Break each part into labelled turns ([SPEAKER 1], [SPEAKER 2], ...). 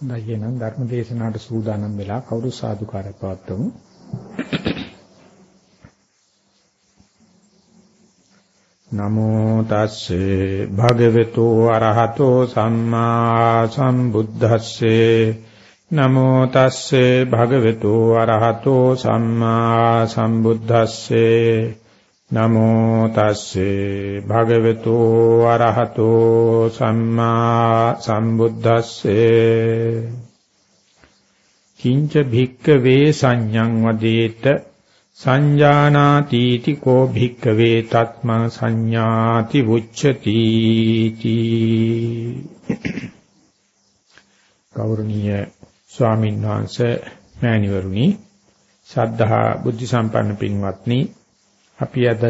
[SPEAKER 1] හොඳයි එහෙනම් ධර්ම දේශනාවට සූදානම් වෙලා කවුරු සාදුකාරය පවත්වමු. නමෝ තස්සේ භගවතු අරහතෝ සම්මා සම්බුද්දස්සේ නමෝ තස්සේ භගවතු අරහතෝ සම්මා සම්බුද්දස්සේ නමෝ තස්සේ භගවතු අරහතෝ සම්මා සම්බුද්දස්සේ. කිංච භික්කවේ සංඤං වදේත සංජානාති තිකෝ භික්කවේ තත්මං සංඥාති උච්චති ගෞරවනීය ස්වාමීන් වහන්සේ මෑණිවරුනි ශ්‍රද්ධා බුද්ධ සම්පන්න පින්වත්නි අපි අද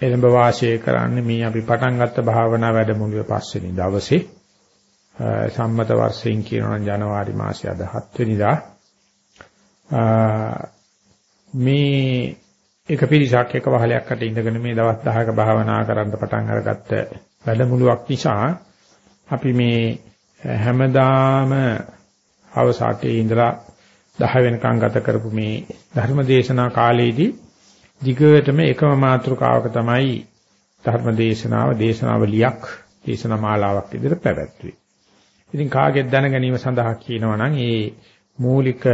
[SPEAKER 1] එළඹ වාසය කරන්නේ මේ අපි පටන් ගත්ත භාවනා වැඩමුළුවේ පස්වෙනි දවසේ. සම්මත වර්ෂයෙන් කියනවා ජනවාරි මාසයේ අද 7 වෙනිදා මේ එක පිරිසක් එක වහලයක් අට ඉඳගෙන මේ දවස් 10ක භාවනා කරන්න පටන් අරගත්ත වැඩමුළුවක් නිසා අපි මේ හැමදාම අවසානයේ ඉඳලා 10 වෙනකන් ගත කරපු මේ ධර්ම දේශනා කාලයේදී දිගටම එකම මාතෘකාවක තමයි ධර්ම දේශනාව දේශනාවලියක් දේශනා මාලාවක් විදිහට පැවැත්වුවේ. ඉතින් කාගෙත් දැන ගැනීම සඳහා කියනවා නම් මේ මූලික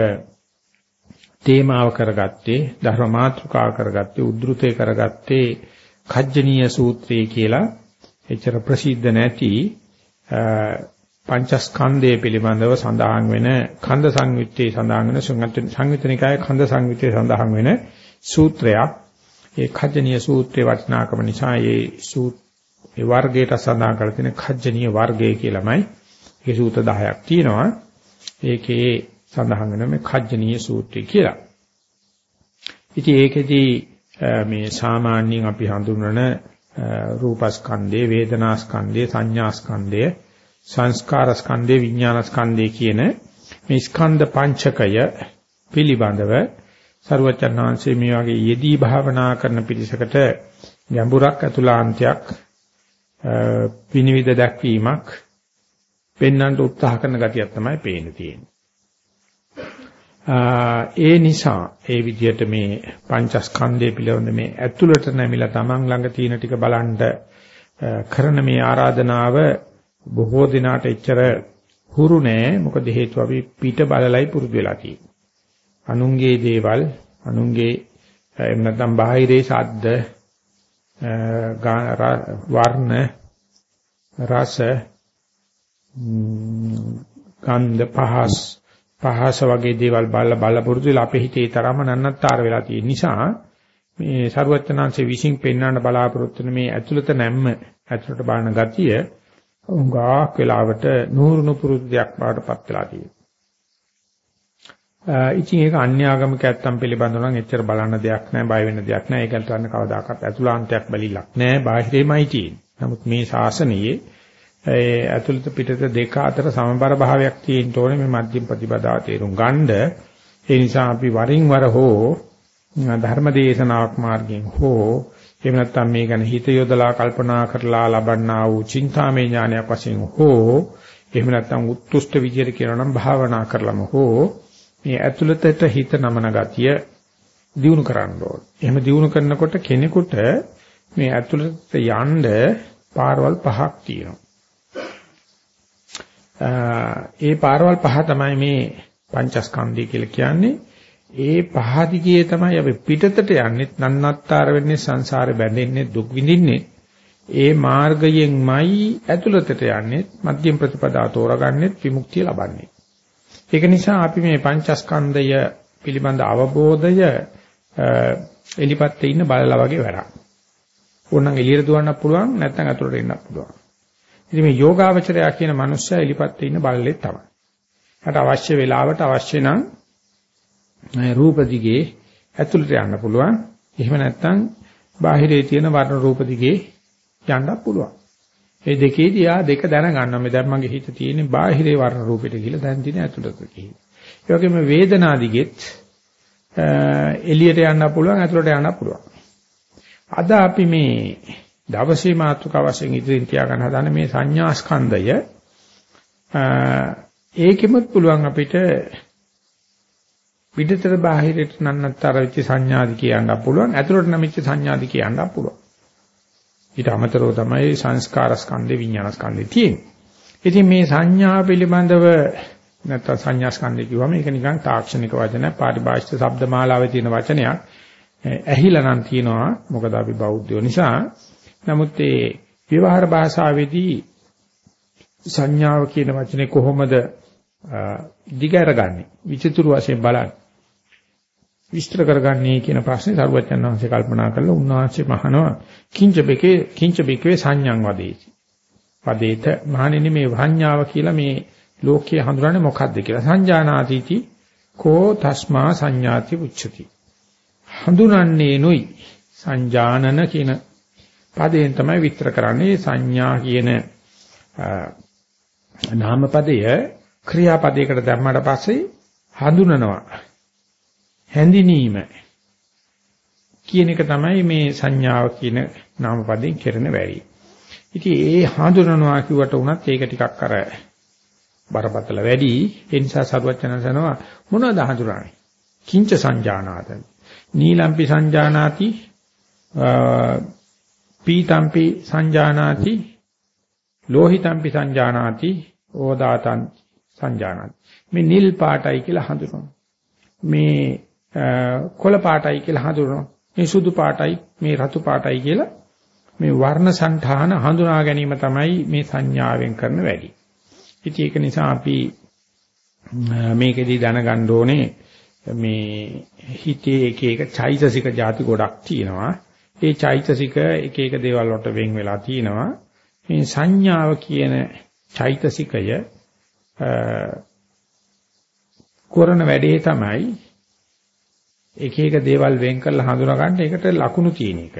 [SPEAKER 1] තේමාව කරගත්තේ ධර්ම මාතෘකාව කරගත්තේ උද්ෘතේ කරගත්තේ කජ්ජනීය සූත්‍රය කියලා එච්චර ප්‍රසිද්ධ නැති පංචස්කන්ධය පිළිබඳව සඳහන් වෙන කන්ද සංයුත්තේ සඳහන් වෙන සංයුතනිකායේ කන්ද සංයුත්තේ සඳහන් වෙන සූත්‍රයක්. ඒ khajjaniya සූත්‍රයේ වටිනාකම නිසා ඒ සූත් ඒ වර්ගයට සඳහන් කරලා තියෙන khajjaniya වර්ගය කියලාමයි. ඒ සූත්‍ර 10ක් තියෙනවා. ඒකේ සඳහන් වෙන මේ khajjaniya සූත්‍රය කියලා. ඉතින් ඒකෙදී මේ සාමාන්‍යයෙන් අපි හඳුන්වන රූපස්කන්ධේ වේදනාස්කන්ධේ සංඥාස්කන්ධේ සංස්කාර ස්කන්ධේ විඥාන ස්කන්ධේ කියන මේ ස්කන්ධ පංචකය පිළිබඳව සරුවචනාංශයේ මේ වගේ යෙදී භාවනා කරන පිරිසකට ගැඹුරක් අතුලාන්තයක් පිනිවිද දැක්වීමක් පෙන්වන්න උත්සාහ කරන ගතියක් තමයි පේන්න තියෙන්නේ. ඒ නිසා ඒ විදිහට මේ පංචස්කන්ධය පිළිබඳ මේ ඇතුළට නැමිලා Taman ළඟ තියෙන ටික බලන්න කරන මේ ආරාධනාව බොහෝ දිනාට එච්චර හුරු නෑ මොකද හේතුව අපි පිට බලලයි පුරුදු වෙලා තියෙන්නේ. අනුන්ගේ දේවල් අනුන්ගේ එහෙම නැත්නම් බාහිරේ ශබ්ද වර්ණ රස ගන්ධ පහස් පහස වගේ දේවල් බල බල පුරුදු වෙලා අපේ හිතේ තරම නන්නත්තර වෙලා තියෙන නිසා මේ ਸਰුවචනාංශේ විශ්ින් පෙන්වන්න බලාපොරොත්තු වෙන මේ ඇතුළත නැම්ම ඇතුළට බලන ගතිය උඟාක් වෙලාවට නూరుණු පුරුදු දෙයක් බවටපත් වෙලා තියෙනවා. ඉතින් ඒක අන්‍යාගමික ඇත්තම් පිළිබඳව නම් එච්චර බලන්න දෙයක් නැහැ, බය වෙන්න දෙයක් නැහැ. ඒකට ගන්න කවදාකවත් අතුලාන්තයක් බැලිලක් නැහැ. බාහිරෙමයි තියෙන්නේ. නමුත් මේ ශාසනයේ ඒ ඇතුළත පිටත දෙක අතර සමබර භාවයක් තියෙන්න ඕනේ මේ මධ්‍යම ප්‍රතිපදාව තේරුම් ගන්න. ඒ නිසා අපි වරින් වර හෝ ධර්ම දේශනාවක් මාර්ගයෙන් හෝ එහෙම නැත්නම් මේ ගැන හිත යොදලා කල්පනා කරලා ලබන්නා වූ චින්තාමය ඥානයක් වශයෙන් හෝ එහෙම නැත්නම් උත්කෘෂ්ඨ විදියට කියනවා නම් භාවනා කරලම හෝ මේ ඇතුළතට හිත නමන ගතිය දියුණු කරන්න ඕන. එහෙම දියුණු කරනකොට කෙනෙකුට මේ ඇතුළත යන්න පාරවල් පහක් තියෙනවා. ඒ පාරවල් පහ තමයි මේ පංචස්කන්ධය කියලා කියන්නේ. ඒ පහදිගේ තමයි අපි පිටතට යන්නේ නන්නත්තර වෙන්නේ සංසාරේ බැඳෙන්නේ දුක් විඳින්නේ. ඒ මාර්ගයෙන්මයි ඇතුළතට යන්නේ මධ්‍යම ප්‍රතිපදාව තෝරගන්නේ විමුක්තිය ලබන්නේ. ඒක නිසා අපි මේ පංචස්කන්ධය පිළිබඳ අවබෝධය එලිපත්තේ ඉන්න බලලා වගේ වැඩක්. ඕනනම් එළියට දුවන්නත් පුළුවන් නැත්නම් ඇතුළට එන්නත් පුළුවන්. ඉතින් මේ යෝගාවචරයා කියන මනුස්සයා එලිපත්තේ ඉන්න බලලෙත් තමයි. ඒකට අවශ්‍ය වෙලාවට අවශ්‍ය නම් රූප දිගේ ඇතුළට යන්න පුළුවන්. එහෙම නැත්නම් බාහිරේ තියෙන වර්ණ රූප දිගේ යන්නත් පුළුවන්. මේ දෙකේදී ආ දෙක දැනගන්නවා. මේ දැන් මගේ හිත තියෙන්නේ බාහිරේ වර්ණ රූපෙට කියලා දැන් තියෙන ඇතුළත කියලා. ඒ වගේම වේදනා දිගෙත් එළියට යන්න පුළුවන් ඇතුළට යන්න පුළුවන්. අද අපි මේ දවසේ මාතෘකාව වශයෙන් ඉදිරියෙන් තියාගන්න හදන මේ සංඥා ස්කන්ධය ඒකෙමත් පුළුවන් අපිට පිටතට බාහිරට නන්නතර වෙච්ච සංඥාදි කියන්න පුළුවන්. ඇතුළට නැමිච්ච සංඥාදි කියන්න පුළුවන්. ඊට අමතරව තමයි සංස්කාර ස්කන්ධේ විඥාන ස්කන්ධේ තියෙන්නේ. ඉතින් මේ සංඥා පිළිබඳව නැත්නම් සංඥා ස්කන්ධය කිව්වම ඒක නිකන් තාක්ෂණික වචනයක් පාරිභාෂික શબ્ද මාලාවේ තියෙන වචනයක්. ඇහිලා නම් තියෙනවා මොකද අපි බෞද්ධයෝ නිසා. නමුත් ඒ විවහාර භාෂාවේදී සංඥාව කියන වචනේ කොහොමද දිගහැරගන්නේ විචිතුරු වශයෙන් බලන්න. විස්තර කරගන්නේ කියන ප්‍රශ්නේ සරුවචන් වහන්සේ කල්පනා කළා උන්වහන්සේ මහනවා කිංච බිකේ කිංච බිකේ සංඥං වදේති. වදේත මහණෙනි මේ වහඤ්ඤාව කියලා මේ ලෝකයේ හඳුනන්නේ මොකක්ද කියලා? සංජානාතිති කෝ තස්මා සංඥාති උච්චති. හඳුනන්නේ නුයි සංජානන කියන පදයෙන් තමයි විස්තර කරන්නේ. සංඥා කියන නාමපදය ක්‍රියාපදයකට දැම්මට පස්සේ හඳුනනවා. හැඳිනීම කියන එක තමයි මේ සංඥාව කියන නාමපදයෙන් කරන වැඩි. ඉතින් ඒ හඳුනනවා කිව්වට උනත් ඒක ටිකක් අර බරපතල වැඩි. ඒ නිසා සරුවචන සනවා මොනවද හඳුනන්නේ? කිංච සංජානාතං. නීලම්පි සංජානාති පීතම්පි සංජානාති ලෝහිතම්පි සංජානාති ඕදාතං සංජානාති. මේ නිල් පාටයි කියලා හඳුනනවා. මේ කොළ පාටයි කියලා හඳුනනවා. මේ සුදු පාටයි මේ රතු පාටයි කියලා මේ වර්ණ සංඨාන හඳුනා ගැනීම තමයි මේ සංඥාවෙන් කරන වැඩි. ඉතින් ඒක නිසා අපි මේකෙදී දැනගන්න ඕනේ මේ හිතේ එක එක චෛතසික ಜಾති ගොඩක් තියෙනවා. ඒ චෛතසික එක එක දේවල් වලට වෙන් වෙලා තියෙනවා. මේ සංඥාව කියන චෛතසිකය කරන වැඩේ තමයි එක එක දේවල් වෙන් කරලා හඳුනා ගන්න ඒකට ලකුණු තියෙන එක.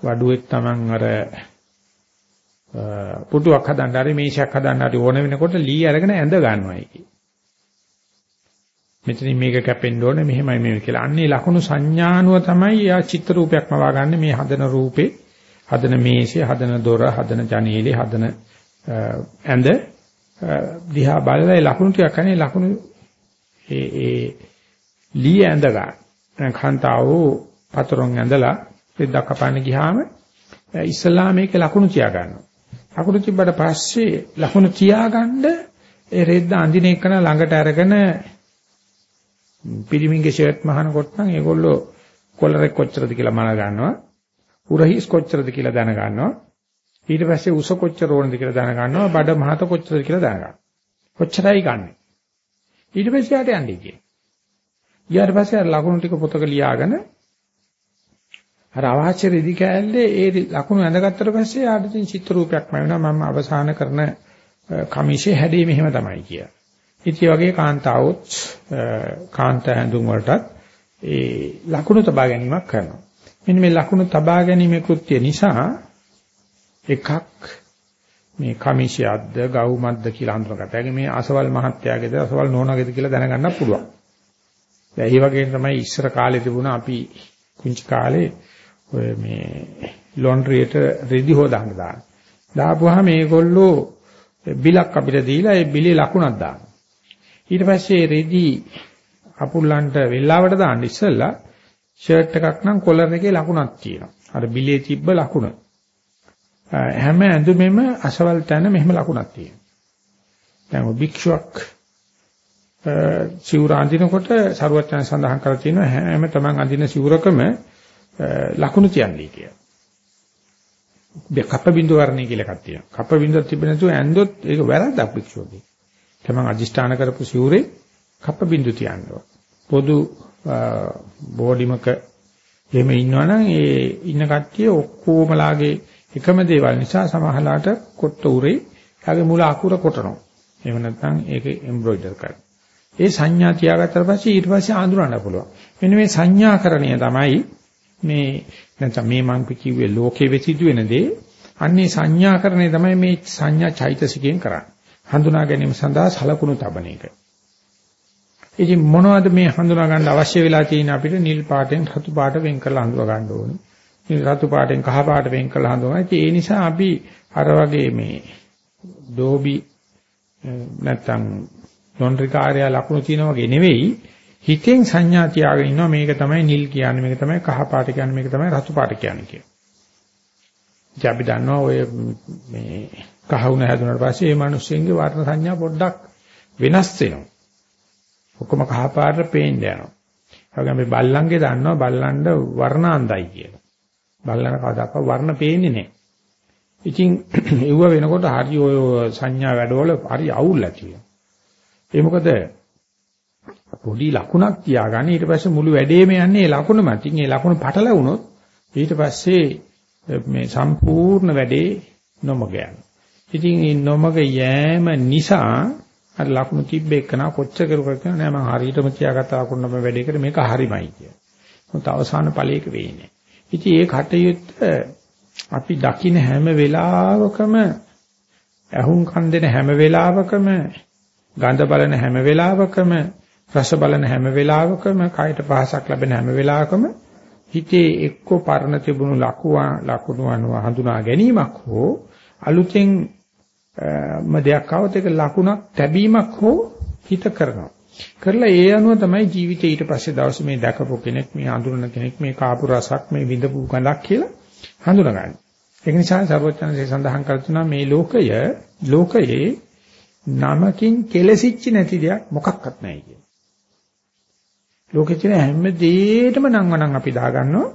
[SPEAKER 1] වඩුවෙක් Taman අර පුටුවක් හදන්න හරි මේෂයක් හදන්න හරි ඕන වෙනකොට ලී අරගෙන ඇඳ ගන්නවා ඒකේ. මෙතනින් මේක කැපෙන්න ඕනේ මෙහෙමයි මේ කියලා. අන්නේ ලකුණු සංඥානුව තමයි යා චිත්‍ර රූපයක් මවාගන්නේ මේ හදන රූපේ, හදන මේෂය, හදන දොර, හදන ජනේලේ, හදන ඇඳ දිහා බලලා ලකුණු ටිකක් කන්නේ ලකුණු ඒ ඒ ලී ඇඳ ගන්න. දැන් කාන්තාව පතරොන් ඇඳලා රෙද්දක් කපන්න ගියාම ඉස්ලාම මේකේ ලකුණු තියා ගන්නවා. ලකුණු තිබ්බට පස්සේ ලකුණු තියාගන්න ඒ රෙද්ද අඳින එකන ළඟට අරගෙන පිරිමින්ගේ ෂර්ට් මහනකොට නම් ඒගොල්ලෝ කොලරේ කොච්චරද කියලා මන ගන්නවා. උරහිස් කොච්චරද කියලා දැන ගන්නවා. ඊට පස්සේ උස කොච්චර ඕනද කියලා දැන ගන්නවා. බඩ මහත කොච්චරද කියලා දැන ගන්නවා. කොච්චරයි ගන්නෙ. ඊට පස්සේ යාට යන්නේ කියන. ඊට පස්සේ අර ලකුණු ටික පොතක ලියාගෙන අර අවශ්‍ය රෙදි කෑල්ලේ ඒ ලකුණු ඇඳගත්තට පස්සේ ආට තියෙන චිත්‍ර රූපයක්ම වෙනවා මම අවසාන කරන කමිෂේ හැඩේ මෙහෙම තමයි කිය. ඉතින් වගේ කාන්තාවොත් කාන්ත ඇඳුම් වලටත් ඒ ලකුණු තබා ගැනීමක් කරනවා. මෙන්න මේ ලකුණු තබා ගැනීමේ කෘත්‍ය නිසා එකක් මේ කමිෂයක්ද ගවුමක්ද කියලා අඳුරගත්තා. ඒක මේ අසවල් මහත්තයාගේද අසවල් නෝනාගේද කියලා දැනගන්න පුළුවන්. දැන් මේ වගේ තමයි ඉස්සර කාලේ තිබුණා අපි කුංචි කාලේ ඔය මේ ලොන්ඩ්‍රියට රෙදි හොදාන්න දාන. දාපුවාම මේගොල්ලෝ බිලක් අපිට දීලා ඒ බිලේ ලකුණක් දානවා. ඊට පස්සේ රෙදි අපුල්ලන්ට වෙල්ලාවට දාන්න ඉස්සෙල්ලා ෂර්ට් එකක් නම් කොලර් එකේ ලකුණක් තියෙනවා. අර බිලේ තිබ්බ ලකුණ. හැම ඇඳුමෙම අසවල් තැන මෙහෙම ලකුණක් තියෙනවා. දැන් භික්ෂුවක් සිවුර අඳිනකොට සරුවචන සඳහන් කරලා තියෙනවා හැම තමන් අඳින සිවුරකම ලකුණු තියන්නේ කියලා. කප්ප බින්දු වර්ණය කියලා එකක් තියෙනවා. කප්ප බින්දුවක් තිබෙන්නේ නැතුව ඇන්දොත් ඒක වැරද්දක් භික්ෂුවගේ. තමන් අදිෂ්ඨාන කරපු සිවුරේ කප්ප බින්දු තියනවා. පොදු බෝඩිමක එහෙම ඉන්නවනම් ඒ ඉන්න කට්ටිය ඔක්කොමලාගේ එකම දේවල් නිසා සමහරලාට කොට්ට උරේ යාගේ මුල අකුර කොටනවා. එහෙම නැත්නම් ඒක එම්බ්‍රොයිඩර් කරනවා. ඒ සංඥා තියාගත්තට පස්සේ ඊට පස්සේ ආඳුරන්න පුළුවන්. මෙන්න මේ සංඥාකරණය තමයි මේ නැත්නම් මේ මං කිව්වේ ලෝකේ වෙසිදු වෙන දේ අන්නේ සංඥාකරණය තමයි මේ සංඥා චෛතසිකයෙන් කරන්නේ. හඳුනා ගැනීම සඳහා සලකුණු තබන එක. ඉතින් මොනවද මේ හඳුනා ගන්න අවශ්‍ය වෙලා තියෙන අපිට නිල් පාටෙන් රතු පාට වෙන් කරලා හඳුනා ගන්න ඕනේ. මේ රතු පාටෙන් කහ පාට වෙන් කරලා හඳුනා ගන්න. ඒ නිසා අපි අර වගේ මේ ඩෝබි නැත්තම් ලොන්ඩ්‍රි කාර්යය ලකුණු තියෙනා වගේ නෙවෙයි හිතෙන් සංඥා තියාගෙන ඉන්නවා මේක තමයි නිල් කියන්නේ මේක තමයි කහ පාට කියන්නේ මේක තමයි රතු පාට කියන්නේ කියලා. ඉතින් අපි දන්නවා ඔය මේ කහ වුණ හැදුනට පස්සේ මේ මිනිස්සුන්ගේ වර්ණ සංඥා පොඩ්ඩක් වෙනස් වෙනවා. ඔක්කොම කහ පාට පේන්න යනවා. ඒ වගේම බල්ලන්ගේ දන්නවා බල්ලන්ට වර්ණාන්දයි කියලා. බල්ලන කවදාකවත් වර්ණ පේන්නේ නැහැ. ඉතින් එව්ව වෙනකොට හරි ඔය සංඥා වැඩවල හරි අවුල් ඇති වෙනවා. ඒ මොකද පොඩි ලකුණක් තියාගන්න ඊට පස්සේ මුළු වැඩේම යන්නේ ඒ ලකුණ මතින් ඒ ලකුණ පටලවුනොත් ඊට පස්සේ මේ සම්පූර්ණ වැඩේ නොමග යනවා. ඉතින් මේ නොමග යෑම නිසා අර ලකුණු තිබ්බ එකන කොච්චර කරුවා කියන නෑ මම හරියටම තියාගත්ත ලකුණ නම් වැඩේකට මේක හරිමයි කිය. මොකද අවසාන ඵලයක වෙන්නේ. ඉතින් ඒ කටයුත්ත අපි දකින්න හැම වෙලාවකම ඇහුම් කන් දෙන හැම වෙලාවකම ගඳ බලන හැම වෙලාවකම රස බලන හැම වෙලාවකම කයට පහසක් ලැබෙන හැම වෙලාවකම හිතේ එක්ක පරණ තිබුණු ලකුවා ලකුණු අනුව හඳුනා ගැනීමක් හෝ අලුතෙන් මදයක් આવත් ඒක ලකුණක් තැබීමක් හෝ හිත කරනවා. කරලා ඒ අනුව තමයි ජීවිතේ ඊට පස්සේ දවස් මේ දැකපු කෙනෙක් මේ අඳුරන කෙනෙක් මේ කාපු රසක් මේ විඳපු ගඳක් කියලා හඳුනගන්නේ. ඒක නිසා සර්වඥාන්සේ සඳහන් කර තුනා මේ ලෝකය ලෝකයේ නමකින් කෙලසිච්ච නැති දෙයක් මොකක්වත් නැහැ කියන. ලෝකේ තියෙන හැම දෙයකටම නම් වණන් අපි දාගන්නවා.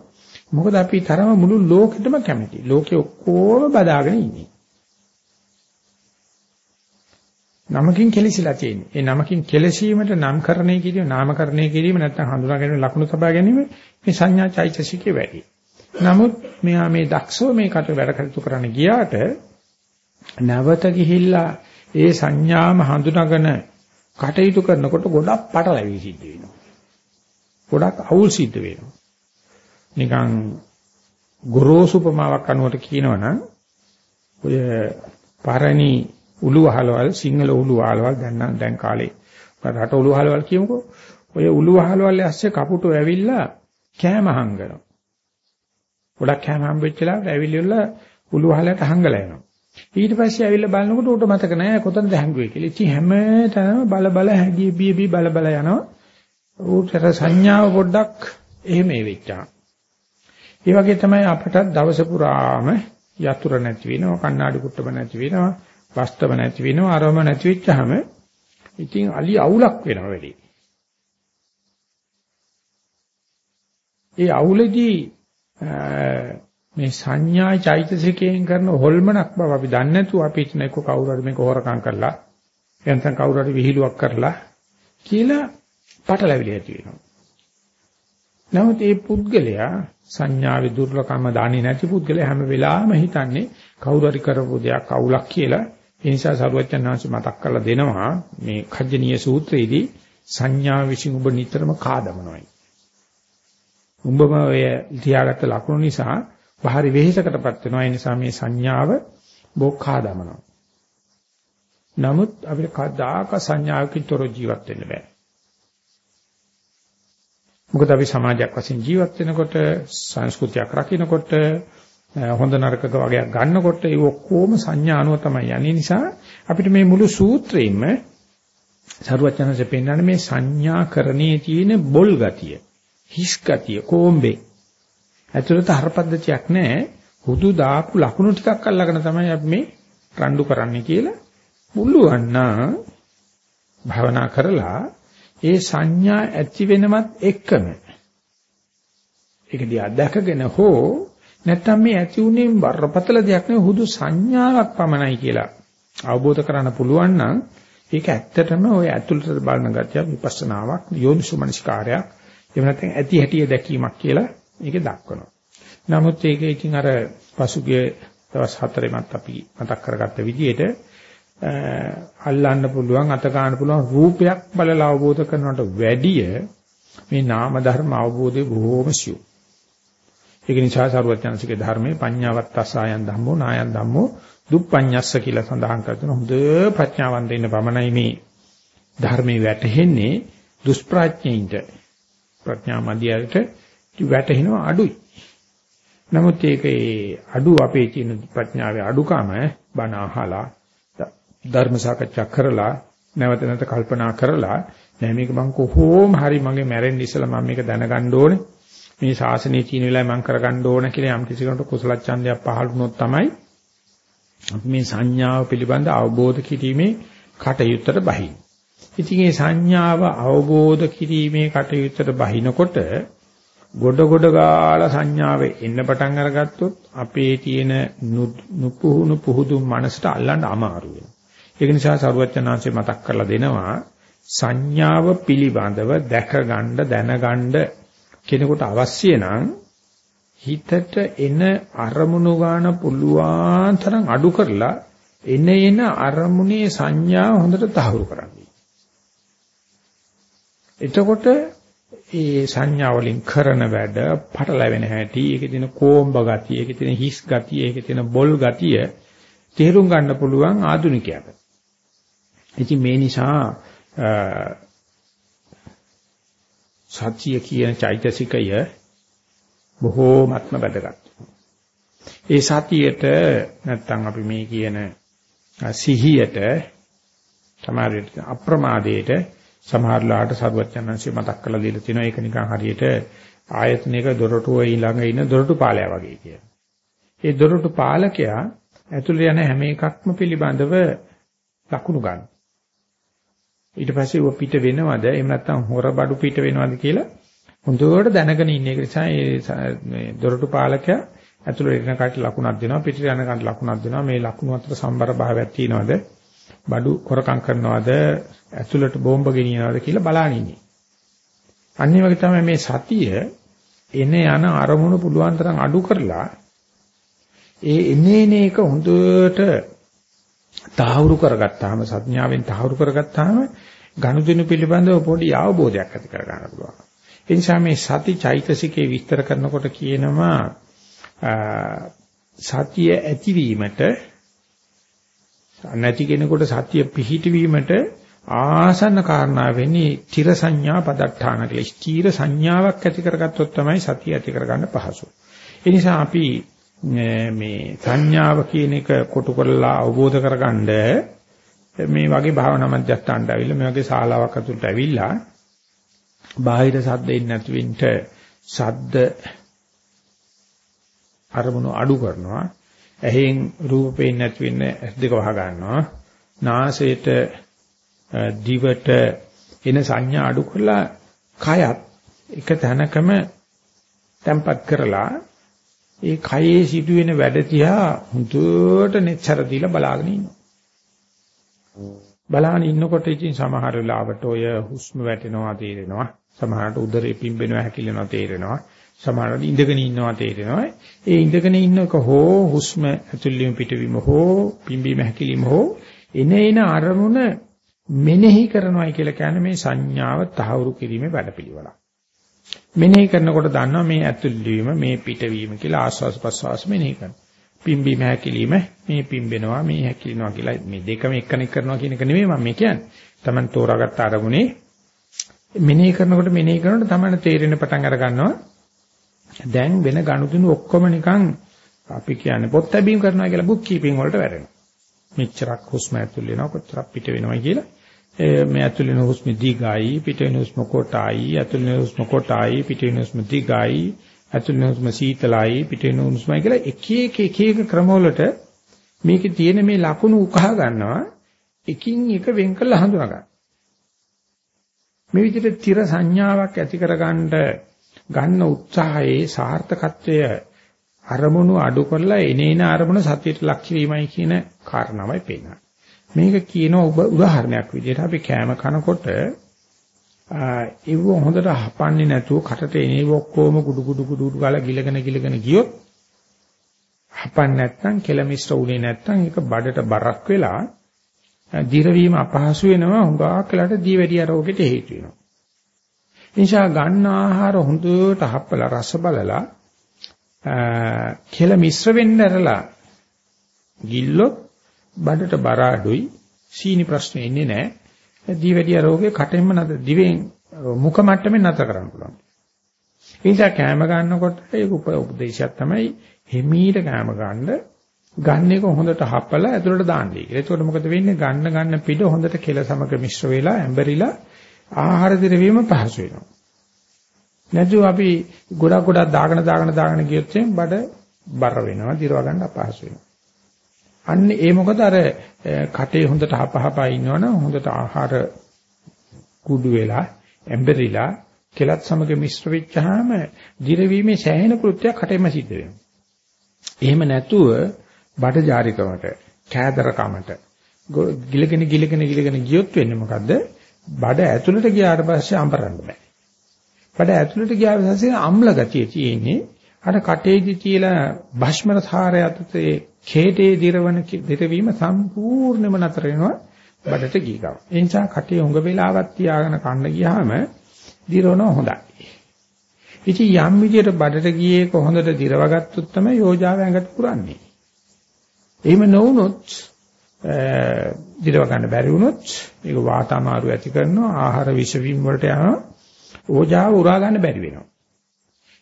[SPEAKER 1] මොකද අපි තරම මුළු ලෝකෙටම කැමති. ලෝකේ ඔක්කොම බදාගෙන ඉන්නේ. නමකින් කෙලසිලා තියෙන්නේ. ඒ නමකින් කෙලසීමට නම්කරණය කිරීම, නාමකරණය කිරීම නැත්නම් හඳුනා ගැනීම ලකුණු තබා ගැනීම මේ සංඥා චෛතසිකේ වැඩි. නමුත් මෙහා මේ දක්ෂව මේකට වැඩ කටයුතු කරන්න ගියාට නැවත ගිහිල්ලා ඒ සංඥාම හඳුනාගෙන කටයුතු කරනකොට ගොඩක් පටලැවි සිද්ධ වෙනවා. ගොඩක් අවුල් සිද්ධ වෙනවා. නිකන් ගොරෝසු ප්‍රමාවක් අනුවට කියනවනම් ඔය පරණි උළු වහලවල් සිංහල උළු වහලවල් දැන් නම් දැන් කාලේ රට උළු වහලවල් කියමුකෝ ඔය උළු වහලවල් ඇස්සේ කපුටු ඇවිල්ලා කෑම හංගනවා ගොඩක් කෑම හම්බෙච්චලා ඇවිල්ලා උළු වහලට හංගලා යනවා ඊට පස්සේ ඇවිල්ලා බලනකොට උට මතක නැහැ කොතනද හැංගුවේ කියලා. ඉතින් හැමතැනම බල බල හැගී බී බී බල බල යනවා. ඌටර සංඥාව පොඩ්ඩක් එහෙම වෙච්චා. ඒ වගේ තමයි අපට දවස පුරාම යතුරු නැති වෙනවා, කණ්ණාඩි කුට්ටම නැති වෙනවා, වස්තව නැති වෙනවා අරම නැති වෙච්චාම ඉතින් අලි අවුලක් වෙනවා වැඩි. ඒ අවුලදී මේ සංඥා චෛතසිකයෙන් කරන හොල්මනක් බව අපි දන්නේ නැතුව අපි හිතන එක කවුරු හරි මේක හොරකම් කරලා එතන කවුරු හරි විහිළුවක් කරලා කියලා පටලැවිලි ඇති වෙනවා. නමුත් මේ පුද්ගලයා සංඥාවේ දුර්ලභකම දන්නේ නැති පුද්ගලයා හැම වෙලාවෙම හිතන්නේ කවුරු හරි කරපු දෙයක් අවුලක් කියලා ඒ නිසා සරුවච්චන්හන්ස මතක් කරලා දෙනවා මේ කජ්ජනීය සූත්‍රයේදී සංඥා විසින් ඔබ නිතරම කාදමනොයි. උඹම ඔය තියාගත්ත ලකුණු නිසා බහරි වෙහෙසකටපත් වෙනවා. ඒ නිසා මේ සංඥාව බොක්ඛා දමනවා. නමුත් අපිට කදාක සංඥාවකින් තොර ජීවත් වෙන්න බෑ. මොකද අපි සමාජයක් වශයෙන් ජීවත් වෙනකොට සංස්කෘතියක් රකින්නකොට හොඳ නරක වගේක් ගන්නකොට ඒ ඔක්කොම සංඥා අනුව තමයි යන්නේ නිසා අපිට මේ මුළු සූත්‍රෙින්ම සරුවචනanse පෙන්වන්නේ මේ සංඥාකරණයේ තියෙන බොල් ගතිය හිස් ගතිය කොම්බේ ඇතුළත හරපද්ධතියක් නැහැ හුදු දාපු ලකුණු ටිකක් අල්ලගෙන තමයි අපි මේ රණ්ඩු කරන්නේ කියලා මුල්ලුවන්නා භවනා කරලා ඒ සංඥා ඇති වෙනවත් එක්කම ඒක දිහා දැකගෙන හෝ නැත්තම් මේ ඇති උනේ බරපතල දෙයක් නෙවෙයි හුදු සංඥාවක් පමණයි කියලා අවබෝධ කරගන්න පුළුවන් නම් ඒක ඇත්තටම ওই ඇතුළත බලන ගතිය විපස්සනාවක් යෝනිසුමනස්කාරයක් එහෙම නැත්නම් ඇති හැටිය දැකීමක් කියලා ඒක දක්වනවා. නමුත් ඒක ඉතින් අර පසුගිය දවස් හතරෙමත් අපි මතක් කරගත්ත විදිහට අල්ලන්න පුළුවන් අත ගන්න පුළුවන් රූපයක් බලලා අවබෝධ කරනවට වැඩිය මේ නාම ධර්ම අවබෝධය බොහෝම සියුම්. ඒක නිසා සරුවචනසිකේ ධර්මයේ පඤ්ඤාවත්තසායන් ධම්මෝ නායන් ධම්මෝ දුප්පඤ්ඤස්ස කියලා සඳහන් කරන හොඳ ප්‍රඥාවන්ත ඉන්න පමණයි මේ ධර්මයේ වැටහෙන්නේ දුෂ්ප්‍රඥයින්ට ප්‍රඥා මදියට වැටෙනවා අඩුයි. නමුත් ඒකේ අඩු අපේ තියෙන ප්‍රඥාවේ අඩුකම බණ අහලා ධර්ම සාකච්ඡා කරලා නැවත නැවත කල්පනා කරලා නෑ මේක මං කොහොම හරි මගේ මැරෙන්න ඉස්සලා මම මේක දැනගන්න ඕනේ. මේ ශාසනයේ තියෙන වෙලාවේ මං කරගන්න ඕන කියලා යම් කිසි කෙනෙකුට කුසල ඡන්දයක් පහළ වුණොත් තමයි අපි මේ සංඥාව පිළිබඳ අවබෝධ කිරීමේ කටයුත්තට බහින්නේ. ඉතින් මේ සංඥාව අවබෝධ කිරීමේ කටයුත්තට බහිනකොට ගොඩ ගොඩ ගාලා සංඥාවේ එන්න පටන් අරගත්තොත් අපේ තියෙන නුපුහුණු පුහුදු මනසට අල්ලන්න අමාරු වෙනවා. ඒක නිසා සරුවචනාංශය මතක් කරලා දෙනවා සංඥාව පිළිබඳව දැක ගන්න දැනගන්න කෙනෙකුට අවශ්‍ය නම් හිතට එන අරමුණු ගන්න පුළුවන් තරම් අඩු කරලා එන එන අරමුණේ සංඥාව හොඳට තහවුරු කරන්න. එතකොට ඒ සංඥා වලින් කරන වැඩ පටලැවෙන හැටි, ඒකේ තියෙන කෝම්බ ගතිය, ඒකේ තියෙන හිස් ගතිය, ඒකේ තියෙන බොල් ගතිය තේරුම් ගන්න පුළුවන් ආධුනිකයාට. ඉතින් මේ නිසා සත්‍ය කියන චෛතසිකය බොහෝමත්ම වැදගත්. ඒ සතියට නැත්තම් අපි මේ කියන සිහියට සමහරවිට අප්‍රමාදයට සමහරලාට සරුවචනංශය මතක් කරලා දීලා තිනවා ඒක නිකන් හරියට ආයතනයක දොරටුව ඊළඟ ඉන්න දොරටු පාලයා වගේ කියන. ඒ දොරටු පාලකයා ඇතුළේ යන හැම එකක්ම පිළිබඳව ලකුණු ගන්න. ඊට පස්සේ ඌ පිට වෙනවද එහෙම නැත්නම් හොර බඩු පිට වෙනවද කියලා හොඳට දැනගෙන ඉන්න එක නිසා මේ දොරටු පාලකයා ඇතුළේ එන කාට ලකුණක් දෙනවා පිට යන කාට ලකුණක් දෙනවා මේ ලකුණු අතර සම්බර භාවයක් තියෙනවද බඩු කොරකම් කරනවද ඇතුළට බෝම්බ ගෙනියනවද කියලා බලන්න ඉන්නේ. අනිත් වගේ තමයි මේ සතිය එන යන අරමුණු පුළුවන් තරම් අඩු කරලා ඒ එන්නේ එක හොඳට තහවුරු කරගත්තාම සඥාවෙන් තහවුරු කරගත්තාම ගනුදෙනු පිළිබඳව පොඩි අවබෝධයක් ඇති කර ගන්න පුළුවන්. ඒ නිසා මේ සති චෛතසිකේ විස්තර කරනකොට කියනවා සතිය ඇතිවීමට නැති කෙනෙකුට සතිය පිහිටවීමට ආසන්න කාරණා වෙන්නේ තිර සංඥා පදට්ඨාන කියලා. ස්ථීර සංඥාවක් ඇති කරගත්තොත් තමයි සතිය ඇති කරගන්න පහසු. ඒ නිසා අපි මේ සංඥාව කියන එක කොටු කරලා අවබෝධ කරගන්න මේ වගේ භාවනා මධ්‍යස්ථානට ඇවිල්ලා මේ වගේ ශාලාවක් අතුලට ඇවිල්ලා බාහිර සද්ද එන්නේ නැති වෙන්න සද්ද අරමුණු අඩු කරනවා ඇහෙන් රූප පේන්නේ නැති වෙන්න ඇස් දෙක වහ ගන්නවා නාසයට දිවට එන සංඥා අඩු කරලා කයත් එක තැනකම තැම්පත් කරලා ඒ කයේ සිදුවෙන වැඩ තියා හුදුට netතර දීලා බලාගෙන ඉන්නවා. බලාගෙන ඉන්නකොට ඉතින් සමහර වෙලාවට ඔය හුස්ම වැටෙනවා තේරෙනවා. සමහරට උදරේ පිම්බෙනවා හැකිලෙනවා තේරෙනවා. සමහරවිට ඉඳගෙන ඉන්නවා තේරෙනවා. ඒ ඉඳගෙන ඉන්නක හෝ හුස්ම ඇතුළේම පිටවීම හෝ පිම්බීම හැකිලිම හෝ එන එන අරමුණ මෙනෙහි කරනවායි කියලා කියන්නේ මේ සංඥාව තහවුරු කිරීමේ වැඩපිළිවෙලක්. මෙනෙහි කරනකොට දන්නවා මේ ඇතුළේම මේ පිටවීම කියලා ආස්වාස් ප්‍රස්වාස් මෙනෙහි කරනවා. පිම්බීම හැකිලිම මේ පිම්බෙනවා මේ හැකිලිනවා කියලා මේ දෙකම එක්කෙනෙක් කරනවා කියන එක නෙමෙයි මම කියන්නේ. Taman තෝරාගත්ත අරමුණේ මෙනෙහි කරනකොට මෙනෙහි කරනකොට Taman තේරෙන පටන් අර ගන්නවා දැන් වෙන ගනුදෙනු ඔක්කොම නිකන් අපි කියන්නේ පොත් ලැබීම් කරනවා කියලා බුක් කීපින් වලට වැටෙනවා. මෙච්චරක් හුස්ම ඇතුල් වෙනවා කොච්චරක් පිට වෙනවා කියලා. මේ ඇතුල් වෙන හුස්ම දීගයි පිට වෙන හුස්ම කොටයි ඇතුල් වෙන හුස්ම කොටයි පිට වෙන හුස්ම දීගයි ඇතුල් වෙන හුස්ම සීතලයි පිට වෙන හුස්මයි කියලා එක එක එක එක ක්‍රමවලට මේකේ තියෙන මේ ලකුණු උකහා ගන්නවා එකින් එක වෙන් කරලා හඳුනා ගන්න. මේ විදිහට තිර සංඥාවක් ඇති කරගන්න ගන්න උත්සාහයේ සාර්ථකත්වය අරමුණු අඩු කරලා එනේන අරමුණ සතියට ලක් කිරීමයි කියන කාරණාවයි පේනවා. මේක කියන උදාහරණයක් විදිහට අපි කෑම කනකොට ඒව හොඳට හපන්නේ නැතුව කටට එනේ ඔක්කොම කුඩු කුඩු කුඩු ගාලා ගිලගෙන ගිලගෙන ගියොත් හපන්නේ නැත්නම් කෙල මිශ්‍ර උනේ නැත්නම් ඒක බඩට බරක් වෙලා දිරවීම අපහසු වෙනවා හුඟක් වෙලාට දීවැඩිය රෝගෙට හේතු වෙනවා. නිසා ගන්න ආහාර හොඳට හප්පලා රස බලලා කෙල මිශ්‍ර වෙන්න ඇරලා ගිල්ලොත් බඩට බර අඩුයි සීනි ප්‍රශ්නේ ඉන්නේ නැහැ දීවැඩිය රෝගේ කටෙන්ම නැත දිවෙන් මුඛ මට්ටමින් නැතර කරන්න පුළුවන් ඒ නිසා කැම ගන්නකොට ඒක උපදේශයක් තමයි හිමීට කැම ගන්න ගන්න එක හොඳට හපලා ඇතුළට දාන්නේ කියලා. එතකොට මොකද වෙන්නේ? ගන්න ගන්න පිට හොඳට කෙල සමග මිශ්‍ර වෙලා ඇඹරිලා ආහාර දිරවීම පහසු වෙනවා. නැතුව අපි ගොඩක් ගොඩක් දාගෙන දාගෙන දාගෙන ගියොත් බඩ බර වෙනවා, දිරව ගන්න අපහසු වෙනවා. අන්න ඒ මොකද අර කටේ හොඳට හපහපා ඉන්නවනම් හොඳට ආහාර කුඩු වෙලා ඇඹරිලා කෙලත් සමග මිශ්‍ර වෙච්චාම දිරවීමේ සෑහෙන කෘත්‍යයක් කටෙම සිද්ධ වෙනවා. එහෙම නැතුව බඩ ජාරිකමට, කෑදරකමට ගිලගෙන ගිලගෙන ගිලගෙන ගියොත් වෙන්නේ මොකද්ද? බඩ ඇතුළට ගියාට පස්සේ අඹරන්න බෑ. බඩ ඇතුළට ගියාට පස්සේ අම්ල ගතිය තියෙන්නේ අර කටේදි තියලා භස්මර සාරය අතේ කේටේ දිරවන දිරවීම සම්පූර්ණයෙන්ම නතර වෙනවා බඩට ගිගව. ඒ නිසා කටේ උඟ වෙලාවක් තියාගෙන කන්න ගියාම දිරවන හොඳයි. ඉතින් යම් විදියට බඩට ගියේ කොහොඳද දිරවගත්තොත් තමයි යෝජාව ඇඟට පුරන්නේ. එහෙම නොවුනොත් දිරව ගන්න බැරි වුණොත් ඒක වාතාමාරු ඇති කරනවා ආහාර විෂ වීම වලට යනවා ඕජාව උරා ගන්න බැරි වෙනවා.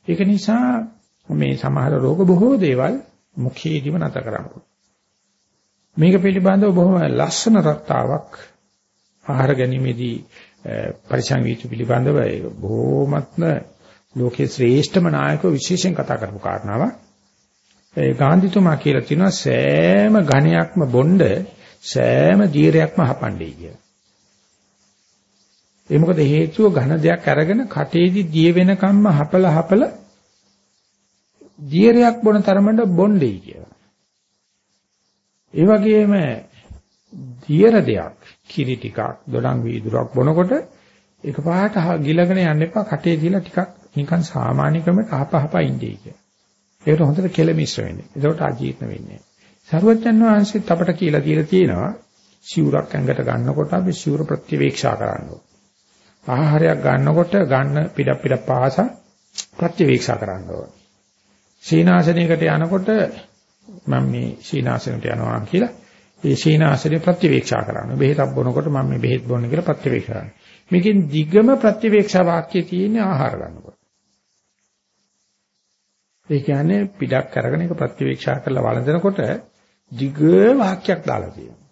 [SPEAKER 1] ඒක නිසා මේ සමහර රෝග බොහෝ දේවල් මුඛයේදීම නැත කරන්නේ. මේක පිළිබඳව බොහොම ලස්සන රත්තාවක් ආහාර ගැනීමේදී පරිසංවීතු පිළිබඳව බොහොමත්ම ලෝකේ ශ්‍රේෂ්ඨම නායකව විශේෂයෙන් කතා කරපු කාරණාවක්. ඒ ගාන්ධිතුමා කියලා තියෙනවා සෑම ඝණයක්ම බොණ්ඩ සෑම දීරයක්ම හපන්නේ කියලා. ඒ මොකද හේතුව ඝන දෙයක් අරගෙන කටේදී දිය වෙනකම්ම හපලා හපලා දියරයක් බොන තරමට බොණ්ඩේ කියලා. ඒ වගේම දියර දෙයක් කිරි ටිකක් දොඩම් වීදුරක් බොනකොට එකපාරට ගිලගෙන යන්න එපා කටේ දීලා ටිකක් නිකන් සාමාන්‍ය ක්‍රමයක අහපහප ඉන්නේ කියලා. ඒකට හොඳට කෙල මිශ්‍ර වෙන්නේ. ඒකට අජීර්ණ වෙන්නේ. සර්වජන් වහන්සේත් අපට කියලා දීලා තියෙනවා සිවුරක් ඇඟට ගන්නකොට අපි සිවුර ප්‍රතිවේක්ෂා කරන්න ඕන. ආහාරයක් ගන්නකොට ගන්න පිට පිට පාස ප්‍රතිවේක්ෂා කරන්න ඕන. සීනාසනයකට යනකොට මම මේ සීනාසනයට යනවා කියලා ඒ සීනාසනේ ප්‍රතිවේක්ෂා කරන්න. බෙහෙතක් බොනකොට මම මේ බෙහෙත් බොන්න කියලා ප්‍රතිවේක්ෂා කරනවා. මේකෙන් දිගම ප්‍රතිවේක්ෂා වාක්‍යය තියෙන්නේ ආහාර ගන්නකොට. ඒ කියන්නේ පිටක් අරගෙන ඒක ප්‍රතිවේක්ෂා කරලා වළඳනකොට දිග වාක්‍යයක් දාලා තියෙනවා.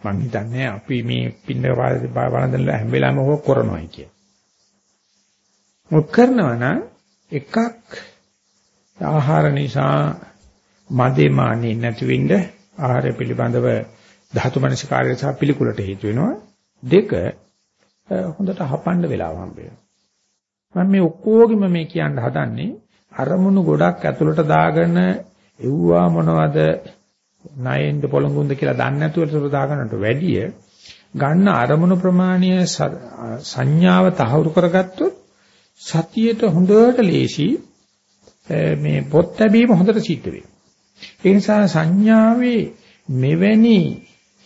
[SPEAKER 1] මම හිතන්නේ අපි මේ පින්න වළඳන හැම වෙලාවෙම ඕක කරනවායි කිය. මොක කරනවා නම් එකක් ආහාර නිසා මදේමානේ නැති වෙන්න ආහාර පිළිබඳව ධාතු මනසිකාරය සහ පිළිකුලට හේතු වෙනවා. දෙක හොඳට හපන්න වෙලාව හම්බ වෙනවා. මම මේ ඔක්කොගෙම මේ කියන්න හදන්නේ අරමුණු ගොඩක් ඇතුළට දාගෙන එව්වා මොනවද නයෙන්ද පොළඟුන්ද කියලා දන්නේ නැතුව ඒතර දාගන්නට වැඩිය ගන්න අරමුණු ප්‍රමාණය සංඥාව තහවුරු කරගත්තොත් සතියේට හොඳට ලේසි මේ පොත් ලැබීම හොඳට සිද්ධ වෙනවා. ඒ නිසා සංඥාවේ මෙවැනි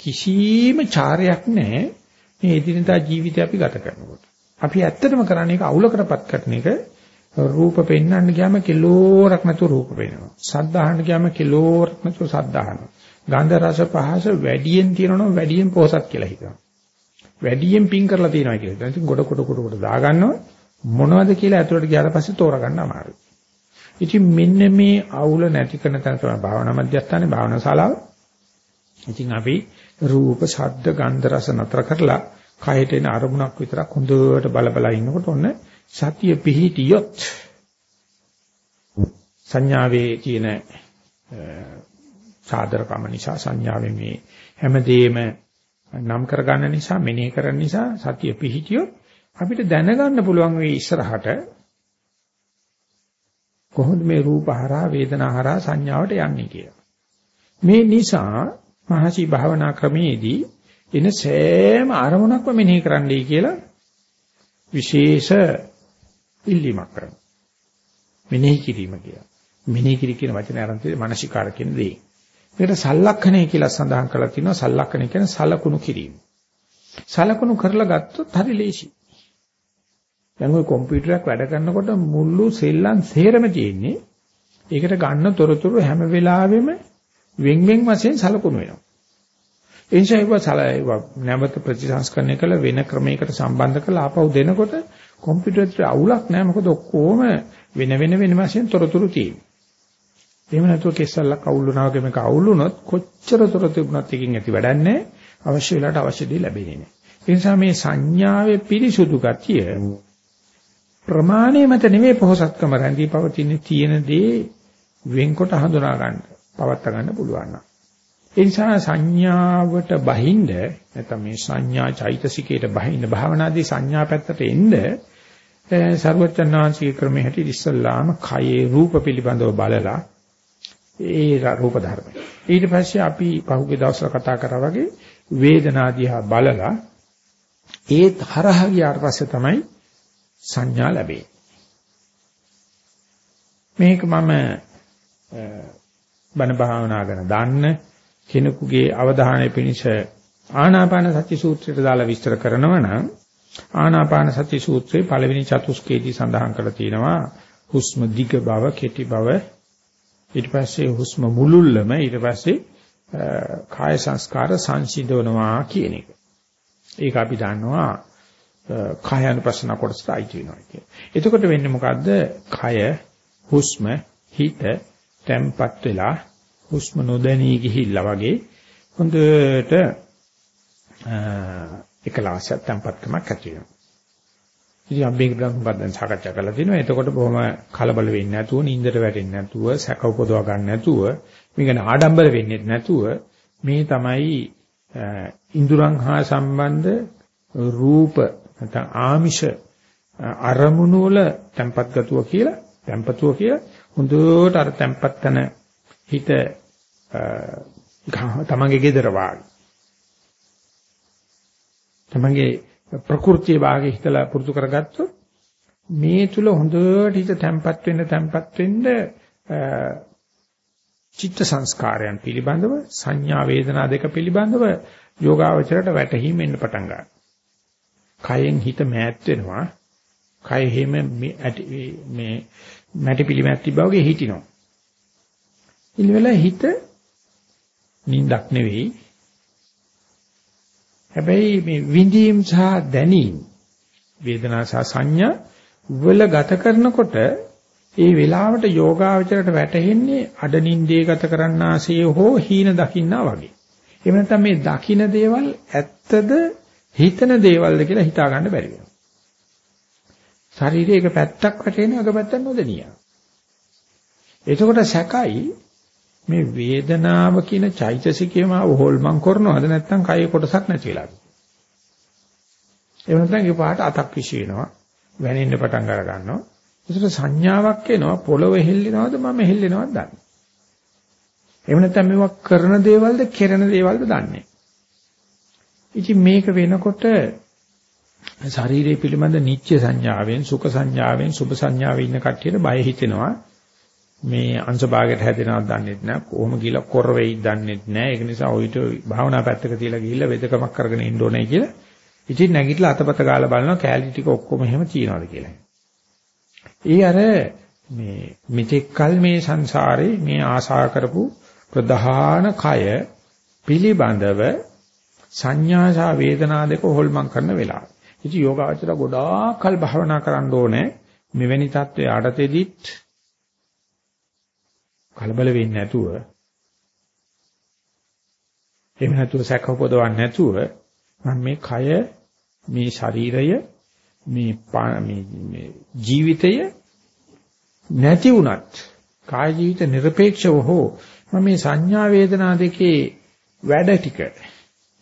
[SPEAKER 1] කිසිම චාරයක් නැහැ මේ එදිනදා ජීවිතය අපි ගත කරනකොට. අපි ඇත්තටම කරන්නේ ඒක අවුලකටපත් කරන එක රූප පෙන්වන්න ගියාම කිලෝරක් නැතුව රූප පේනවා. සද්ද අහන්න ගියාම කිලෝරක් නැතුව සද්ද අහනවා. ගන්ධ රස පහස වැඩියෙන් තියෙනවනම් වැඩියෙන් පොහසත් කියලා හිතනවා. වැඩියෙන් පින් කරලා තියෙනවා කියලා. ඉතින් ගොඩ කොට කොට කොට දාගන්නවා මොනවද කියලා ඇතුළට ගියාට පස්සේ තෝරගන්න අමාරුයි. ඉතින් මෙන්න මේ අවුල නැති කරන තැන තමයි භාවනා මධ්‍යස්ථානේ භාවනා ශාලාව. ඉතින් අපි රූප, ශබ්ද, ගන්ධ, රස නතර කරලා කයට එන අරමුණක් විතරක් හොඳට බල බල ඉන්නකොට ඔන්න සතිය පිහිටියොත් සංඥාවේ තියෙන සාදරකම නිසා සංඥාවේ මේ හැමදේම නම් කරගන්න නිසා මෙනෙහි කරන නිසා සතිය පිහිටියොත් අපිට දැනගන්න පුළුවන් වෙයි ඉස්සරහට කොහොමද මේ රූප හරහා වේදනා හරහා සංඥාවට යන්නේ කියලා. මේ නිසා මහසි භාවනා ක්‍රමයේදී එන සෑම අරමුණක්ම මෙනෙහි කරන්නයි කියලා විශේෂ ඉල්ලීමක් කරනවා. මෙනෙහි කිරීම කියලා. මෙනෙහි කිරි කියන වචනේ අරන් තියෙන්නේ මානසිකාර කියන දේ. මේකට සලලක්ෂණය කියලා සඳහන් කරලා තිනවා සලලක්ෂණය කියන්නේ සලකුණු කිරීම. සලකුණු කරලා ගත්තොත් හරි ලේසි. දැන් ඔය කම්පියුටරයක් වැඩ කරනකොට මුළු සෙල්ලම් සේරම තියෙන්නේ ඒකට ගන්න තොරතුරු හැම වෙලාවෙම වෙන් වෙන් වශයෙන් සලකුණු වෙනවා. ඒ නිසා ඒව සල ඒව නැවත ප්‍රතිසංස්කරණය කළ වෙන ක්‍රමයකට සම්බන්ධ කරලා ආපහු දෙනකොට කම්පියුටරේ අවුලක් නැහැ මොකද ඔක්කොම වෙන වෙන වෙන වශයෙන් තොරතුරු තියෙනවා. එහෙම නැතුව කෙස්සල්ලක් අවුල් වුණා වගේ මේක අවුල් වුණොත් කොච්චර තොර තිබුණත් එකකින් ඇති වැඩක් නැහැ. අවශ්‍ය වෙලාවට අවශ්‍ය දේ ලැබෙන්නේ නැහැ. ඒ නිසා මේ සංඥාවේ පිරිසුදු ගතිය ප්‍රමාණය මත නෙමෙයි පොහසත්කම රැඳී පවතින තියෙන දේ වෙන්කොට හඳුනා ගන්න, පවත් ගන්න පුළුවන්. ඒ නිසා සංඥාවට බහිඳ නැත්නම් මේ සංඥා චෛතසිකයට බහිඳ භාවනාදී සංඥා පැත්තට එන්න සර්වචන්නාංශික ක්‍රමයේ හැටි ඉස්සල්ලාම කයේ රූප පිළිබඳව බලලා ඒ රූප ධර්ම. ඊට පස්සේ අපි පහුගිය දවස්වල කතා කරා වගේ වේදනාදිහා බලලා ඒ හරහා ගියාට පස්සේ තමයි සංඥා ලැබෙන්නේ. මේක මම බණ භාවනා කරන දාන්න කෙනෙකුගේ අවධානය පිණිස ආනාපාන සති සූත්‍රයට දාලා විස්තර කරනවා නම් ආනාපාන සති සූත්‍රයේ පළවෙනි චතුස්කේදී සඳහන් කරලා තියෙනවා හුස්ම දිග බව, කෙටි බව, ඊට පස්සේ හුස්ම මුලුල්ලම ඊට පස්සේ කාය සංස්කාර සංසිඳවනවා කියන එක. ඒක අපි දන්නවා කායानुපස්සන කොටසට අයිති වෙනවා කියන. එතකොට වෙන්නේ මොකද්ද? කය හුස්ම හිත තැම්පත් වෙලා හුස්ම නොදැනී ගිහිල්ලා වගේ හොඳට එකලාසයක් තැම්පත්කමක් ඇති වෙනවා. ඉතින් අපි මේක පිළිබඳව සාකච්ඡා කරලා තිනවා. එතකොට බොහොම කලබල වෙන්නේ නැතුව, නින්දට වැටෙන්නේ නැතුව, සැක උපදවා ගන්න නැතුව, මේක ආඩම්බර වෙන්නේ නැතුව මේ තමයි ඉන්ද්‍රයන් හා සම්බන්ධ රූප නැත්නම් ආමිෂ අරමුණු වල tempat ගතුව කියලා, tempatuව කියලා හොඳට අර tempat තන හිත තමන්ගේ gedara වාගේ තමන්ගේ ප්‍රകൃතිය භාගයේ හිතලා පුරුදු කරගත්තොත් මේ තුල හොඳට හිත තැම්පත් වෙන්න තැම්පත් වෙන්න චිත්ත සංස්කාරයන් පිළිබඳව සංඥා වේදනා දෙක පිළිබඳව යෝගාවචරයට වැටහීම එන්න පටන් ගන්නවා. කයෙන් හිත මෑත් වෙනවා. කය හැම මේ මැටි පිළිමැත් තිබ්බා වගේ හිටිනවා. ඊළඟ හිත නිින්දක් නෙවෙයි හැබැයි මේ විඳීම් සහ දැනීම් වේදනා සහ සංඥා වල ගත කරනකොට ඒ වෙලාවට යෝගාවචරයට වැටෙන්නේ අඩනින්දේ ගත කරන්නාසේ හෝ හීන දකින්නා වගේ. එහෙම නැත්නම් මේ දකින්න දේවල් ඇත්තද හිතන දේවල්ද කියලා හිතා ගන්න බැරි වෙනවා. ශරීරයේ එක පැත්තක් වැටෙන එක පැත්තක් නොදෙනිය. එතකොට සැකයි මේ වේදනාව කියන චෛතසිකයම හොල්මන් කරනවද නැත්නම් කය කොටසක් නැති වෙලාද? එහෙම නැත්නම් ඒ පාට අතක් විශ්ිනවා වැනෙන්න පටන් අර ගන්නවා. ඒකට සංඥාවක් එනවා පොළව හෙල්ලෙනවද මම හෙල්ලෙනවද දන්නේ. එහෙම නැත්නම් මේවා කරන දේවල්ද කෙරෙන දේවල්ද දන්නේ. ඉතින් මේක වෙනකොට ශරීරය පිළිබඳ නිත්‍ය සංඥාවෙන් සුඛ සංඥාවෙන් සුභ සංඥාවෙන් ඉන්න කට්ටියට බය හිතෙනවා මේ අංශභාගයට හැදෙනවද දන්නේ නැහැ. කොහොම කියලා කොර වෙයි දන්නේ නැහැ. ඒක නිසා ඔయిత භාවනා පැත්තක තියලා ගිහිල්ලා වෙදකමක් කරගෙන ඉන්න ඕනේ කියලා. ඉතින් නැගිටලා අතපත ගාලා බලනවා කැලී ටික ඔක්කොම එහෙම තියනවාද කියලා. ඒ අර මේ මෙතෙක්කල් මේ සංසාරේ මේ ආශා කරපු ප්‍රධාන කය පිළිබඳව සංඥා සහ වේදනා දෙක හොල්මන් කරන වෙලාව. ඉතින් යෝගාචර ගොඩාක්කල් භාවනා කරන්න ඕනේ. මෙවැනි தත්ත්වයට යටතේදීත් කලබල වෙන්නේ නැතුව එහෙම නැතුව සැක උපදවන්නේ නැතුව මම මේ කය මේ ශරීරය මේ මේ ජීවිතය නැති වුණත් කාය ජීවිත নিরপেক্ষව හෝ මම මේ සංඥා වේදනා දෙකේ වැඩ ටික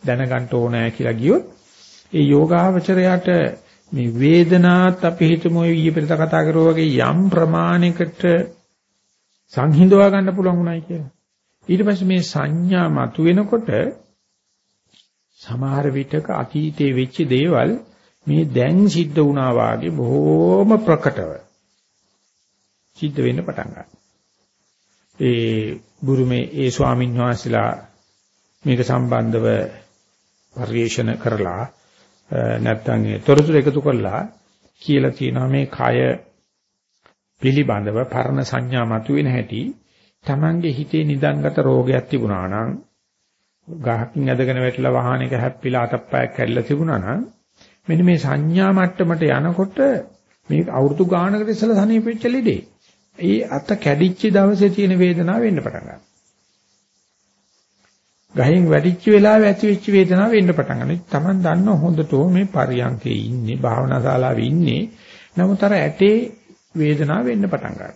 [SPEAKER 1] දැනගන්න ඕනෑ කියලා ගියොත් ඒ යෝගාවචරයට මේ වේදනාත් අපි හිතමු ඊයේ පෙරේද කතා කරා වගේ යම් ප්‍රමාණයකට සංහිඳවා ගන්න පුළුවන් උනායි කියලා. ඊට පස්සේ මේ සංඥා මතුවෙනකොට සමහර විටක අතීතයේ වෙච්ච දේවල් මේ දැන් සිද්ධ වුණා වාගේ බොහෝම ප්‍රකටව සිද්ධ වෙන්න පටන් ගන්නවා. ඒ බුරුමේ ඒ ස්වාමීන් වහන්සේලා මේක සම්බන්ධව පරිශන කරලා නැත්තම් ඒ තොරතුරු එකතු කරලා කියලා තියෙනවා මේ කය පිළිබඳව පරණ සංඥා මතුවෙන හැටි Tamange හිතේ නිදන්ගත රෝගයක් තිබුණා නම් ගහකින් ඇදගෙන වැටලා වාහනයක හැප්පිලා අතප්පයක් කැඩලා තිබුණා නම් මෙන්න මේ සංඥා මට්ටමට යනකොට මේ අවුරුදු ගානකට ඉස්සලා සනීපෙච්ච ලෙඩේ ඒ අත කැඩිච්ච දවසේ තියෙන වේදනාව වෙන්න පටන් ගන්නවා. ගහෙන් වැටිච්ච වෙලාවේ ඇති වෙච්ච වේදනාව වෙන්න පටන් ගන්නවා. Taman දන්න හොඳටම මේ පරියන්කේ ඉන්නේ භාවනා ශාලාවේ ඉන්නේ. නමුත් අර ඇටේ වේදනාව වෙන්න පටන් ගන්නවා.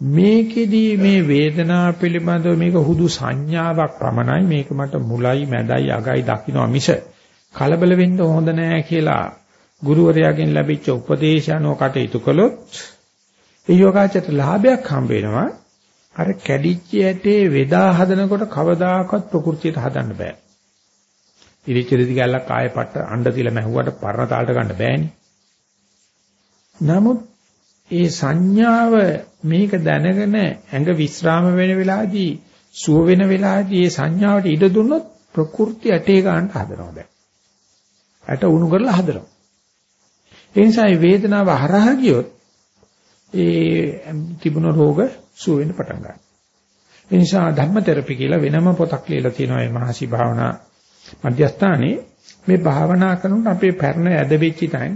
[SPEAKER 1] මේකෙදී මේ වේදනාව පිළිබඳව මේක හුදු සංඥාවක් පමණයි. මේක මට මුලයි මැදයි අගයි දකින්න මිස කලබල වෙන්න හොඳ නෑ කියලා ගුරුවරයාගෙන් ලැබිච්ච උපදේශ අනුව කටයුතු කළොත් ඒ යෝගාචරයට ලාභයක් හම්බ වෙනවා. අර කැඩිච්ච ඇටේ වේදා හදනකොට කවදාකවත් ප්‍රകൃතියට හදන්න බෑ. ඉරිචිරිදි ගැල්ලක් ආයෙ පට්ට අඬ තියලා මැහුවට පරණ තාලට ගන්න බෑනේ නමුත් ඒ සංඥාව මේක දැනගෙන ඇඟ විස්්‍රාම වෙන වෙලාවදී සුව වෙන වෙලාවදී ඒ සංඥාවට ඉඩ දුන්නොත් ප්‍රകൃති ඇටේ ගන්න හදනවා දැන්. ඇට උණු කරලා හදනවා. ඒ නිසා මේ වේදනාව හරහා ගියොත් ඒ තිබුණ රෝග සුව වෙන්න පටන් ගන්නවා. ඒ නිසා ධර්ම තෙරපි කියලා වෙනම පොතක් ලියලා තියෙනවා මේ මහසි භාවනා මධ්‍යස්ථානයේ මේ භාවනා කරනකොට අපේ පැරණ ඇද වෙච්ච තැන්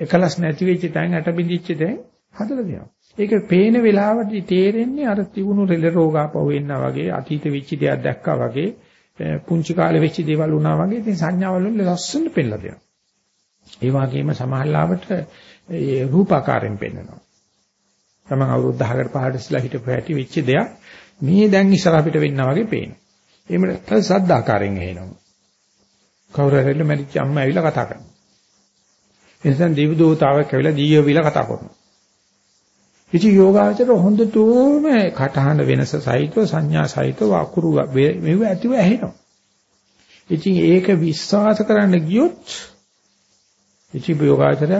[SPEAKER 1] එකලස් නැති වෙච්ච තැන් අට බිඳිච්ච තැන් හදලා දෙනවා. ඒක පේන වෙලාවට තේරෙන්නේ අර තිබුණු රෙල රෝගාපව වෙන්නා වගේ අතීත වෙච්ච දේවල් දැක්කා වගේ පුංචි කාලේ වෙච්ච දේවල් වුණා වගේ ඉතින් සංඥාවල් වල ලස්සන පෙන්නලා දෙනවා. ඒ වගේම සමහරලාවට ඒ රූපාකාරයෙන් පෙන්නනවා. තමන් අවුරුදු 10කට පහකට ඉස්සලා හිටපු හැටි වෙච්ච දෙයක් මේ දැන් ඉස්සරහ පිට වෙන්නා වගේ පේනවා. එහෙම නැත්නම් සද්ද ආකාරයෙන් එනවා. කවුරු හරි මැරිච්ච අම්මා ඇවිල්ලා කතා කරනවා. එනිසා දේව දූතාවක් ඇවිල්ලා දීය විලා කතා කරනවා. ඉති යෝගාචර හොඳටම කටහඬ වෙනස සහිතව සංඥා සහිතව අකුරු මෙව ඇතිව ඇහෙනවා. ඉතින් ඒක විශ්වාස කරන්න ගියොත් ඉති යෝගාචරය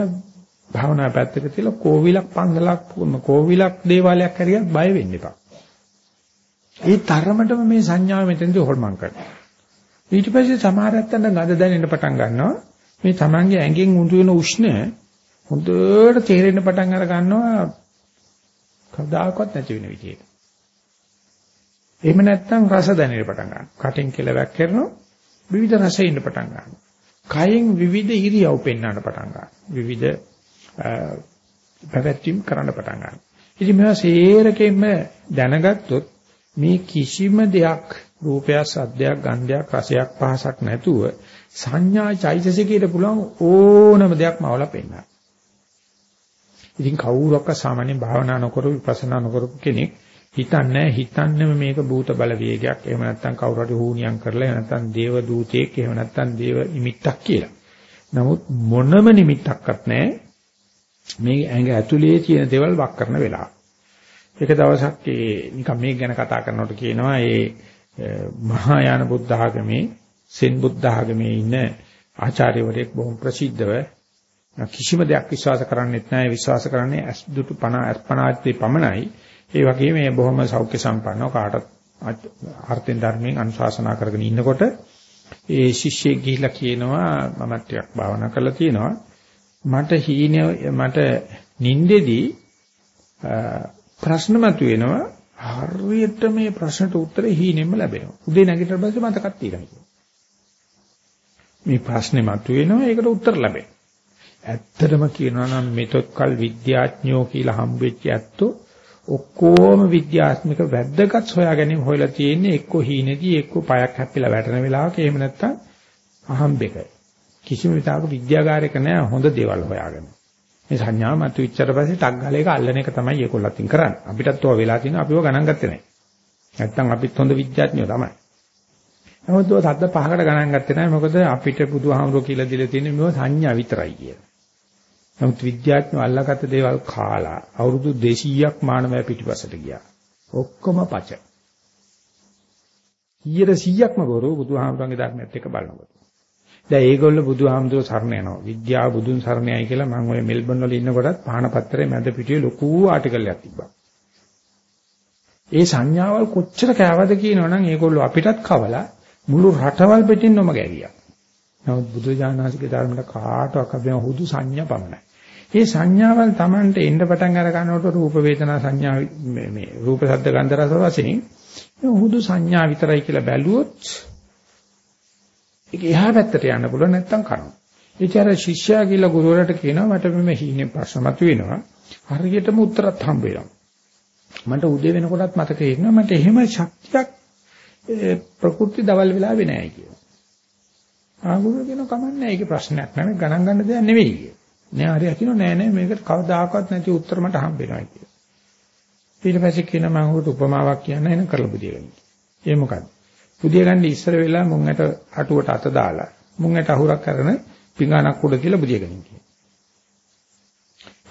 [SPEAKER 1] භාවනා පැත්තක තියලා කෝවිලක් පන්සලක් කෝවිලක් දේවාලයක් හරියට බය වෙන්න එපා. ඒ තරමටම මේ සංඥාව මෙතනදී හොල්මන් කරනවා. ඊට පස්සේ සමහරත්තන්න ගඳ දැනෙන්න පටන් ගන්නවා. මේ Tamange ඇඟෙන් උඳු වෙන උෂ්ණය හොඳට තේරෙන්න පටන් අර ගන්නවා කවදාකවත් නැති වෙන විදියට. එහෙම නැත්නම් රස දැනෙන්න පටන් ගන්නවා. කටෙන් කෙලවක් කරනවා විවිධ රස ඉන්න පටන් ගන්නවා. කයෙන් විවිධ ඉරියව් පෙන්වන්න පටන් ගන්නවා. විවිධ පැවැත්වීම් කරන්න පටන් ගන්නවා. ඉතින් මේවා සේරකෙම දැනගත්තොත් මේ කිසිම දෙයක් රූපයක්, සද්දයක්, ගන්ධයක්, රසයක්, පහසක් නැතුව සංඥා චෛතසිකයට පුළුවන් ඕනම දෙයක් මවලා පෙන්නන්න. ඉතින් කවුරක්ක සාමාන්‍ය භාවනා නොකර විපස්සනා නොකරපු කෙනෙක් හිතන්නේ හිතන්නේම මේක භූත බලවේගයක් එහෙම නැත්නම් කවුරු හරි හුනියම් කරලා එහෙම නැත්නම් දේව දූතයෙක් එහෙම නැත්නම් දේව නිමිත්තක් කියලා. නමුත් මොනම නිමිත්තක්වත් නැහැ. මේ ඇඟ ඇතුලේ තියෙන දේවල් වක් කරන වෙලාව. එක දවසක් ඒ නිකන් මේක ගැන කතා කරනකොට කියනවා ඒ මහායාන බුද්ධ ආගමේ සෙන් බුද්ධ ආගමේ ඉන්න ආචාර්යවරයෙක් බොහොම ප්‍රසිද්ධව කිසිම දෙයක් විශ්වාස කරන්නේත් නැහැ. විශ්වාස කරන්නේ ඇස් දුටු පණ අර්පණාත්‍රි පමණයි. ඒ වගේම මේ බොහොම සෞඛ්‍ය සම්පන්නව කාටත් ආර්තෙන් ධර්මයෙන් අනුශාසනා කරගෙන ඉන්නකොට ඒ ශිෂ්‍යෙක් ගිහිලා කියනවා මම ටිකක් භාවනා කරලා තියෙනවා. මට හීනේ මට නින්දෙදී ප්‍රශ්න මතුවෙනවා හරියට මේ ප්‍රශ්නට උත්තරේ හීනෙන්ම ලැබෙනවා උදේ නැගිටින පස්සේ මතකත් තියෙනවා මේ ප්‍රශ්නේ මතුවෙනවා ඒකට උත්තර ලැබෙනවා. ඇත්තටම කියනවා නම් මෙතොත්කල් විද්‍යාඥයෝ කියලා හම්බෙච්ච ඇත්තෝ ඔක්කොම විද්‍යාත්මක වැද්දගත් හොයා ගැනීම හොයලා තියෙන්නේ එක්ක හීනේදී එක්ක පයක් හැප්පිලා වැටෙන වෙලාවක එහෙම නැත්නම් අහම්බෙක. කිසිම විතාවක විද්‍යාගාරයක නෑ හොඳ දේවල් හොයාගෙන. මේ සංඥා මත විචාර පස්සේ ටක් ගාලා ඒක අල්ලන එක තමයි ඒකොල්ලත්ින් කරන්නේ. අපිටත් ඕවා වෙලා තියෙනවා අපිව ගණන් ගත්තේ නෑ. නැත්තම් අපිත් හොඳ විද්‍යාඥයෝ තමයි. නමුත් ඔය සද්ද පහකට ගණන් ගත්තේ නැහැ මොකද අපිට බුදුහාමුදුරුවෝ කියලා දීලා තියෙන්නේ මේව සංඥා විතරයි කියලා. නමුත් විද්‍යාඥයෝ අල්ලාගත්ත දේවල් කාලා අවුරුදු 200ක් මානවය පිටිපස්සට ගියා. ඔක්කොම පච. 100%ක්ම බොරු බුදුහාමුදුරන්ගේ ධර්මයත් එක්ක බලනකොට. දැන් ඒගොල්ලෝ බුදුහාමුදුරුවෝ සරණ යනවා. විද්‍යාව බුදුන් සරණයි කියලා මම ඔය මෙල්බන් වල ඉන්නකොටත් පහන පත්‍රයේ මැද පිටියේ ලොකු ආටිකල් එකක් තිබ්බා. ඒ සංඥාවල් කොච්චර කෑවද කියනවනම් ඒගොල්ලෝ අපිටත් කවලා මුළු රටවල් පිටින් නොම ගැරියා. නමුත් බුදු දානහසිකේ ධර්මයට කාටවත් අපේ හුදු සංඥා පමණයි. මේ සංඥාවල් Tamanට එන්න පටන් අර ගන්නකොට රූප වේදනා සංඥා මේ මේ රූප ශබ්ද ගන්ධ රස වශයෙන් හුදු සංඥා විතරයි කියලා බැලුවොත් ඒක එහා පැත්තට යන්න පුළුවන් නැත්තම් කරනවා. ඊචාර ශිෂ්‍යයා කියලා ගුරුවරට කියනවා මට මෙම හීනේ ප්‍රශ්න මතුවෙනවා. හරියටම උත්තරත් හම්බ වෙනවා. මට උදේ වෙනකොටත් මතක ඉන්නවා මට එහෙම ශක්තියක් ප්‍රകൃති දවල් වෙලාවේ නැහැ කියලා. ආගුරු කියන කමන්නේ ඒකේ ප්‍රශ්නයක් නෙමෙයි ගණන් ගන්න දෙයක් නෙවෙයි කියලා. නෑ හරිය කියනවා නෑ නෑ මේකට කවදාකවත් නැති උත්තර මට හම්බ වෙනවා කියලා. ඊට පස්සේ කියන මම උකට උපමාවක් කියන්න එන කරලා බුදිය ගන්න. ඒ මොකද්ද? බුදිය ගන්න ඉස්සර වෙලා මුං ඇට අටුවට අත දාලා මුං ඇට අහුරක් කරන පිඟානක් උඩ කියලා බුදිය ගන්න කියනවා.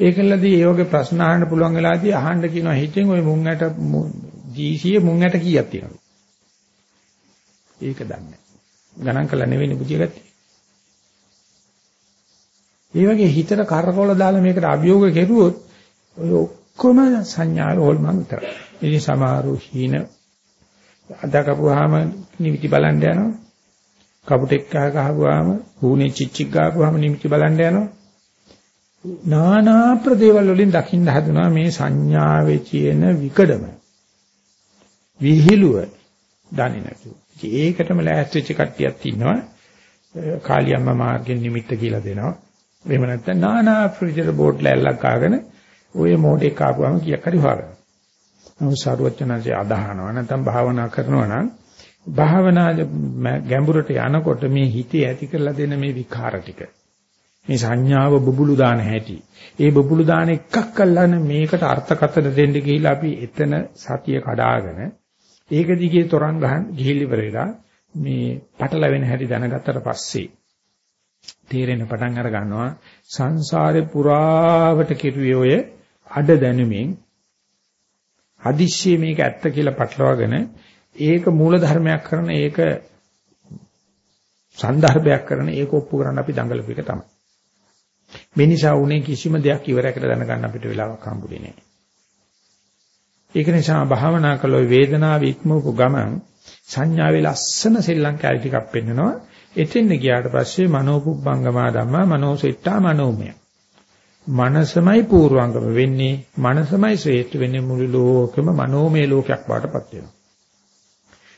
[SPEAKER 1] ඒකලදී ඒ වගේ ප්‍රශ්න අහන්න පුළුවන් වෙලාවදී අහන්න කියනවා හිතෙන් ওই මුං ඇට ජීසියේ මුං ඇට කීයක් තියෙනවද? ඒක දන්නේ ගණන් කළා නෙවෙයි බුදිය ගත්තේ. ඒ වගේ හිතට කරකවල දාලා මේකට අභියෝග කෙරුවොත් ඔය ඔක්කොම සංඥා හොල්මන් විතරයි. ඉතින් සමහරු හීන අදකපුවාම නිමිති බලන්න යනවා. කපුටෙක් කහ ගහපුවාම හුනේ චිච්චික් ගහපුවාම නිමිති බලන්න යනවා. නානා ප්‍රදේවල් වලින් දකින්න හදනවා මේ සංඥාවේ තියෙන විකඩම. විහිළුව දන්නේ නැතුව. ඒකටම ලෑස්ති වෙච්ච කට්ටියක් ඉන්නවා. කාලියම්ම මාර්ගෙන් නිමිත්ත කියලා දෙනවා. එහෙම නැත්නම් නානා ෆ්‍රිජර් බෝඩ් ලැල්ලක් ගාගෙන ඔය මොඩේක් ආපුවම කීයක් හරි හොරන. නමුත් සාරවත්චනanse අදහනවා නැත්නම් භාවනා කරනවා නම් භාවනා ගැඹුරට යනකොට මේ හිතේ ඇති කරලා දෙන මේ විකාර ටික මේ සංඥාව බුබුලු දාන හැටි. ඒ බුබුලු දාන එකක් අල්ලන මේකට අර්ථකථන දෙන්න ගිහිල්ලා අපි එතන සතිය කඩාගෙන ඒක දිගේ තරංග ගහන් ගිහිලි ඉවරලා මේ පටලැවෙන හැටි දැනගත්තට පස්සේ තේරෙන පටන් අර ගන්නවා සංසාරේ පුරාවට කෙරුවේ ඔය අඩ දැනුමින් හදිස්සියේ මේක ඇත්ත කියලා පටලවාගෙන ඒක මූල ධර්මයක් කරන ඒක සන්දර්භයක් කරන ඒක ඔප්පු කරන්න අපි දඟලපු එක තමයි. මේ නිසා උනේ කිසිම දෙයක් ඉවරයකට දැනගන්න අපිට වෙලාවක් හම්බුනේ නැහැ. ඒක නිසා භාවනා කළොත් වේදනාව ඉක්මවපු ගමන් සංඥාවේ ලස්සන සෙල්ලම් කැලි ටිකක් පෙන්නනවා. එතෙන් ගියාට පස්සේ මනෝපුබ්බංගමා ධම්මා මනෝසෙට්ටා මනෝමය. මනසමයි පූර්වංගම වෙන්නේ මනසමයි ශ්‍රේෂ්ඨ වෙන්නේ මුළු ලෝකෙම මනෝමය ලෝකයක් බාටපත් වෙනවා.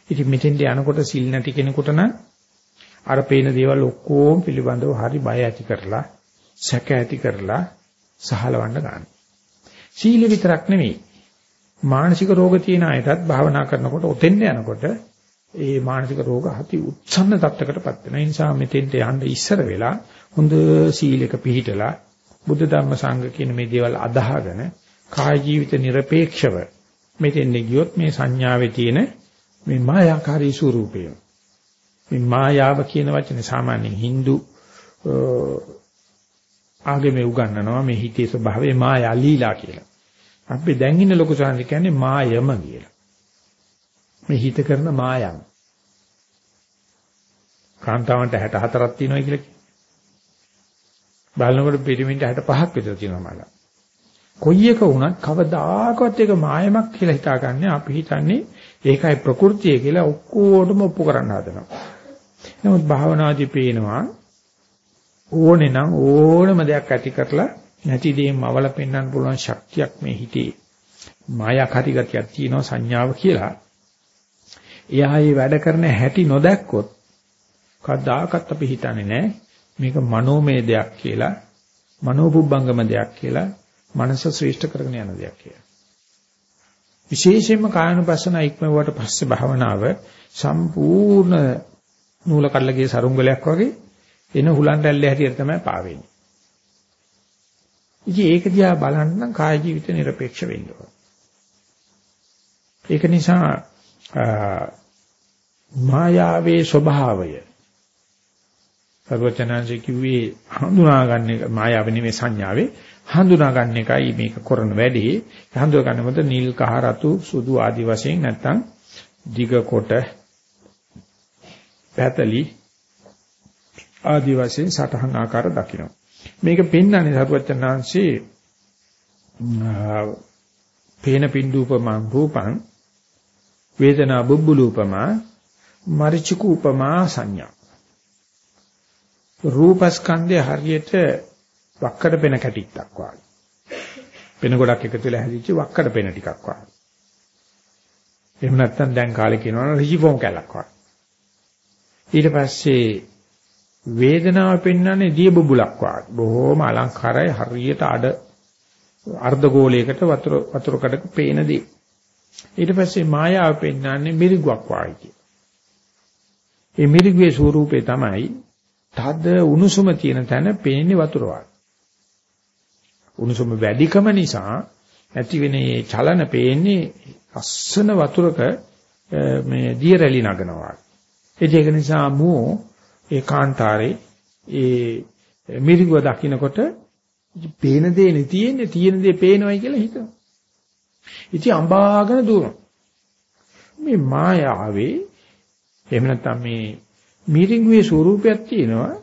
[SPEAKER 1] ඉතින් මෙතෙන්ට යනකොට සිල් නැති කෙනෙකුට නම් අර පේන දේවල් ඔක්කොම පිළිබඳව හරි බය ඇති කරලා සැක ඇති කරලා සහලවන්න ගන්න. සීල විතරක් නෙමෙයි මානසික රෝග තියෙන අයටත් භාවනා කරනකොට ඔතෙන්ට යනකොට ඒ මානසික රෝග ඇති උත්සන්න තත්ත්වයකටපත් වෙනවා. ඒ නිසා මෙතෙන්ට යන්න ඉස්සර වෙලා හොඳ සීලයක පිළිහිටලා බුද්ධ ධර්ම සංඝ කියන මේ දේවල් අදාහගෙන කාය ජීවිත নিরপেক্ষව මෙතෙන්නේ ගියොත් මේ සංඥාවේ තියෙන මේ මායාකාරී ස්වરૂපය මේ මායාව කියන වචනේ සාමාන්‍ය Hindu ආගමේ උගන්වනවා මේ හිතේ ස්වභාවය මායා ලීලා කියලා. අපි දැන් ඉන්න ලොකු සංහි කියන්නේ මායම කියලා. මේ හිත කරන මායම්. කාන්තාවන්ට 64ක් තියෙනවා කියලා බලනකොට පිරමිඩ් 65ක් විතර තියෙනවා මල. කොයි එක වුණත් කවදාකවත් ඒක මායමක් කියලා හිතාගන්නේ අපි හිතන්නේ ඒකයි ප්‍රകൃතිය කියලා ඔක්කොටම ඔප්පු කරන්න හදනවා. නමුත් භාවනාදී පේනවා ඕනේ නම් ඕනම දෙයක් ඇති කරලා නැති දෙයින් මවල පෙන්වන්න පුළුවන් ශක්තියක් මේ හිතේ මායාකාරී ගතියක් තියෙනවා සංඥාව කියලා. එයා මේ වැඩ කරන හැටි නොදැක්කොත් කවදාකවත් අපි හිතන්නේ නැහැ මේක මනෝමය දෙයක් කියලා මනෝපුබ්බංගම දෙයක් කියලා මනස ශ්‍රේෂ්ඨ කරගෙන යන දෙයක් කියලා. විශේෂයෙන්ම කායනුපස්සන ඉක්මවුවට පස්සේ භාවනාව සම්පූර්ණ නූල කඩලගේ සරුංගලයක් වගේ එන හුලන් රැල්ලේ හැටියට තමයි පාවෙන්නේ. ඉතින් ඒක දිහා බලන්න නම් කාය ජීවිත নিরপেক্ষ වෙන්න ඕන. ඒක නිසා මායාවේ ස්වභාවය සර්වචනංශ කිව්වේ හඳුනා ගන්න එක මායාව නෙමෙයි සංඥාවේ. හඳුනා ගන්න එකයි මේක කරන වැඩේ. හඳුනා ගන්න මොකද නිල් කහ රතු සුදු ආදි වශයෙන් නැත්තම් දිග කොට පැතලි ආදි වශයෙන් සටහන් ආකාර දකින්න මේක පෙන්වන්නේ සර්වචනංශේ පේන පින්දූපමං රූපං වේදනා බුබ්බුලූපමා මරිචිකූපමා සංඥා. රූපස්කන්ධය හරියට වක්කඩ පෙන කැටිත්තක් වගේ. පෙන ගොඩක් එකතු වෙලා හැදිච්ච වක්කඩ පෙන ටිකක් වගේ. එහෙම නැත්නම් දැන් කාලේ කියනවා රිජිෆෝම් කැලක් වගේ. ඊට පස්සේ වේදනාව පෙන්වන්නේ දිය බුබුලක් වගේ. බොහෝම අලංකාරයි හරියට අඩ අර්ධ ගෝලයකට වතුර වතුර කඩක පේන දේ. ඊට පස්සේ මායාව පෙන්වන්නේ මිරිගුවක් වගේ කියලා. ඒ මිරිගුවේ ස්වරූපේ තමයි තද උණුසුම තියෙන තැන පේන්නේ වතුර වගේ. උණුසුම වැඩිකම නිසා ඇති වෙන මේ චලන පේන්නේ අස්සන වතුරක මේ දිය රැලි නගනවා. ඒක නිසා මෝ ඒ කාන්තාරේ ඒ මිරිගුව දකින්නකොට පේන දේ නේ තියෙන්නේ තියෙන දේ පේනවයි කියලා හිතනවා. ඉතින් අඹාගෙන දුවනවා. මේ මායාවේ එහෙම නැත්නම් මේ මිරිඟුවේ ස්වરૂපයක් තියෙනවා.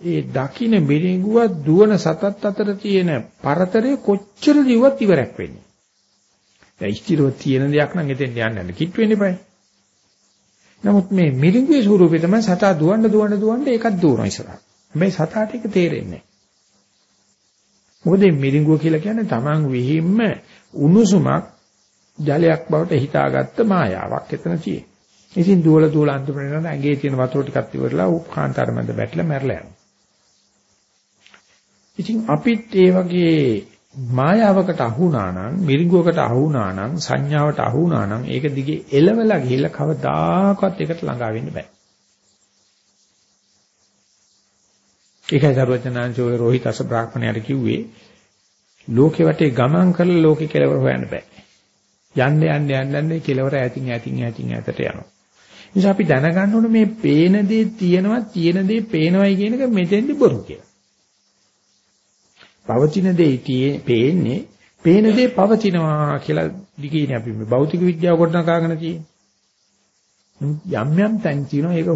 [SPEAKER 1] ඒ දකින්න මිරිඟුව දුවන සතත් අතර තියෙන පරතරය කොච්චර දිව්වත් ඉවරක් වෙන්නේ. දැන් ස්ථිරව තියෙන දෙයක් නම් එතෙන් යන්නේ නැහැ. කිට් වෙන්න eBay. නමුත් මේ මිරිඟුවේ ස්වરૂපය තමයි සතා දුවන්න දුවන්න දුවන්න ඒකත් දුවනවා ඉස්සරහ. හැබැයි සතාට ඒක තේරෙන්නේ නැහැ. මොකද මිරිඟුව කියලා කියන්නේ Taman විහිම්ම උණුසුමක් ජලයක් බවට හිතාගත්ත මායාවක් එතන තියෙන. ඉතින් දුවල දුවල අන්තිමට යනවා ඇඟේ තියෙන වතුර ටිකක් ඉවරලා උ කාන්තාර මැද බැටලා මැරලා යනවා. ඉතින් අපිත් ඒ වගේ මායාවකට අහු වුණා නම් මිරිඟුවකට අහු වුණා නම් සංඥාවට අහු වුණා නම් ඒක දිගේ එලවලා ගිහිල්ලා කවදාකවත් ඒකට ළඟා වෙන්න බෑ. ඒකයි සර්වඥාන්සෝගේ රෝහිත අස බ්‍රාහ්මණයාට කිව්වේ ලෝකේ වටේ ගමන් කරලා ලෝකේ කෙලවර හොයන්න බෑ. යන්න යන්න යන්න යන්න කෙලවර ඈතින් ඈතින් ඈතින් ඈතට යනවා. නිසා අපි දැනගන්න ඕනේ මේ පේන දේ තියෙනවා තියෙන දේ පේනවයි කියන එක මෙතෙන්දි බොරු කියලා. පවතින දේ පේන්නේ පේන දේ පවතිනවා කියලා දිගිනේ අපි මේ භෞතික විද්‍යාව ගොඩනගාගෙන තියෙන්නේ. යම් යම් තැන් තියෙනවා ඒක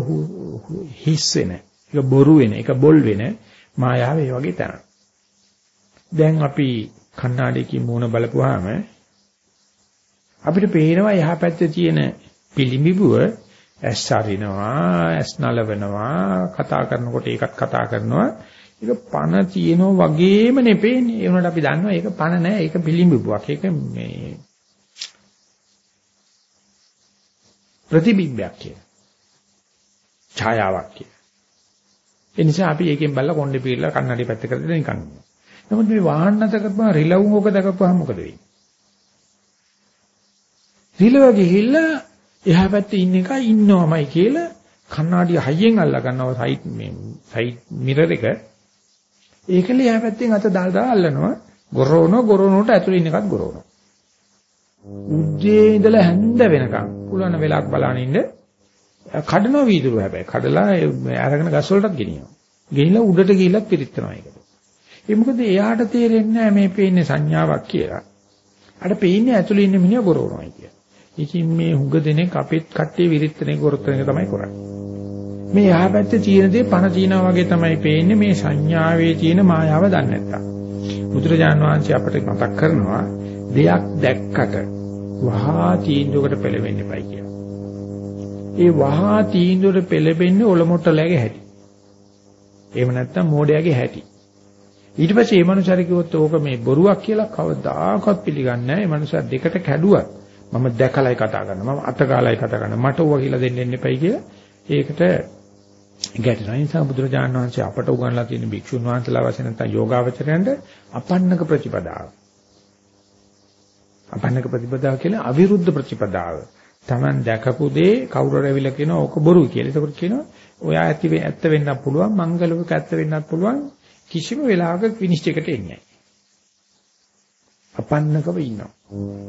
[SPEAKER 1] හිස් වෙන, ඒක බොරු වෙන, ඒක බොල් වෙන මායාව ඒ වගේ තැනක්. දැන් අපි කණ්ණාඩියකින් මූණ බලපුවාම අපිට පේනවා එහා පැත්තේ තියෙන පිළිඹුව ඇස් අරිනවා ඇස් නලවනවා කතා කරනකොට ඒකත් කතා කරනවා. ඒක පණ තියෙනවා වගේම නෙපෙන්නේ. ඒ වුණාට අපි දන්නවා ඒක පණ නෑ ඒක පිළිඹුවක්. ඒක මේ ප්‍රතිබිම්බයක් කියන ඡායාවක් කියන ඒ නිසා අපි ඒකෙන් බලලා කොණ්ඩේ පීරලා කන්නඩි පැත්තකට දාලා නිකන් නමුත් මේ වාහන නැත කරපුවා රිලවුම් ඕක දකපුවාම මොකද වෙන්නේ? රිලව ගිහිල්ලා එහා පැත්තේ ඉන්න එක ඉන්නවමයි කියලා කණ්ණාඩිය හයියෙන් අල්ලා ගන්නවා සයිඩ් මේ සයිඩ් මිරර් එක. ඒකල එහා පැත්තෙන් අත දාලා දාලා අල්ලනවා. ගොරවනවා ගොරවනකොට ඇතුළේ ඉන්න එකත් ගොරවනවා. උද්දී ඉඳලා හැන්ද වෙනකන් පුළුවන් වෙලාවක් බලන ඉන්න කඩනවා වීදුරුව හැබැයි කඩලා අරගෙන ගස් වලටත් ගෙනියනවා. ගෙනිලා උඩට ගිහිල්ලා පිරිත්තනවා ඒකට. ඒ මොකද එයාට තේරෙන්නේ මේ පේන්නේ සංඥාවක් කියලා. අර පේන්නේ ඇතුළේ ඉන්න මිනිහා ගොරවනවායි කියලා. ඉතින් මේ හුඟ දෙනෙක් අපිත් කට්ටිය විරිත්තනේ ගොරතන එක තමයි කරන්නේ. මේ යහ පැත්තේ තියෙන දේ පණ තියනවා වගේ තමයි පේන්නේ මේ සංඥාවේ තියෙන මායාව දන්නේ නැත්තම්. බුදුරජාණන් වහන්සේ අපට මතක් කරනවා දෙයක් දැක්කට වහා තීන්දුවකට පෙළවෙන්න එපයි කියලා. ඒ වහා තීන්දුවට පෙළෙන්නේ ඔලොමොට්ටලගේ හැටි. එහෙම නැත්තම් මෝඩයාගේ හැටි. ඊට පස්සේ මේ මනුස්සයාට කිව්වොත් ඕක මේ බොරුවක් කියලා කවදාකවත් පිළිගන්නේ නැහැ. මේ මනුස්සයා දෙකට කැඩුවත් මම දැකලයි කතා කරනවා. මම අතගාලයි කතා කරනවා. මට ඕවා කියලා දෙන්න එන්න එපයි කියලා. ඒකට ගැටෙනවා. ඒ නිසා බුදුරජාණන් වහන්සේ අපට උගන්ලා තියෙන භික්ෂුන් වහන්සේලා වශයෙන් නැත්නම් යෝගාවචරයන්ට අපන්නක ප්‍රතිපදාව. අපන්නක ප්‍රතිපදාව කියන්නේ අවිරුද්ධ ප්‍රතිපදාව. Taman දැකපු දේ කවුරු රැවිලා කියනවා ඕක බොරු කියලා. ඒකට කියනවා ඔයා ඇති ඇත්ත වෙන්නත් පුළුවන්, මංගලවක ඇත්ත වෙන්නත් පුළුවන්. කිසිම වෙලාවක විනිශ්චයකට එන්නේ නැහැ. අපන්නකව ඉන්නවා.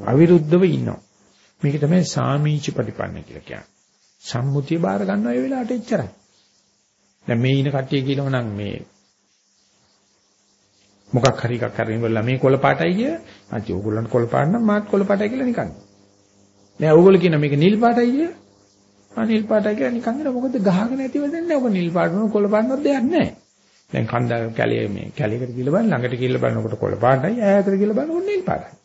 [SPEAKER 1] අවිරුද්ධව ඉන්නවා. මේක තමයි සාමීච ප්‍රතිපන්න කියලා කියන්නේ. සම්මුතිය බාර ගන්නවා ඒ වෙලාවට එච්චරයි. දැන් මේ ඉන කට්ටිය කියනවා නම් මේ මොකක් හරි එකක් කරගෙන ඉවරලා මේ කොළ පාටයි කිය. අන්ති ඕගොල්ලන්ට කොළ පාට නම් මාත් කොළ පාටයි කියලා නිකන්. නෑ ඕගොල්ලෝ කියන මේක නිල් පාටයි කිය. ආ නිල් පාටයි කියලා නිකන් නේද මොකද ගහගෙන ඇතිව දෙන්නේ. ඔක නිල් පාට නෝ කොළ පාටනොත් දෙයක් නෑ. දැන් කන්ද කැලේ මේ කැලේකට ගිහලා බලන්න ළඟට ගිහලා බලනකොට කොළ පාටයි ඈතට ගිහලා බලනකොට නිල් පාටයි.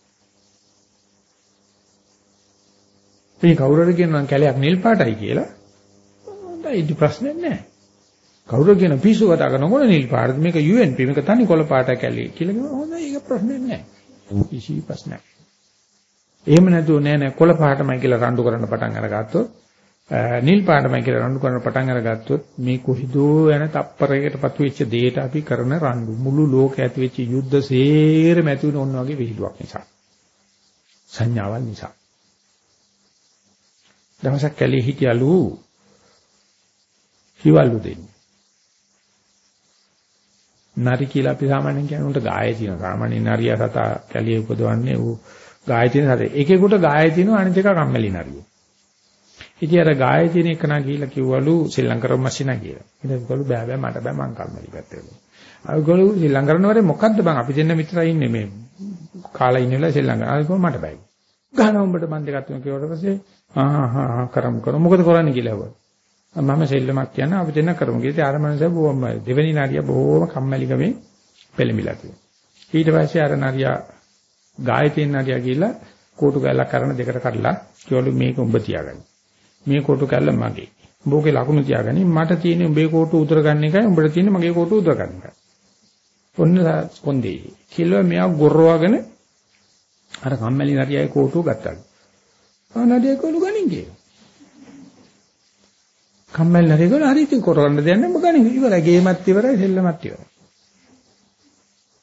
[SPEAKER 1] මේ කවුරුහරි කියනවා කැලයක් නිල් පාටයි කියලා හොඳයි ඉති ප්‍රශ්නයක් නැහැ. කවුරු කියන පිස්සු කතා කරනකොට නිල් පාට මේක UNP මේක තනි කොළ පාට කැලේ කියලා කිව්වොත් හොඳයි ඒක ප්‍රශ්නයක් නැහැ. කිසි ප්‍රශ්නයක්. එහෙම නැතුව නෑ නෑ කොළ පාටමයි කියලා රණ්ඩු කරන්න පටන් අරගත්තොත් නිල් පාටමයි කියලා රණ්ඩු කරන පටන් අරගත්තොත් මේ කොහිදෝ යන තප්පරයකට පතු වෙච්ච දෙයට අපි කරන රණ්ඩු මුළු ලෝකෙ ඇති වෙච්ච යුද්ධ සේරම ඇති වෙන ඕන වගේ විහිළුවක් නිසා සංඥාවල් නිසා දවසක් කැලේ හිටියලු හිවලු දෙන්නේ නරි කියලා අපි සාමාන්‍යයෙන් කියන උන්ට ගායේ තියෙන සාමාන්‍ය නරියා සතා කැලියේ උපදවන්නේ ඌ ගායේ තියෙන සතේ එකෙකුට ගායේ තියෙනවා අනිත් එක කම්මැලි නරියෝ ඉතින් අර ගායේ තියෙන එක නා ගිහිල්ලා කිව්වලු ශ්‍රී ලංකාවේ මැෂිනා කියලා. ඊට පස්සේ බෑ බෑ මට බෑ මං කම්මැලි පැත්තේ. අයගොල්ලෝ ශ්‍රී ලංකාවේ වරේ මොකද්ද බං අපි දෙන්න විතරයි ඉන්නේ මේ කාලා ඉන්නලා ශ්‍රී ලංකාවේ. අයගොල්ලෝ මට බෑ. ගහන උඹට මන් දෙකක් තුන කිව්වට පස්සේ ආ හා හා කරමු කරමු මොකද කරන්නේ කියලා ඇහුවා. මම සෙල්ලමක් කියන අපි දෙන්න කරමු කියලා අර මනස බොහොම දෙවෙනි නාරිය බොහොම කම්මැලිකමේ පෙළඹිලා තියෙනවා. ඊට පස්සේ අර නාරියා ගායතීන් නාරියා කියලා කෝටු ගැලක් කරන දෙකට කඩලා කිව්වලු මේක උඹ තියාගන්න. මේ කොටු කැල්ල මගේ. උඹගේ ලකුණු තියාගනි මට තියෙන්නේ උඹේ කොටු උතර ගන්න එකයි උඹට තියෙන්නේ මගේ කොටු උතර ගන්න එකයි. ඔන්න කොන්දේ. කිල්ල මෙයා ගොරවගෙන අර කම්මැලි නරියයි කොටු ගත්තා. ආ නරිය කොළු ගනින් කියලා. කම්මැලි නරිය කොළු හරි ඉතින් කරවන්න දෙයක් නැහැ උඹ ගනින් ඉවරයි ගේමත් ඉවරයි සෙල්ලමත් ඉවරයි.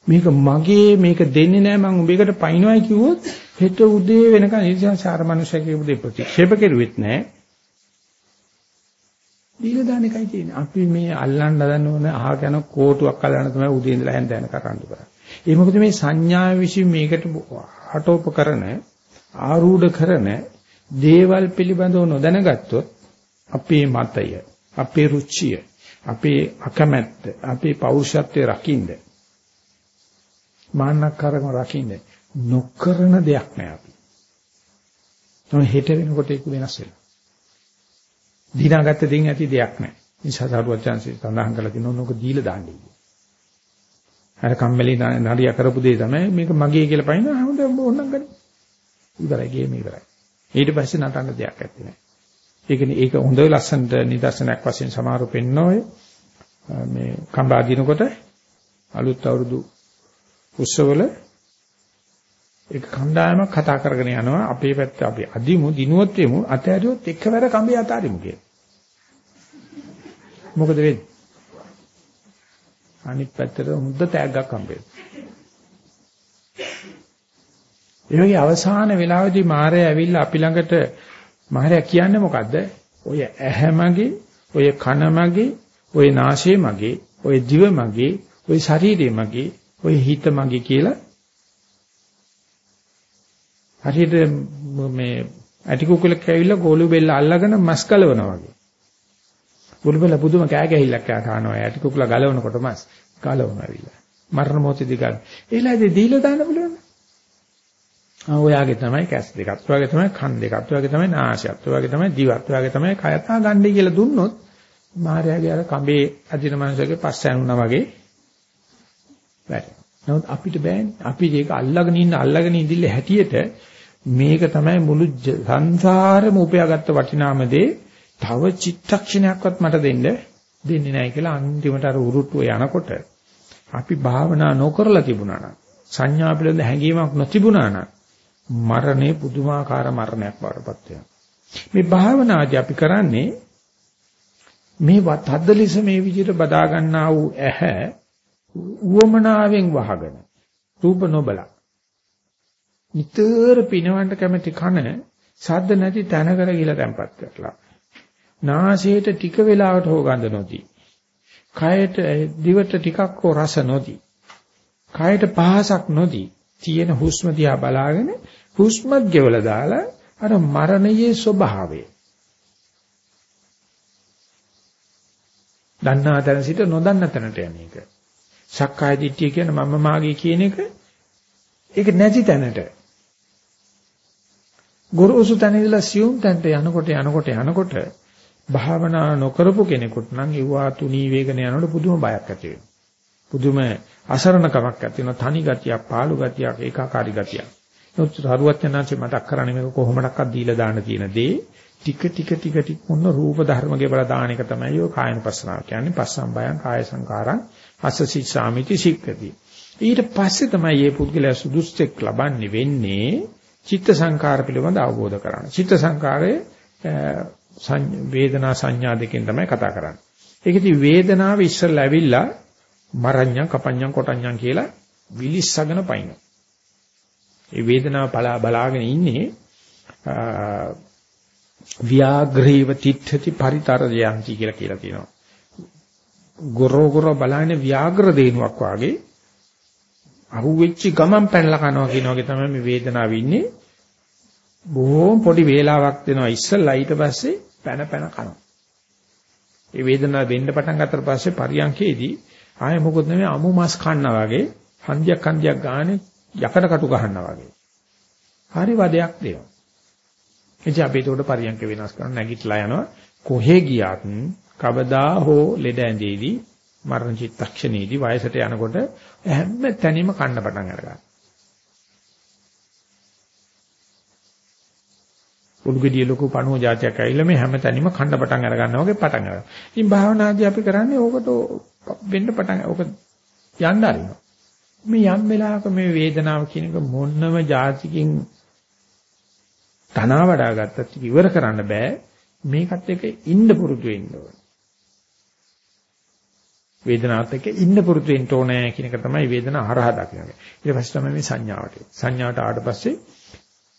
[SPEAKER 1] මේක මගේ මේක දෙන්නේ නැහැ මම උඹේකට පයින්නවයි කිව්වොත් හෙට උදේ වෙනකන් ඉතින් සාර මනුෂ්‍යකේ උදේ ප්‍රතික්ෂේප කෙරුවෙත් නැහැ දීලා දාන එකයි තියෙන්නේ. අපි මේ අල්ලන්න හදන ඕන අහක යන කෝටුවක් අල්ලන්න තමයි උදේ ඉඳලා හැන්ද යනකම් කරන්න කරන්නේ. ඒ මොකද මේ සංඥා විශ්ින් මේකට හටෝප කරන ආරූඪ කරන දේවල් පිළිබඳව නොදැනගත්තොත් අපේ මතය, අපේ රුචිය, අපේ අකමැත්ත, අපේ පෞරුෂත්වයේ රකින්න මාන්නක්කාරකම රකින්න නොකරන දෙයක් නෑ අපි. තමයි හෙට වෙනකොට ඒක වෙනස් වෙනවා. දිනාගත්ත දෙයින් ඇති දෙයක් නැහැ. නිසා සාරුවත් chance සඳහන් කරලා තියෙනවා නෝක දීලා දාන්නේ. අර කම්මැලි නඩිය කරපු දේ තමයි මේක මගේ කියලා පයින්න හොඳ ඕනනම් ගන්න. ඉවරයි ගේම ඉවරයි. ඊට පස්සේ නටන්න දෙයක් නැත්තේ නෑ. ඒකනේ ඒක හොඳ ලස්සනට නිදර්ශනයක් වශයෙන් සමහරව පෙන්නෝය. මේ කම්බා දිනකොට අලුත් අවුරුදු උත්සවවල ඒක කණ්ඩායමක් කතා කරගෙන යනවා අපේ පැත්ත අපි අදිමු දිනුවොත් වෙමු අතහැරියොත් එකවර කඹේ අතාරිමු කියලා. මොකද වෙන්නේ? අනිත් පැත්තට හොඳ තෑග්ගක් හම්බෙයි. ඒ වගේ අවසාන වෙලාවේදී මාරය ඇවිල්ලා අපි ළඟට මාරය කියන්නේ මොකද්ද? ඔය ඇහැ මගේ, ඔය කන මගේ, ඔය නාසය මගේ, ඔය දිව මගේ, ඔය ශරීරය මගේ, ඔය හිත මගේ කියලා හරියට මේ ඇටි කුකුලෙක් ඇවිල්ලා ගෝලු බෙල්ල අල්ලගෙන මස් ගලවනවා වගේ. ගෝලු බෙල්ල පුදුම කෑ ගැහිල්ලක් කනවා. ඇටි කුකුලා ගලවනකොට මස් ගලවනවා ඇවිල්ලා. මරණ මොහොතේදී ගන්න. ඒලාදී දීලා දාන්න පුළුවන්. ආ ඔයාගේ තමයි කැස් දෙකක්. ඔයාගේ තමයි කන් දෙකක්. ඔයාගේ තමයි නාසයත්. ඔයාගේ තමයි දිවත්. ඔයාගේ තමයි කයත්. ආ ගන්නයි කියලා දුන්නොත් මාර්යාගේ අර කඹේ අදින මනුස්සයගේ පස්ස ඇනුණා වගේ වැටෙනවා. නමුත් අපිට බෑනේ. අපි ඒක අල්ලගෙන ඉන්න අල්ලගෙන ඉඳිල්ල හැටියට මේක තමයි මුළු සංසාරෙම උපයාගත්ත වටිනාම දේ. තව චිත්තක්ෂණයක්වත් මට දෙන්න දෙන්නේ නැහැ කියලා අන්තිමට අර උරුට්ටුව යනකොට අපි භාවනා නොකරලා තිබුණා නම් සංඥා පිළිබඳ හැඟීමක් නොතිබුණා නම් මරණය පුදුමාකාර මරණයක් වඩපත් වෙනවා. මේ භාවනාදී අපි කරන්නේ මේ තද්දලිස මේ විදිහට බදා ගන්නා වූ ඇහැ උවමනාවෙන් වහගෙන රූප නොබලා නිතර පිනවන්න කැමති කන සද්ද නැති තැනකට ගිහලා තැම්පත් කරලා. නාසයට ටික වෙලාවට හො ගඳ නොදී. කයට දිවට ටිකක් හෝ රස නොදී. කයට පහසක් නොදී. තියෙන හුස්ම දිහා බලාගෙන හුස්මත් ගෙවලා දාලා අර මරණයේ ස්වභාවය. දන්නා තැන සිට නොදන්න තැනට යන එක. සක්කාය දිට්ඨිය කියන මම මාගේ කියන එක ඒක නැති තැනට ගොරෝසු තැන ඉඳලා සියුම් තැනට යනකොට යනකොට යනකොට භාවනා නොකරපු කෙනෙකුට නම් ඒවා තුනී වේගන යනකොට පුදුම බයක් ඇති වෙනවා. පුදුම අසරණකමක් ඇති වෙනවා. තනි ගතියක්, පාළු ගතියක්, ඒකාකාරී ගතියක්. නමුත් සරුවත් යනාංශේ මතක් කරන්නේ මේක කොහොමඩක්වත් දීලා දාන්න තියෙන දේ ටික ටික ටික ටික මොන රූප ධර්මගේ බල දාන එක තමයි ඔය කායන පස්සනාව කියන්නේ. පස්සම් බයං කාය සංකාරං අසසි සාමිති සික්කති. ඊට පස්සේ තමයි මේ පුද්ගලයා සුදුස්සෙක් ලබන්නේ වෙන්නේ චිත්ත සංකාර පිළිබඳ අවබෝධ කරගන්න. චිත්ත සංකාරයේ වේදනා සංඥා දෙකෙන් තමයි කතා කරන්නේ. ඒකෙදි වේදනාව ඉස්සෙල්ලා ඇවිල්ලා මරඤ්ඤම් කපඤ්ඤම් කොටඤ්ඤම් කියලා විලිස්සගෙන පයින්නවා. ඒ වේදනාව බලා බලාගෙන ඉන්නේ ව්‍යාග්‍රීව තිට්ඨති පරිතරයන්ති කියලා කියලා තියෙනවා. ගොරෝ ගොරෝ බලන්නේ ව්‍යාග්‍ර දේනුවක් වාගේ අහුවෙච්ච ගමන් පැනලා කනවා කියන වගේ තමයි මේ වේදනාව ඉන්නේ. බොහොම පොඩි වේලාවක් දෙනවා ඉස්සෙල්ලා ඊට පස්සේ පැන පැන කනවා. ඒ වේදනාව වෙන්න පටන් ගත්තට පස්සේ පරියන්කේදී ආයෙ මොකද නෙමෙයි අමු මස් කන්නා වගේ හන්දියක් හන්දියක් ගානේ යකඩ කටු ගහන්නා වගේ. හරි වදයක් දෙනවා. එනිසා අපි ඒකට පරියන්ක වෙනස් කරන නැගිටලා යනවා කොහෙ ගියත් කවදා හෝ ලෙඩ ඇඳේදී මරණ චිත්තක්ෂණයේදී වයසට යනකොට හැම තැනම කන්න පටන් අරගන්නවා. උඩුගෙඩිය ලොකු පණුව જાතියක් ඇවිල්ලා මේ හැම තැනම කන්න පටන් අර ගන්නවා වගේ පටන් ගන්නවා. ඉතින් භාවනාදී අපි කරන්නේ ඕකට වෙන්න පටන් ඕක යන්න ආරිනවා. මේ යම් වෙලාවක මේ වේදනාව කියන එක මොන්නම જાතිකින් තනවා වඩා ගත්තත් ඉවර කරන්න බෑ. මේකත් එක්ක ඉන්න පුරුදු වෙන්න ඕනේ. වේදනාවත් එක්ක ඉන්න පුරුදු වෙන්න ඕනේ කියන එක තමයි වේදනාව හරහා දකින්නේ. ඊට පස්සේ තමයි මේ සංඥාවට. සංඥාවට ආවට පස්සේ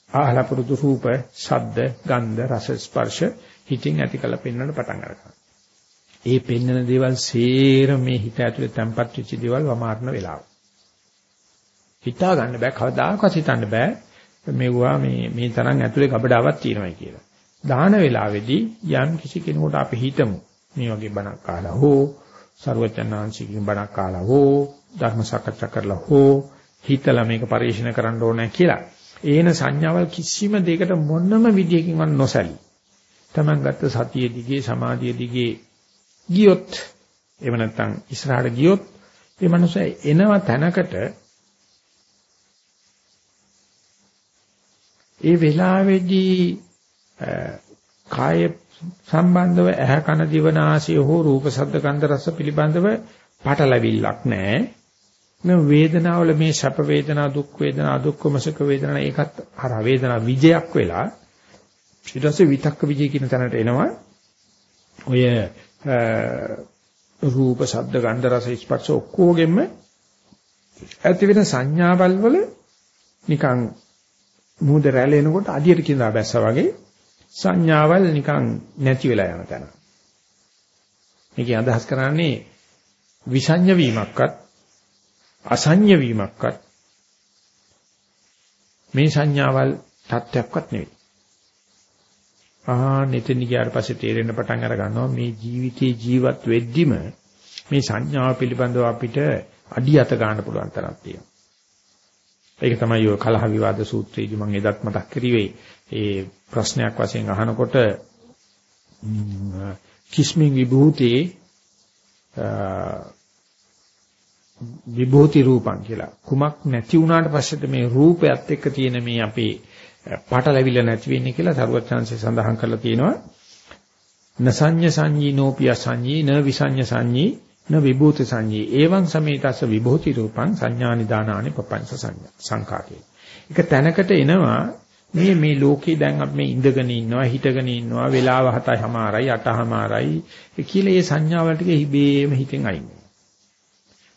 [SPEAKER 1] ආහල පුරුදු රූප, ශබ්ද, ගන්ධ, රස, ස්පර්ශ හිතින් ඇති කළ පෙන්වන්න පටන් ගන්නවා. ඒ පෙන්වන දේවල් සේර මේ හිත ඇතුලේ තැම්පත් වෙච්ච දේවල් වමාරන වෙලාව. හිතා ගන්න බෑ කවදාකවත් හිතන්න බෑ මෙවුවා මේ මේ තරම් ඇතුලේ ගබඩාවක් තියෙනවායි කියලා. දාන වෙලාවේදී යම් කිසි කෙනෙකුට අපි හිතමු මේ වගේ බණක් අහලා හෝ ਸਰවචනාංශිකින් බණක් අහලා හෝ ධර්ම සාකච්ඡා කරලා හෝ හිතලා මේක පරිශීලන කරන්න ඕනේ කියලා. ඒන සංඥාවල් කිසිම දෙයකට මොනම විදියකින්වත් නොසැලී. Taman ගත්ත සතිය දිගේ සමාධිය දිගේ ගියොත් එහෙම නැත්නම් ඉස්සරහට ගියොත් ඒ මනුස්සයා එනවා තැනකට ඒ වෙලාවේදී කාය සම්බන්ධව ඇහ කන දිව නාසය හෝ රූප ශබ්ද ගන්ධ රස පිළිබඳව පටලැවිල්ලක් නැහැ. මේ වේදනාවල මේ සැප වේදනා දුක් වේදනා අදුක්කම සුඛ වේදනා ඒකත් අර වේදනා විජයක් වෙලා ඊට පස්සේ විතක්ක විජය කියන තැනට එනවා. ඔය රූප ශබ්ද ගන්ධ රස ස්පර්ශ ඔක්කොගෙම ඇති වෙන සංඥාවල් වල නිකන් මූද රැළ එනකොට අඩියට කිඳා බැස්සා වගේ සංඥාවල් නිකන් නැති වෙලා යන තැන. මේකේ අදහස් කරන්නේ විසඤ්ඤ වීමක්වත් අසඤ්ඤ වීමක්වත් මේ සංඥාවල් තත්ත්වයක්වත් නෙවෙයි. ආ නිතින් ගියාට පස්සේ තේරෙන්න පටන් අර ගන්නවා මේ ජීවිතේ ජීවත් වෙද්දිම මේ සංඥාව පිළිබඳව අපිට අඩියත ගන්න පුළුවන් තරක් තියෙනවා. ඒක තමයි ඔය කලහ විවාද සූත්‍රයේදී මම එදත් මතක් කරුවේ ඒ ප්‍රශ්නයක් වශයෙන් අහනකොට කිස්මින් විභූතේ විභූති රූපං කියලා කුමක් නැති වුණාට පස්සේද මේ රූපයත් එක්ක තියෙන මේ අපේ පටලැවිල්ල නැති වෙන්නේ කියලා සරුවත් chance සඳහන් කරලා තියෙනවා නසඤ්ඤ සංඤී නෝපිය සංඤී න විසඤ්ඤ සංඤී න විභූති සංඤී එවං සමේතස්ස විභූති රූපං සංඥානි දානානි පపంచ සංඥා සංඛාතේ. එක තැනකට එනවා මේ මේ ලෝකේ දැන් අපි මේ ඉඳගෙන ඉන්නවා හිටගෙන ඉන්නවා වෙලාව 7:00මාරයි 8:00මාරයි කියලා මේ සංඥාවල් ටික හිබේම හිතෙන් අයින් වෙනවා.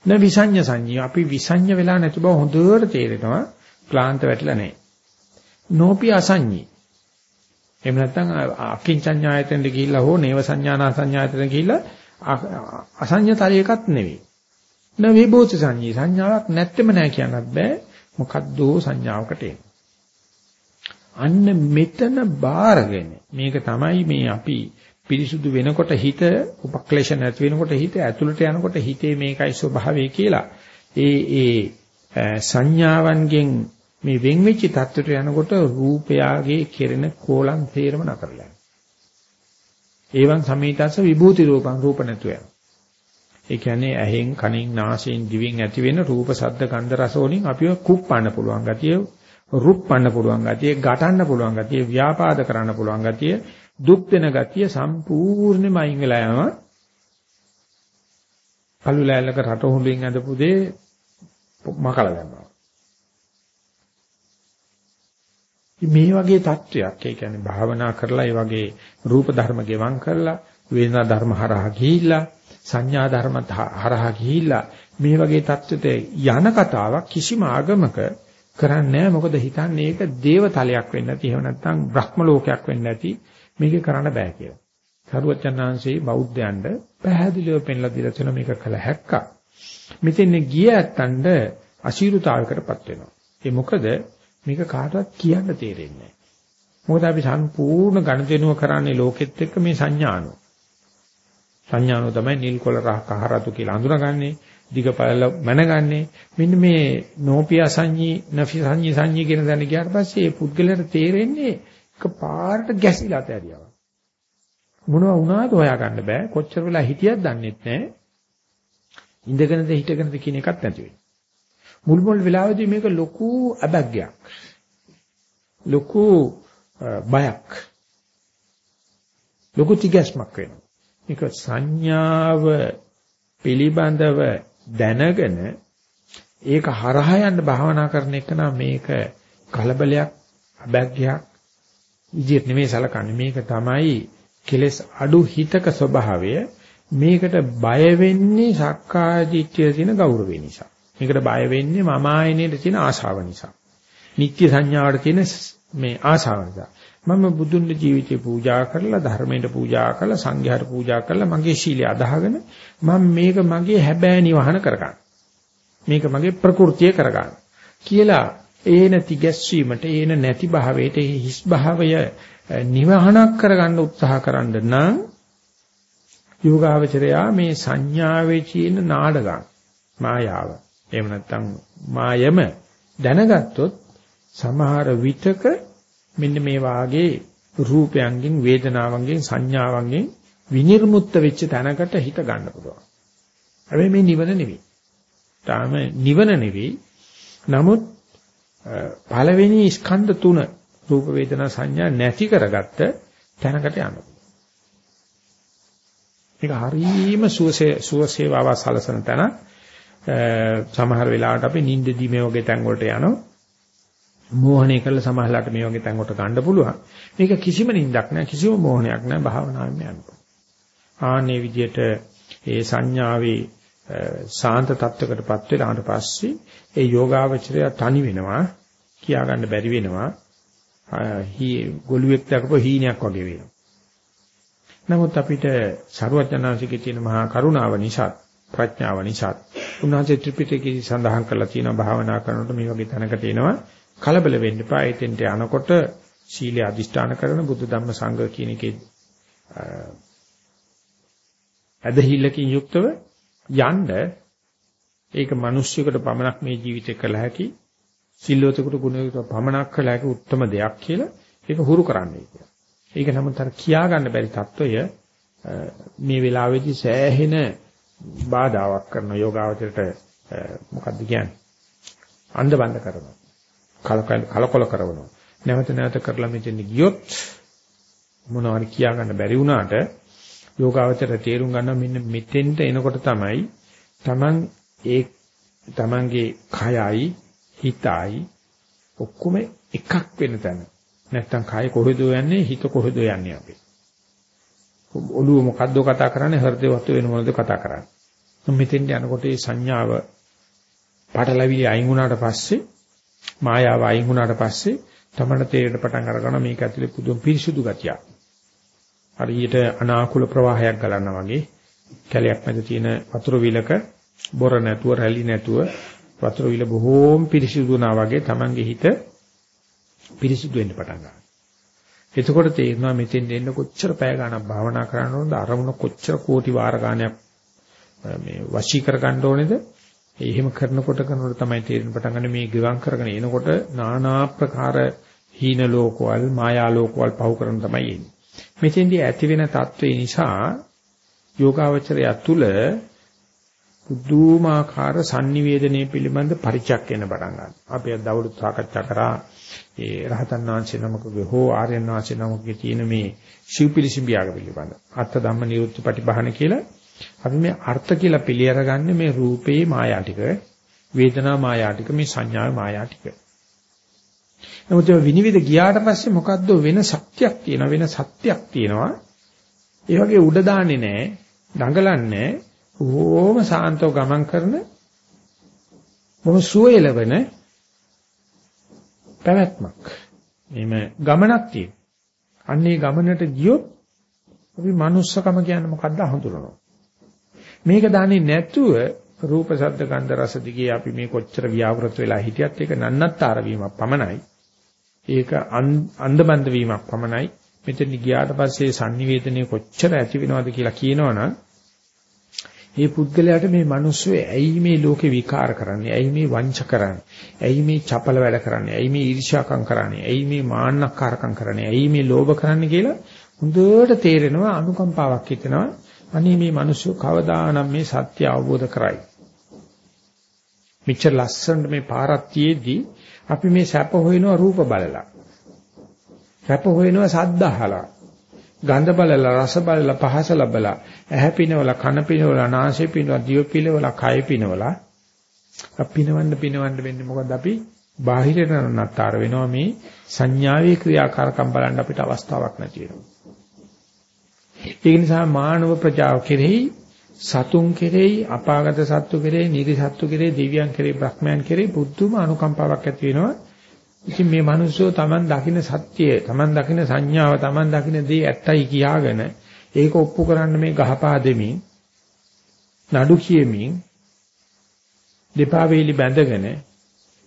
[SPEAKER 1] න විසඤ්ඤ සංඤී අපි විසඤ්ඤ වෙලා නැති බව හොඳට තේරෙනවා ක්ලාන්ත වැටලා නැහැ. නෝපි අසඤ්ඤී එහෙම නැත්නම් අකින්චඤ්ඤායතනෙට ගිහිල්ලා හෝ නේව සංඥානා සංඥායතනෙට ගිහිල්ලා අසඤ්ඤතලයකත් නෙවෙයි. න විභූති සංඤී සංඥාවක් නැත්තෙම නෑ කියන්නත් බෑ. මොකද්ද සංඥාවකට අන්න මෙතන බාරගෙන මේක තමයි මේ අපි පිරිසුදු වෙනකොට හිත උපක්ලේශ නැති වෙනකොට හිත ඇතුළට යනකොට හිතේ මේකයි ස්වභාවය කියලා ඒ ඒ සංඥාවන්ගෙන් මේ වෙන් වෙච්ච தත්ත්වයට යනකොට රූපයාගේ කෙරෙන කෝලං තේරම නතරලා ඒවන් සමීතස්ස විභූති රූපං රූප නැතු යන. ඒ කියන්නේ ඇහෙන් කනින් නාසයෙන් දිවෙන් ඇති වෙන රූප ශබ්ද ගන්ධ රස වලින් අපිව කුප්පන්න පුළුවන් ගතිය, රුප්පන්න පුළුවන් ගතිය, ගටන්න පුළුවන් ගතිය, ව්‍යාපාද කරන්න පුළුවන් ගතිය, දුක් වෙන ගතිය සම්පූර්ණයෙන්ම අයින් වෙලා යනවා. කළු ලෑල්ලක රට හොඳින් ඇඳපු දේ මකලා දැම්මා. මේ වගේ தত্ত্বයක් ඒ කියන්නේ භාවනා කරලා ඒ වගේ රූප ධර්ම ගෙවම් කරලා වේදනා ධර්ම හරහා ගිහිල්ලා සංඥා ධර්ම හරහා ගිහිල්ලා මේ වගේ தত্ত্বයට යන කතාවක් කිසිම ආගමක කරන්නේ මොකද හිතන්නේ ඒක දේවතලයක් වෙන්න නැති එහෙම නැත්නම් බ්‍රහ්ම ලෝකයක් වෙන්න නැති මේක කරන්න බෑ කියලා. සරුවචනාංශේ බෞද්ධයන්ට පැහැදිලිව පෙන්ලා දීලා තියෙනවා මේක කළ හැක්කක්. මෙතෙන් ගිය ඇත්තන්ට අශීරුතාවයකටපත් වෙනවා. ඒ මොකද මේක කාටවත් කියන්න තේරෙන්නේ නැහැ. මොකද අපි සම්පූර්ණ ගණදෙනුව කරන්නේ ලෝකෙත් එක්ක මේ සංඥානෝ. සංඥානෝ තමයි නිල් කොළ රහ කහ රතු කියලා අඳුනගන්නේ. දිගපළ මනගන්නේ. මෙන්න මේ නෝපිය සංඤී නෆි සංඤී සංඤී කියන දණ ගියාට පස්සේ මේ පුද්ගලයාට තේරෙන්නේ එක පාරට ගැසිලා තැරියව. මොනවා වුණාද හොයාගන්න බෑ. කොච්චර වෙලා හිටියත් දන්නෙත් නෑ. ඉඳගෙනද හිටගෙනද කියන එකක් නැති වෙන්නේ. මුල් මුල් වෙලාවේදී මේක ලොකු අබැග්ගයක්. ලොකු බයක්. ලොකු තිගැස්මක් වෙනවා. මේක සංඥාව පිළිබඳව දැනගෙන ඒක හරහා යන්න භාවනා කරන එක නම් මේක කලබලයක් අබැග්ගයක් විදියට නෙමෙයි සලකන්නේ මේක තමයි කෙලස් අඩු හිතක ස්වභාවය මේකට බය වෙන්නේ සක්කාය දිට්ඨිය තියෙන ගෞරවය නිසා මේකට බය වෙන්නේ මම ආයනයේ තියෙන ආශාව නිසා. නිත්‍ය සංඥාවට තියෙන මේ ආශාව නිසා. මම බුදුන් ජීවිතේ පූජා කරලා ධර්මයට පූජා කරලා සංඝයාට පූජා කරලා මගේ ශීලය අදාහගෙන මම මේක මගේ හැබෑ නිවහන කරගන්න. මේක මගේ ප්‍රകൃතිය කරගන්න. කියලා ඒන තිගැස්වීමට ඒන නැති භාවයට හිස් භාවය නිවහනක් කරගන්න උත්සාහ කරන්න නම් යෝගාවචරයා මේ සංඥාවේ තියෙන නාඩගම් මායාව එහෙම නැත්නම් මායම දැනගත්තොත් සමහර විතක මෙන්න මේ වාගේ රූපයන්ගෙන් වේදනාවන්ගෙන් සංඥාවන්ගෙන් විනිර්මුක්ත වෙච්ච තැනකට හිත ගන්න පුළුවන්. හැබැයි මේ නිවන නෙවෙයි. තාම නිවන නෙවෙයි. නමුත් පළවෙනි ස්කන්ධ තුන රූප වේදනා සංඥා නැති කරගත්ත තැනකට යනවා. මේක හරීම සුවසේ සුවසේවාව සලසන තැන සමහර වෙලාවට අපි නිින්දදී මේ වගේ තැන් වලට යනවා. මෝහණය කරලා සමහරලාට මේ වගේ තැන් වලට ගන්න පුළුවන්. මේක කිසිම නිින්දක් නැහැ කිසිම මෝහණයක් නැහැ භාවනාවෙන් යනවා. ආන්නේ විදිහට ඒ සංඥාවේ සාන්ත තත්වයකටපත් වෙලාට පස්සේ ඒ යෝගාවචරය තනි වෙනවා කියා ගන්න බැරි වෙනවා. හි ගොළුෙක් දක්ව හීනයක් වගේ වෙනවා. නමුත් අපිට ਸਰුවචනාංශිකේ තියෙන මහා කරුණාව නිසා ප්‍රඥාව නිසා. උන්වහන්සේ ත්‍රිපිටකයේ සඳහන් කරලා තියෙනවා භාවනා කරනකොට මේ වගේ තැනකට එනවා කලබල වෙන්න එපා. එතෙන්ට යනකොට සීලය අදිෂ්ඨාන කරන බුද්ධ ධම්ම සංඝ කියන එකේ ඇදහිල්ලකින් යුක්තව යන්න ඒක මිනිස්සුකට පමණක් මේ ජීවිතේ කළ හැකි සිල්වතෙකුට ගුණයකට පමණක් කළ හැකි උත්තරම දෙයක් කියලා ඒක හුරු කරන්නේ කියලා. ඒක නමුත් අර කියා ගන්න බැරි తত্ত্বය මේ වෙලාවේදී සෑහෙන බාධාවක් කරන යෝගාවචරයට මොකද්ද කියන්නේ? අන්ධබන්ද කරනවා. කලකොල කරනවා. නැවත නැවත කරලා මෙතෙන් ගියොත් මොනවාරි කියා ගන්න බැරි වුණාට යෝගාවචර තේරුම් ගන්න මෙන්න මෙතෙන්ට එනකොට තමයි Taman ඒ Tamanගේ කයයි හිතයි ඔක්කොම එකක් වෙන තැන. නැත්තම් කය කොහෙද යන්නේ හිත කොහෙද යන්නේ අපි. ඔළුව මොකද්ද කතා කරන්නේ? හෘදේ වස්තු වෙන මොනවද කතා කරන්නේ? මෙතෙන්ට යනකොට මේ සංඥාව පාටලවිලි අයින් වුණාට පස්සේ මායාව අයින් වුණාට පස්සේ තමයි තේරෙන්න පටන් අරගන්න මේක ඇතුලේ පුදුම පිරිසුදු ගතියක්. හරියට අනාකූල ප්‍රවාහයක් ගලනවා වගේ කැලයක් මැද තියෙන වතුර විලක බොර නැතුව රැලි නැතුව වතුර විල බොහෝම පිරිසිදු වුණා වගේ Tamange හිත පිරිසිදු වෙන්න පටන් ගන්නවා. එතකොට තේරෙනවා මෙතෙන් එන්න කොච්චර පැය ගණන් භාවනා කරන්න ඕනද අරමුණ කොච්චර කෝටි වාර ගණනක් මේ වශී කර ගන්න ඕනේද? එහෙම කරනකොට කරනකොට තමයි තේරෙන පටන් ගන්න මේ ගිවම් කරගෙන එනකොට নানা ප්‍රකාර හීන ලෝකවල මායා ලෝකවල පහු කරන තමයි එන්නේ. මෙතෙන්දී ඇති වෙන తත්වේ නිසා යෝගාවචරය තුළ පුදුමාකාර sannivedanaya පිළිබඳ පරිචයක් එන්න පටන් ගන්නවා. අපි අද දවල්ට සාකච්ඡා කරා ඒ රහතන් වහන්සේ නමකගේ හෝ ආර්යයන් වහන්සේ නමකගේ තියෙන මේ ශිව්පිලිසිඹියාග පිළිබඳ. අත්ත ධම්ම නිරුත්ති පටිභාන කියලා අපි මේ අර්ථ කියලා පිළිඅරගන්නේ මේ රූපේ මායා ටික, වේදනා මායා ටික, මේ සංඥා මායා ටික. නමුත් ඒ විනිවිද ගියාට පස්සේ මොකද්ද වෙන ශක්තියක් තියෙනවා වෙන සත්‍යයක් තියෙනවා. ඒ වගේ උඩ දාන්නේ නැහැ, දඟලන්නේ ඕම සාන්තව ගමන් කරන බොහොම සුවයලවන පැවැත්මක්. එහෙම ගමනක් තියෙනවා. අන්නේ ගමනට ගියොත් අපි manussකම කියන්නේ මොකද්ද හඳුනනවා. මේක දන්නේ නැතුව රූප ශබ්ද ගන්ධ රස දිගේ අපි මේ කොච්චර ව්‍යවෘත වෙලා හිටියත් ඒක නන්නත්තර වීමක් පමණයි. ඒක අන්දබන්ද වීමක් පමණයි. මෙතන ගියාට පස්සේ sannivedanaya කොච්චර ඇති වෙනවද කියලා කියනවනම් මේ පුද්ගලයාට මේ මිනිස්සු ඇයි මේ ලෝකේ විකාර කරන්නේ? ඇයි මේ වංච කරන්නේ? ඇයි මේ චපල වැඩ කරන්නේ? ඇයි මේ ඊර්ෂ්‍යාකම් කරන්නේ? ඇයි මේ මාන්නක්කාරකම් කරන්නේ? ඇයි මේ ලෝභ කරන්නේ කියලා හොඳට තේරෙනවා අනුකම්පාවක් හිතෙනවා. අනේ මේ මිනිස්සු කවදානම් මේ සත්‍ය අවබෝධ කරයි. මෙච්චර ලස්සනට මේ පාරක් තියේදී අපි මේ සැප හොයනවා රූප බලලා. සැප හොයනවා සද්ද අහලා. ගන්ධ බලලා රස බලලා පහස ලබලා ඇහැ පිනවලා කන පිනවලා නාසය පිනවලා දිව පිනවලා කය පිනවලා අපිනවන්න පිනවන්න වෙන්නේ මොකද අපි බාහිරට නතර වෙනවා මේ සංඥාවේ ක්‍රියාකාරකම් බලන්න අපිට අවස්ථාවක් නැති වෙනවා. ඒ නිසා මානව ප්‍රජාව කෙරෙහි සතුන් කෙරෙහි අපාගත සත්තු කෙරෙහි නිරිසත්තු කෙරෙහි දෙවියන් කෙරෙහි බ්‍රහ්මයන් කෙරෙහි බුද්ධම අනුකම්පාවක් ඇති වෙනවා. ඉතින් මේ මිනිස්සු Taman දකින්න සත්‍යය, Taman දකින්න සංඥාව, Taman දකින්න දේ ඇත්තයි කියාගෙන ඒක ඔප්පු කරන්න මේ ගහපා දෙමින් නඩු කියමින් දෙපා වේලි බැඳගෙන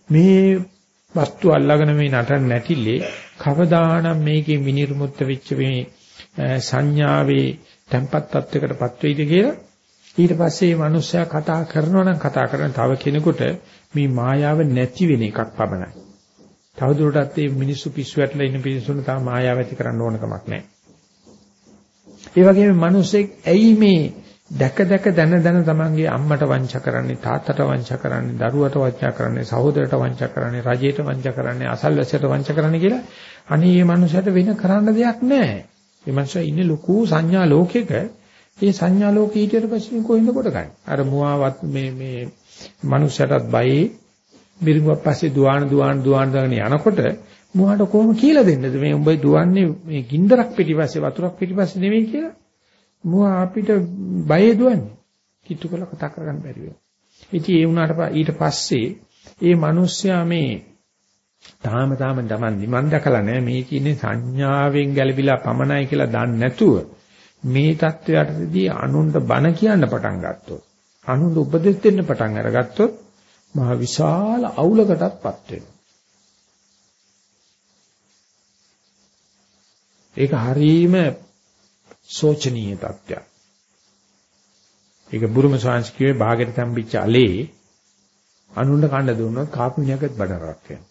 [SPEAKER 1] මේ වස්තු අල්ලගෙන මේ නටන නැටිලේ කවදානම් මේකේ විනිර්මුක්ත වෙච්ච මේ සංඥාවේ tempat තත්වයකටපත් වෙයිද කියලා ඊට පස්සේ මේ මිනිස්සයා කතා කරනවා නම් කතා කරන තව කෙනෙකුට මේ මායාව නැති වෙන එකක් පමණයි. තවදුරටත් මේ මිනිස්සු පිස්සු වැටලා ඉන්න පිස්සුන තව මායාව ඇති කරන්න ඕන කමක් නැහැ. ඒ වගේම මිනිස්සෙක් ඇයි මේ දැක දැක දන දන තමන්ගේ අම්මට වංච කරන්නේ තාත්තට වංච කරන්නේ දරුවට වංච කරන්නේ සහෝදරට වංච කරන්නේ රජයට වංච කරන්නේ අසල්වැසියට වංච කරන්නේ කියලා අනේ මේ මනුස්සයට වෙන කරන්න දෙයක් නැහැ. මේ මනුස්සයා ඉන්නේ ලොකු සංඥා ලෝකෙක. මේ සංඥා ලෝකේ ඊට පස්සේ කොහෙන්ද කොට ගන්න. අර මුවාවත් මේ මේ මනුස්සයටත් බයි බිරිඟුවක් පස්සේ දුවාන දුවාන දුවාන දාගෙන යනකොට මුවාට කොහොම කියලා දෙන්නද? මේ උඹ දුවන්නේ මේ ගින්දරක් පිටිපස්සේ වතුරක් පිටිපස්සේ නෙවෙයි කියලා. මුවා අපිට බය දුවන්නේ. කිට්ටු කරලා කතා කරගන්න බැරි වෙනවා. ඉතින් ඒ වුණාට ඊට පස්සේ ඒ මිනිස්සයා මේ තාම තාම තමන් නිවන් දැකලා නැහැ. මේ කියන්නේ සංඥාවෙන් ගැලවිලා පමණයි කියලා දන්නේ නැතුව මේ தත්වයටදී අනුන්ට බන කියන්න පටන් ගත්තොත් අනුන්ට උපදෙස් දෙන්න පටන් අරගත්තොත් මහ විශාල අවුලකටත්පත් වෙනවා. ඒක හරීම සෝචනීය තත්ත්වයක්. ඒක බුරුම සංස්කෘතියේ භාගයට තම්බිච්ච allele අනුන්ට කන්න දුන්නොත් කාපුණියකත් බඩරක් වෙනවා.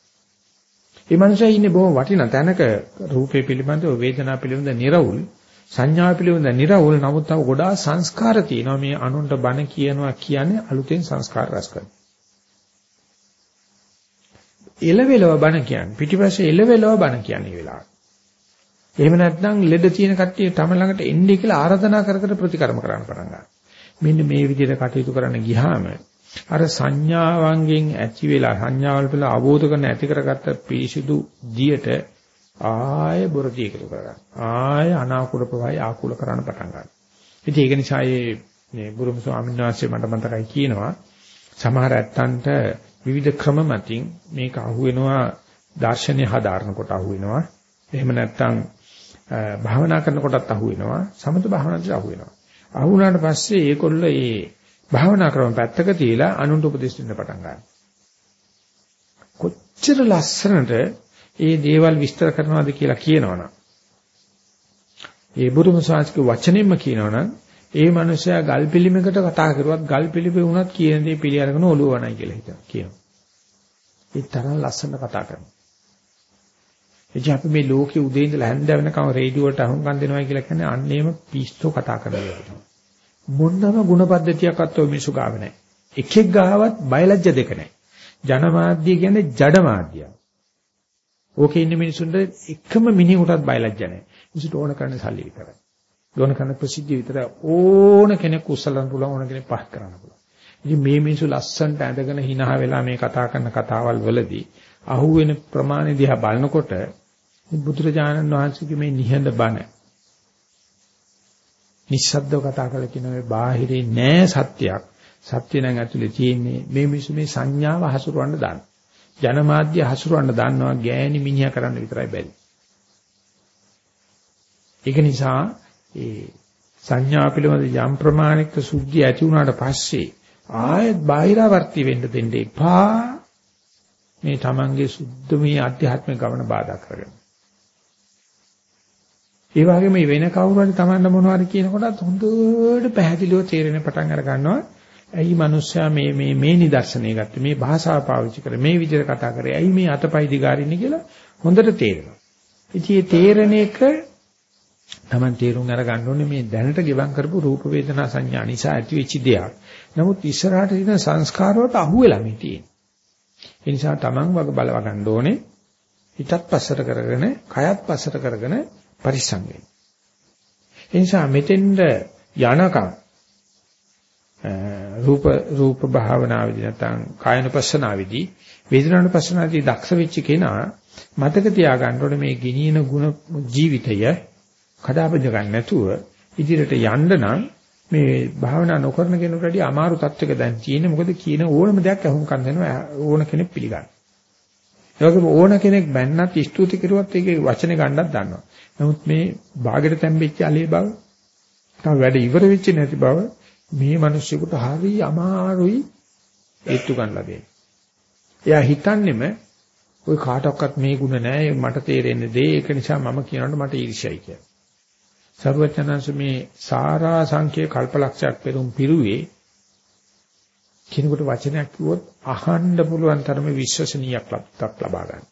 [SPEAKER 1] ඒ මනුස්සයා ඉන්නේ බොහොම වටිනා තැනක රූපේ පිළිබඳව වේදනා පිළිබඳව නිර්වුල් සංඥා පිළිබඳව නිර්වුල්. නමුත් තව ගොඩාක් සංස්කාර තියෙනවා. මේ අනුන්ට බණ කියනවා කියන්නේ අලුතෙන් සංස්කාර රැස් කරන. එලවෙලව බණ කියන්නේ පිටිපස්සේ එලවෙලව බණ කියන්නේ වෙලාව. එහෙම නැත්නම් ලෙඩ තියෙන කට්ටිය තම ළඟට එන්නේ කියලා ආරාධනා කර කර ප්‍රතිකර්ම කරන්න පටන් ගන්නවා. මෙන්න මේ විදිහට කටයුතු කරන්න ගියාම අර සංඥාවන්ගෙන් ඇති වෙලා සංඥාවල් වල අවබෝධ කරන ඇති කරගත්ත පිරිසිදු දියට ආය බොරදී එකතු කරගන්න. ආය අනාකූල ප්‍රවාහය ආකූල කරන්න පටන් ගන්නවා. ඉතින් ඒක නිසා මේ බුරුම ස්වාමීන් වහන්සේ මට මතකයි කියනවා සමහර ඇත්තන්ට විවිධ ක්‍රම මතින් මේක අහුවෙනවා දර්ශනය හදාරන කොට අහුවෙනවා. එහෙම නැත්නම් භාවනා කරන කොටත් අහුවෙනවා. සමත භාවනාවට අහුවෙනවා. අහුණාට පස්සේ ඒකොල්ල ඒ භාවනා ක්‍රම පැත්තක තියලා අනුන්ට උපදෙස් දෙන්න පටන් ගන්නවා. කොච්චර ලස්සනට ඒ දේවල් විස්තර කරනවද කියලා කියනවනම් ඒ බුදුම ශාස්ත්‍රික වචනෙන්ම කියනවනම් ඒ මනුස්සයා ගල් පිළිමයකට කතා කරුවත් ගල් පිළිමේ වුණත් කියන දේ පිළි අරගෙන ඔළුව වණයි කියලා හිතනවා කියනවා. ඒ තරම් ලස්සන කතා කරනවා. එනිසා අපි මේ ලෝකේ උදේ ඉඳලා හැන්ද වෙනකම් රේඩියෝ වලට අහුම්කම් දෙනවා කියලා කියන්නේ අන්නේම පිස්සෝ කතා කරනවා. මොන්නම ಗುಣපද්ධතියක්වත් ඔය මිනිසු ගාව නැහැ. එකෙක් ගාවත් බයලජ්‍ය දෙක නැහැ. ජනමාධ්‍ය කියන්නේ ජඩ මාධ්‍යය. ඕකේ ඉන්න මිනිසුන්ට එකම මිනිහෙකුටත් බයලජ්‍ය නැහැ. මිනිසුන්ට ඕන කරන්නේ සල්ලි විතරයි. ඕන කරන ප්‍රසිද්ධිය විතරයි. ඕන කෙනෙක් උස්සලන්න පුළුවන් ඕන කෙනෙක් පහත් කරන්න පුළුවන්. ඉතින් මේ මිනිස්සු ලස්සනට ඇඳගෙන hina වෙලා මේ කතා කරන කතාවල් වලදී අහුවෙන ප්‍රමාණය දිහා බලනකොට බුදුරජාණන් වහන්සේගේ මේ නිහඬ බණ නිස්සද්දව කතා කරලා කියන මේ බාහිරේ නෑ සත්‍යයක් සත්‍ය නම් ඇතුලේ තියෙන්නේ මේ මිනිස්සු මේ සංඥාව හසුරවන්න දාන්න ජනමාධ්‍ය හසුරවන්න දාන්නවා ගෑණි මිනිහා කරන්න විතරයි බැරි ඒක නිසා ඒ සංඥා පිළිබඳ යම් ප්‍රමාණික සුද්ධිය ඇති වුණාට පස්සේ ආයෙත් බාහිරවර්ති වෙන්න දෙන්න එපා මේ තමන්ගේ සුද්ධ මේ ආධ්‍යාත්මික ගමන බාධා කරගෙන. ඒ වගේම මේ වෙන කවුරු හරි තමන්ට මොනවද කියනකොටත් හොඳට පැහැදිලිව තේරෙන පටන් අර ගන්නවා. ඇයි මිනිස්සයා මේ මේ මේ නිදර්ශනය ගත්තේ මේ භාෂාව පාවිච්චි කරේ මේ විදිහට කතා කරේ ඇයි මේ අතපයි දිගාරින්නේ කියලා හොඳට තේරෙනවා. ඉතින් මේ තේරෙන එක Taman තේරුම් අරගන්න ඕනේ මේ දැනට ගෙවම් කරපු රූප වේදනා සංඥා නිසා ඇතිවෙච්ච දෙයක්. නමුත් ඉස්සරහට තියෙන සංස්කාර වලට අහු වෙලා මේ තියෙන්නේ. ඒ නිසා Taman වග බලව ගන්න ඕනේ. හිතත් පස්සට කරගෙන, කයත් පස්සට කරගෙන පරිස්සම් වෙන්න. ඒ නිසා මෙතෙන්ද යනකම් රූප රූප භාවනාවේදී නැත්නම් කායනුපස්සනාවේදී වේදනානුපස්සනාවේදී දක්ෂ වෙච්ච කෙනා මතක තියාගන්න ඕනේ මේ ගිනියන ಗುಣ ජීවිතය කඩාපැද ගන්න නැතුව ඉදිරියට යන්න නම් මේ භාවනා නොකරන කෙනෙකුට වඩා අමාරු තත්වයක දැන් තියෙන්නේ මොකද කියන ඕනම දෙයක් අහුම්කම් දෙනවා ඕන කෙනෙක් පිළිගන්න. ඒ ඕන කෙනෙක් බැන්නත් ස්තුති කරුවත් ඒකේ වචනේ ගන්නත් දන්නවා. නමුත් මේ ਬਾගෙට තැම්බෙච්ච allele බව තව වැඩ ඉවර වෙච්ච නැති බව මේ මිනිස්සුන්ට හරි අමාරුයි ඒත්තු ගන්නලා දෙන්නේ. එයා හිතන්නේම ওই කාටවත් මේ ಗುಣ නැහැ මට තේරෙන්නේ දේ ඒක නිසා මම කියනකොට මට ඊර්ෂ්‍යයි කියලා. සර්වචනංශ මේ සාරා සංඛ්‍ය කල්පලක්ෂයක් පෙරුම් පිරුවේ කිනුකට වචනයක් කිව්වොත් අහන්න පුළුවන් තරමේ විශ්වසනීයත්වයක් ලබා ගන්න.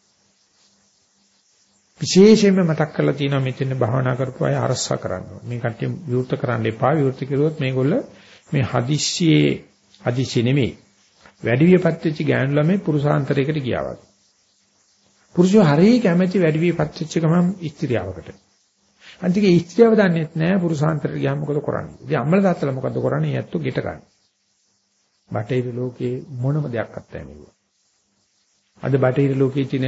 [SPEAKER 1] විශේෂයෙන්ම මතක් කරලා තියෙනවා මෙතන භාවනා කරපු අය අරස්සා කරන්න. මේ කට්ටිය විවෘත කරන්න එපා. විවෘත කරුවොත් මේගොල්ල මේ හදිස්සියේ හදිස්සි නෙමෙයි. වැඩි වියපත් වෙච්ච ගෑනු ළමයි පුරුෂාන්තරයකට ගියා වගේ. පුරුෂය හරිය කැමැති වැඩි වියපත් වෙච්ච ගමන් ස්ත්‍රියවකට. අන්තිකේ ස්ත්‍රියව දන්නෙත් නෑ පුරුෂාන්තරයට ගියාම මොකද කරන්නේ. ඉතින් අම්මලා තාත්තලා මොකද කරන්නේ? යැත්තු ගෙට ගන්න. බටහිර ලෝකේ මොනම දෙයක් අත්තෑ නෙවෙයි. අද බටහිර ලෝකයේ තියෙන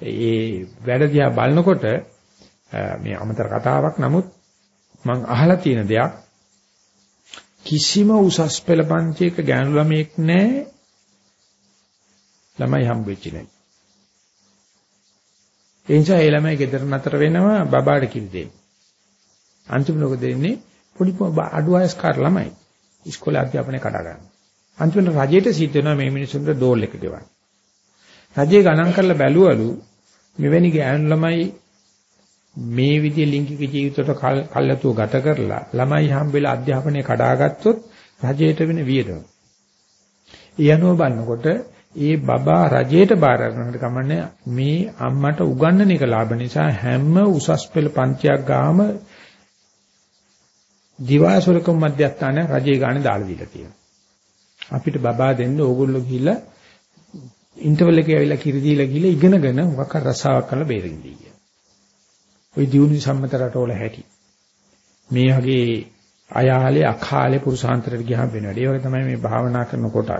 [SPEAKER 1] ඒ වැඩ දිහා බලනකොට මේ අමතර කතාවක් නමුත් මම අහලා තියෙන දෙයක් කිසිම උසස් පෙළ පන්තියක ගෑනු ළමයෙක් නැහැ ළමයි හම්බෙච්ච නැහැ. ඒ නිසා ඒ ළමයි ගෙදර නතර වෙනවා බබාට කිරි දෙන්න. අන්තිම ලෝක දෙන්නේ පොඩි අඩු වයස්කාර ළමයි. ඉස්කෝලේ අධ්‍යාපනය කඩා ගන්න. අන්තිමට රජයට සිද්ධ වෙනවා මේ මිනිසුන්ට ඩෝල් එක ගෙවන්න. රජේ ගණන් කරලා බැලුවලු මෙවැනි ගෑනු ළමයි මේ විදිහේ ලිංගික ජීවිතයට කල්ලාතුව ගත කරලා ළමයි හම්බෙලා අධ්‍යාපනය කඩාගත්තොත් රජයට වෙන වියදම. ඊයනෝ බලනකොට ඒ බබා රජයට බාර ගන්නට කමන්නේ මේ අම්මට උගන්නන එක ලාභ නිසා හැම උසස් පෙළ පන්තියක් ගාම දිවාසුරකම් මධ්‍යස්ථාන රජේ ගානේ දාලා දීලා තියෙනවා. අපිට බබා දෙන්න ඕගොල්ලෝ ගිහිල්ලා ඉන්ටර්වල් එකේ ඇවිල්ලා කිරි දීලා ගිහිල්ලා ඉගෙනගෙන මොකක් හරි රසාවක් කරලා බේරෙන්නේ කියලා. ওই දියුණු සම්මත රටවල හැටි. මේ වගේ අයාලේ අඛාලේ පුරුෂාන්තරයට ගියාම වෙනවා. ඒ වගේ තමයි මේ භාවනා කරනකොට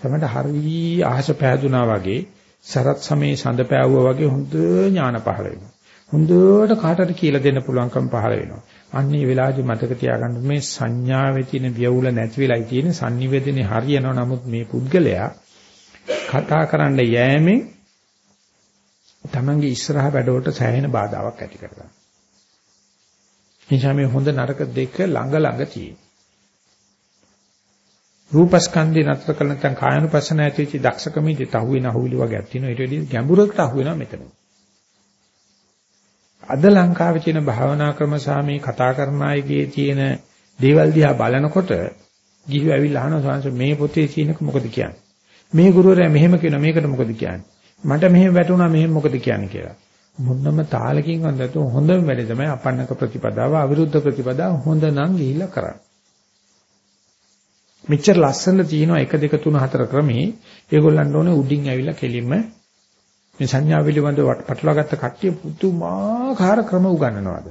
[SPEAKER 1] තමයි හරි ආහස පෑදුනා වගේ සරත් සමේ සඳ පෑවුවා වගේ හොඳ ඥාන පහළ වෙනවා. හොඳට කාටට කියලා දෙන්න පුළුවන්කම පහළ වෙනවා. අන්නේ වෙලාවේදී මතක තියාගන්න මේ සංඥාවේ තියෙන වියවුල නැති වෙලයි තියෙන sannivedane හරියනවා නමුත් මේ පුද්ගලයා කතා කරන්න යෑමෙන් තමන්ගේ ඉස්සරහ වැඩවලට සෑහෙන බාධාවක් ඇති කරගන්නවා. එනිසා මේ හොඳ නරක දෙක ළඟ ළඟ තියෙන. රූපස්කන්ධේ නතර කළ නැත්නම් කායනුපස්සන ඇතිවෙච්ච දක්ෂකමේදී තහුවෙන අහුවිලි වගේ තියෙනවා. ඊට වැඩි ගැඹුරකට අහු වෙනවා මෙතන. අද ලංකාවේ තියෙන භාවනා ක්‍රම සහ මේ කතා කරන අයගේ තියෙන දේවල් දිහා බලනකොට ගිහිව ඇවිල්ලා අහනවා සංස මේ පොතේ තියෙනක මොකද කියන්නේ? මේ ගුරුවරයා මෙහෙම කියනවා මේකට මොකද කියන්නේ? මට මෙහෙම වැටුණා මෙහෙම මොකද කියන්නේ කියලා. මොන්නම තාලකින් වන්දතු හොඳම වැඩේ තමයි අපන්නක ප්‍රතිපදාව අවිරුද්ධ ප්‍රතිපදාව හොඳ නම් ගිහිල්ලා කරන්න. මෙච්චර ලස්සන තියෙනවා 1 2 3 4 ක්‍රමේ ඒගොල්ලන්ට ඕනේ උඩින් ඇවිල්ලා කෙලින්ම මේ සංඥා පිළිබඳව පටලවාගත්ත කට්ටිය පුදුමාකාර ක්‍රම උගන්වනවාද.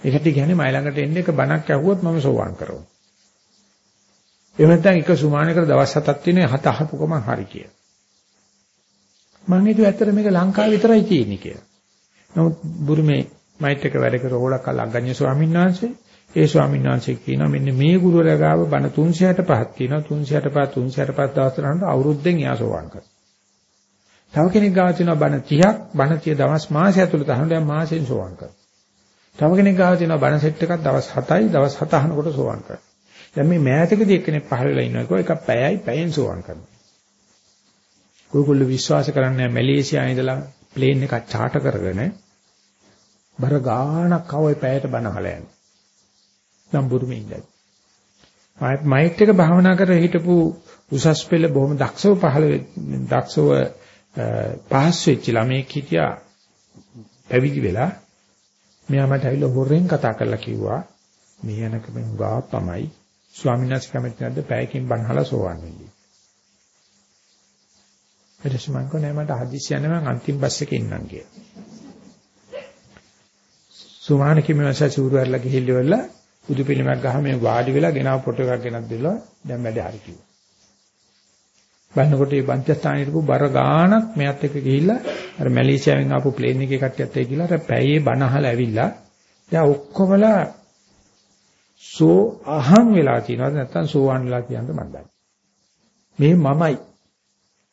[SPEAKER 1] ඒකට කියන්නේ මයි ළඟට එන්න එක බණක් ඇහුවොත් මම සෝවාන් කරනවා. එහෙම නැත්නම් එක සුමානකට දවස් හතක් තියෙන හත අහපුකම හරි කිය. මම හිතුවා ඇත්තට මේක ලංකාවේ විතරයි තියෙන්නේ කියලා. නමුත් බුරුමේ මයිත් එක වැඩ කර ඕලක් අලංගඤ්ඤ ස්වාමීන් වහන්සේ ඒ ස්වාමීන් වහන්සේ කියනවා මෙන්න මේ ගුරුවරයා ගාව බණ 365ක් තියෙනවා 365 365 දවස් වලට අවුරුද්දෙන් යාසෝවන් කරනවා. තව කෙනෙක් ගාව තියෙනවා බණ 30ක් බණ 30 දවස් මාසය ඇතුළත අහන දැන් මාසෙන් සෝවන් කරනවා. තව කෙනෙක් ගාව තියෙනවා බණ සෙට් එකක් දවස් 7යි දවස් 7 අහනකොට සෝවන් කරනවා. දැන් මේ මෑතකදී එක්කෙනෙක් පහළ වෙලා ඉන්නවා ඒක පැයයි පැයෙන් සෝවන් කරනවා. ඔයගොල්ලෝ විශ්වාස කරන්නේ මැලේසියාවේ ඉඳලා ප්ලේන් එකක් චාටර් කරගෙන බර ගානක් අවයි පැයට බනහලා යනවා. සම්බුරුමේ ඉඳලා. මයිට් එක භාවනා කර හිටපු උසස් පෙළ බොහොම දක්ෂව පහළ දක්ෂව පහස් වෙච්ච ළමෙක් හිටියා පැවිදි වෙලා මෙයා මට ඇවිල්ලා හොරෙන් කතා කරලා කිව්වා මේ යනක මං ගා තමයි ස්වාමීන් වහන්සේ කැමති නැද්ද පැයකින් බණහලා සෝවන් වෙන්නේ. ඊට පස්සේ මං කිව්වා නෑ මට හදිස්සිය යනවා මං අන්තිම බස් එකේ ඉන්නම් කියලා. සුමාන කිමිවස චූරු ඇරලා ගිහිල්ලා බුදු පිළිමයක් ගහ මේ වාඩි වෙලා ගෙනාව ෆොටෝ එකක් ගෙනත් දෙලා දැන් වැඩ හරි කිව්වා. බලනකොට මේ පංචස්ථානෙ හිටපු බර ගානක් මෙයත් එක්ක ගිහිල්ලා අර මැලේසියාවෙන් ආපු ප්ලේන් එකේ කට්ටියත් එක්ක ගිහිල්ලා අර පැයේ බණ අහලා ඇවිල්ලා දැන් ඔක්කොමලා සෝ අහං වෙලා තියෙනවද නැත්නම් සෝවන් වෙලා කියන්න මන් දන්නේ. මේ මමයි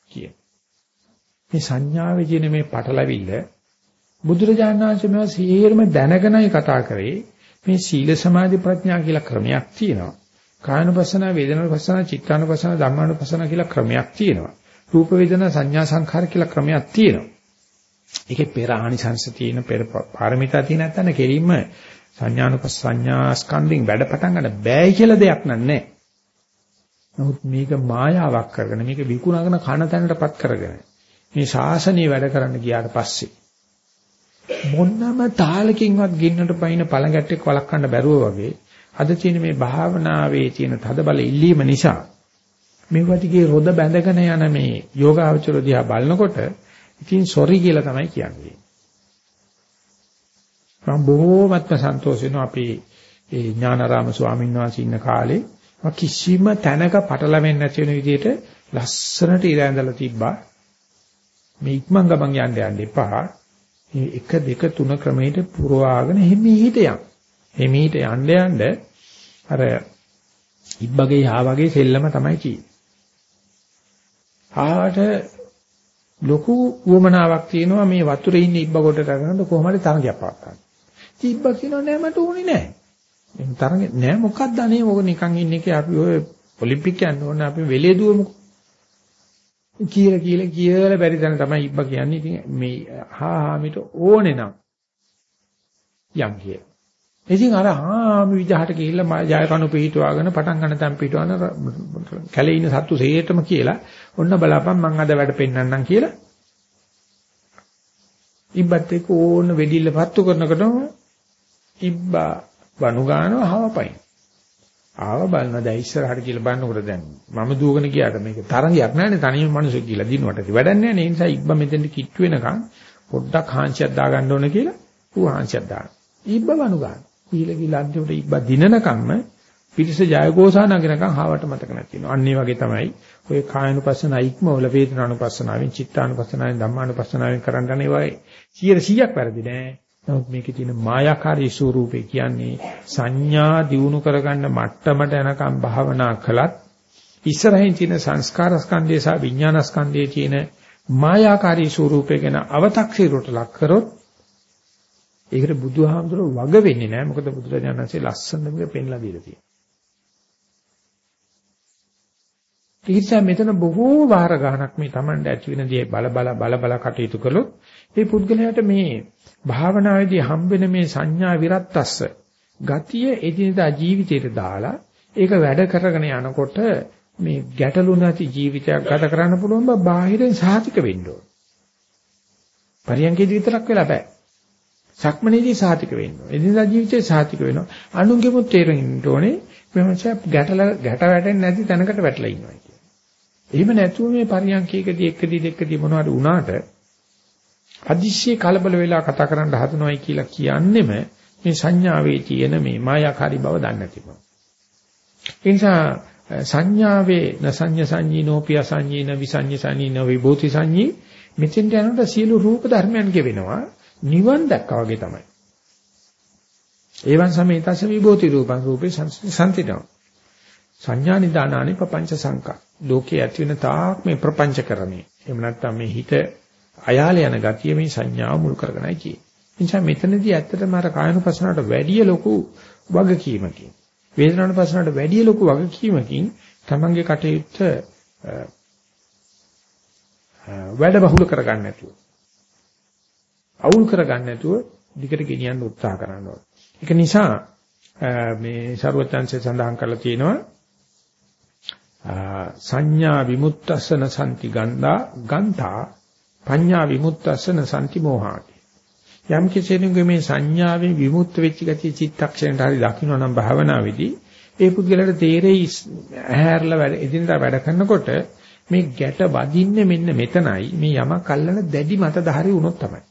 [SPEAKER 1] කිය. මේ සංඥාවේ තියෙන මේ පටලවිල්ල බුදුරජාණන් වහන්සේ මේවා සියරම දැනගෙනයි කතා කරේ. මේ සීල සමාධි ප්‍රඥා කියලා ක්‍රමයක් තියෙනවා. කායනුපස්සන, වේදනානුපස්සන, චිත්තානුපස්සන, ධම්මානුපස්සන කියලා ක්‍රමයක් තියෙනවා. රූප වේදනා සංඥා සංඛාර කියලා ක්‍රමයක් තියෙනවා. ඒකේ පෙර ආනිසංශ තියෙන පෙර පාරමිතා තියෙන නැත්නම් කෙලින්ම සංඥානුපස්ස සංඥා ස්කන්ධෙන් වැඩ පටන් ගන්න බෑ කියලා දෙයක් නෑ. නමුත් මේක මායාවක් කරගෙන මේක විකුණගෙන කන තැනටපත් කරගෙන මේ ශාසනය වැඩ කරන්න ගියාට පස්සේ මොන්නම තාලකින්වත් ගින්නට පයින් පළඟැට්ටෙක් වළක්වන්න බැරුව වගේ අද තියෙන මේ භාවනාවේ තියෙන තදබල ඉල්ලීම නිසා මේ වටිගේ රොද බැඳගෙන යන මේ යෝගාවචර දිහා බලනකොට ඉතින් සොරි කියලා තමයි කියන්නේ. මම බොහෝමත්ම සන්තෝෂ වෙනවා අපි ඒ ඥානාරාම ස්වාමීන් වහන්සේ ඉන්න කාලේ කිසිම තැනක පටලවෙන්නේ නැති වෙන විදිහට ලස්සනට ඉර ඇඳලා තිබ්බා. මේ ඉක්මන් ගමන් යන්න යන්න එපා. මේ 1 2 3 ක්‍රමයට පුරවාගෙන හිමීට යන්න. හිමීට යන්න යන්න අර ඉබ්බගේ යා වගේ සෙල්ලම තමයි තියෙන්නේ. ආවට ලොකු වමනාවක් තියෙනවා මේ වතුරේ ඉන්න ඉබ්බ කොටට ගන්න කොහොමද තරගයක් පවත්වන්න. ඉබ්බ කියනවා නෑ මට ඕනේ නෑ. එහෙනම් තරගෙ නෑ මොකක්ද අනේ මොක නිකන් ඉන්න එකේ අපි ඔය ඔලිම්පික් යන්න ඕනේ අපි වෙලේ දුවමුකෝ. කියලා කියලා කියලා බැරි තැන තමයි ඉබ්බ කියන්නේ. ඉතින් මේ හා හා මිට ඕනේ නම් යම් කිය. ඉතින් අර හාමි විජහට ගිහිල්ලා ජය කණු පිහිටවාගෙන පටන් ගන්න තැන් පිටවන කැලේ ඉන්න සත්තු සේරටම කියලා ඔන්න බලාපන් මං අද වැඩ පෙන්නන්නම් කියලා ඉබ්බත් එක්ක ඕන වෙඩිල්ල පත්තු කරනකොටම ඉබ්බා වනු ගන්නවා හවපයින් ආව බලන දැන් ඉස්සරහට කියලා බලනකොට දැන් මම දුවගෙන ගියාට මේක තරංගයක් නැහැනේ තනියම මිනිස්සු කියලා දිනුවට වැඩක් නැහැ නේ නිසා ඉබ්බා මෙතෙන්ට කිට්ටු වෙනකන් පොඩ්ඩක් හාන්සියක් දාගන්න ඕන කියලා ඌ හාන්සියක් දාන. ඉබ්බ වනු ගන්න. කුහිල ගිලන්ට උඩ ඉබ්බා දිනනකම්ම පිරිස ජයഘോഷා නගිනකම් හාවට මතක නැති වෙනවා. අන්න ඒ වගේ තමයි ඔය කායනුපස්සන ඉක්මවල වේදනානුපස්සනාවෙන් චිත්තානුපස්සනාවෙන් ධම්මානුපස්සනාවෙන් කරන්න යන ඒවා 100ක් වැරදි නෑ. නමුත් මේකේ තියෙන මායාකාරී ස්වરૂපේ කියන්නේ සංඥා දියුණු කරගන්න මට්ටමට යනකම් භාවනා කළත් ඉස්සරහින් තියෙන සංස්කාර ස්කන්ධය සහ විඥාන ස්කන්ධයේ තියෙන මායාකාරී ස්වરૂපය ගැන අව탁සීරුවට ලක් කරොත් ඒකට බුදුහාමුදුරුවෝ වග වෙන්නේ නැහැ මොකද බුදුරජාණන්සේ ලස්සන මේක පෙන්ලා දීලා තියෙනවා. ඊටසා මෙතන බොහෝ වාර ගණක් මේ Tamande ඇති වෙන දේ බල බල බල බල කටයුතු කළොත් මේ පුද්ගලයාට මේ භාවනාවේදී හම්බෙන මේ සංඥා විරත්තස්ස ගතිය එදිනදා ජීවිතයට දාලා ඒක වැඩ කරගෙන යනකොට මේ ගැටලු නැති ජීවිතයක් ගත කරන්න පුළුවන් බා බාහිරෙන් සාතික වෙන්න ඕන. පරියන්කේදී විතරක් වෙලා බෑ. සක්මනේදී සාතික වෙන්න ඕන. එදිනදා ජීවිතේ සාතික වෙනවා. අනුන්ගෙමුත් තේරෙන්න ඕනේ මෙමච ගැටල ගැට වැටෙන්නේ නැති තැනකට වැටලා ඉන්නවා කියන්නේ. එහෙම නැතුව මේ පරියන්කේකදී එකදී දෙකදී මොනවද වුණාට අදිශ්‍ය කලබල වෙලා කතා කරන්න හදනවයි කියලා කියන්නෙම මේ සංඥාවේ තියෙන මේ මායාකාරී බව දන්නේ නැතිව. ඒ නිසා සංඥාවේ නසඤ්ඤ සංඤීනෝපිය සංඤීන විසඤ්ඤ සංඤීන විභූති සංඤී මෙතෙන්ට යනකොට සියලු රූප ධර්මයන් ගෙවෙනවා නිවන් දැක්කා වගේ තමයි. ඒවන් සමේතස විභූති රූපං රූපේ සංසිතන. සංඥා නිදානානි පపంచ සංකා. ලෝකයේ ඇති වෙන තාක් මේ ප්‍රපංච කරන්නේ. එහෙම නැත්නම් මේ හිත අයාල යන ගතිය මේ සංඥාව මුල් කරගෙනයි කියේ. නිසා මෙතනදී ඇත්තටම අර කායනුපසනාවට වැඩිය ලොකු වගකීමකින් වේදනානුපසනාවට වැඩිය ලොකු වගකීමකින් තමන්ගේ කටයුත්ත වැඩ බහුල කරගන්න නැතුව අවුල් කරගන්න නැතුව දිගට ගෙනියන්න උත්සාහ කරන්න ඕනේ. ඒක නිසා මේ ਸਰවඥාන්සේ සඳහන් කරලා තියෙනවා සංඥා විමුක්තස්සන සම්ති ගන්ධා ගන්ධා පඤ්ඤා විමුක්තස්සන සම්ති මෝහාති. යම් කෙනෙකුගේ මේ සංඥාවෙන් විමුක්ත වෙච්ච ගතිය චිත්තක්ෂණයට හරි දකින්න නම් භාවනාවේදී ඒ පුද්ගලයාට තේරෙයි ඇහැරලා වැඩ එදිනදා වැඩ කරනකොට මේ ගැට වදින්නේ මෙන්න මෙතනයි මේ යමක් අල්ලන දැඩි මතධාරී වුණොත් තමයි.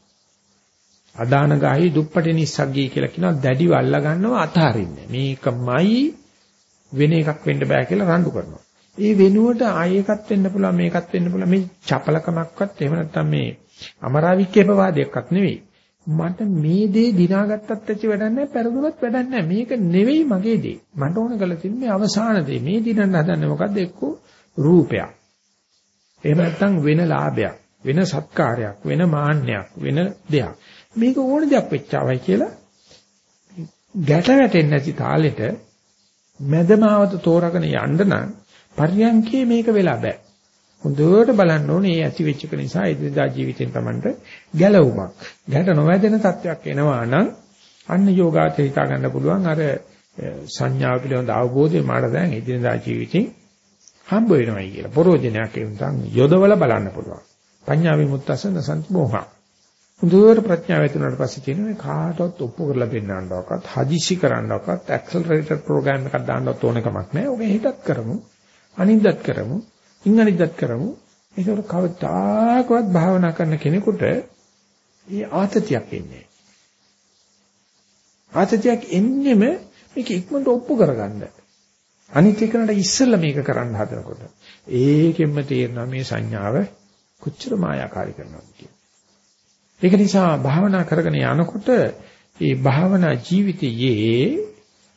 [SPEAKER 1] අදාන ගාහි දුප්පටි නිස්සග්ගී කියලා කියනවා. දැඩිව අල්ලා ගන්නව අතහරින්නේ. මේකමයි වෙන එකක් වෙන්න බෑ කියලා රණ්ඩු කරනවා. ඒ වෙනුවට ආයෙකත් වෙන්න පුළුවන් මේකත් වෙන්න පුළුවන්. මේ චපලකමක්වත් එහෙම නැත්නම් මේ අමරාවික්කේප වාදයක්වත් නෙවෙයි. මට මේ දේ දිනාගත්තත් ඇති වැඩක් නැහැ පෙරදුනත් වැඩක් නැහැ. මේක නෙවෙයි මගේ දේ. මට ඕන කරලා තින්නේ අවසාන දේ. මේ දිනන්න හදන්නේ මොකද්ද? එක්කෝ රූපයක්. එහෙම නැත්නම් වෙන ලාභයක් වෙන සත්කාරයක් වෙන මාන්නයක් වෙන දෙයක්. මේක ඕන දෙයක් වෙච්චාවයි කියලා ගැට වැටෙන්නේ නැති තාලෙට මැදමාවත තෝරාගෙන යන්න නම් පරියන්කේ මේක වෙලා බෑ හොඳට බලන්න ඕනේ මේ ඇති වෙච්ච එක නිසා එදිනදා ජීවිතෙන් Tamanට ගැලවුමක්. ගැට නොවැදෙන තත්වයක් එනවා නම් අන්න යෝගාචර හිතා ගන්න පුළුවන් අර සංඥාව පිළිබඳ අවබෝධය මාට දැන් එදිනදා ජීවිතෙන් හම්බ වෙනවයි කියලා. පරෝජනයක් එවුන්තන් යොදවල බලන්න පුළුවන්. පඤ්ඤා විමුක්තසන සම්මෝහ. හොඳට ප්‍රඥාව ඇතුළට පස්සේ තියෙන මේ කාටවත් ඔප්පු කරලා දෙන්නවක්වත් හදිසි කරන්නවක්වත් ඇක්සලරේටර් ප්‍රෝග්‍රෑම් එකක් දාන්නවත් ඕන කමක් නැහැ. ඔක හිතත් කරමු. අනිද්දත් කරමු. ඉංගනිද්දත් කරමු. ඒකට කවදාකවත් භාවනා කරන කෙනෙකුට මේ ආතතියක් එන්නේ ආතතියක් එන්නෙම මේක ඉක්මනට ඔප්පු කරගන්න. අනිත් එකනට ඉස්සෙල්ලා මේක කරන්න හදනකොට ඒකෙන්ම තේරෙනවා මේ සංඥාව කොච්චර මායාකාරී කරනවද කියලා. ඒක නිසා භාවනා කරගෙන යනකොට මේ භාවනා ජීවිතයේ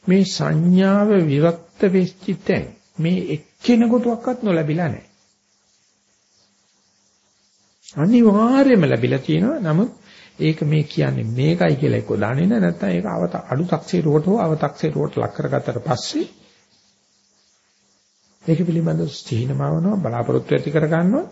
[SPEAKER 1] මේ සංඥාව විරක්ත වෙච්ච තැන් මේ එක්කෙනෙකුටවත් නොලැබිලා නැහැ. අනිවාර්යයෙන්ම ලැබිලා තියෙනවා. නමුත් ඒක මේ කියන්නේ මේකයි කියලා එක්ක දන්නේ නැහැ. නැත්නම් ඒක අවත අඩු taksේරුවට හෝ අව탁සේරුවට ලක් කරගත්තට පස්සේ ඒක පිළිබඳව ස්ථීනමවනවා බලාපොරොත්තු ඇති කරගන්නවා.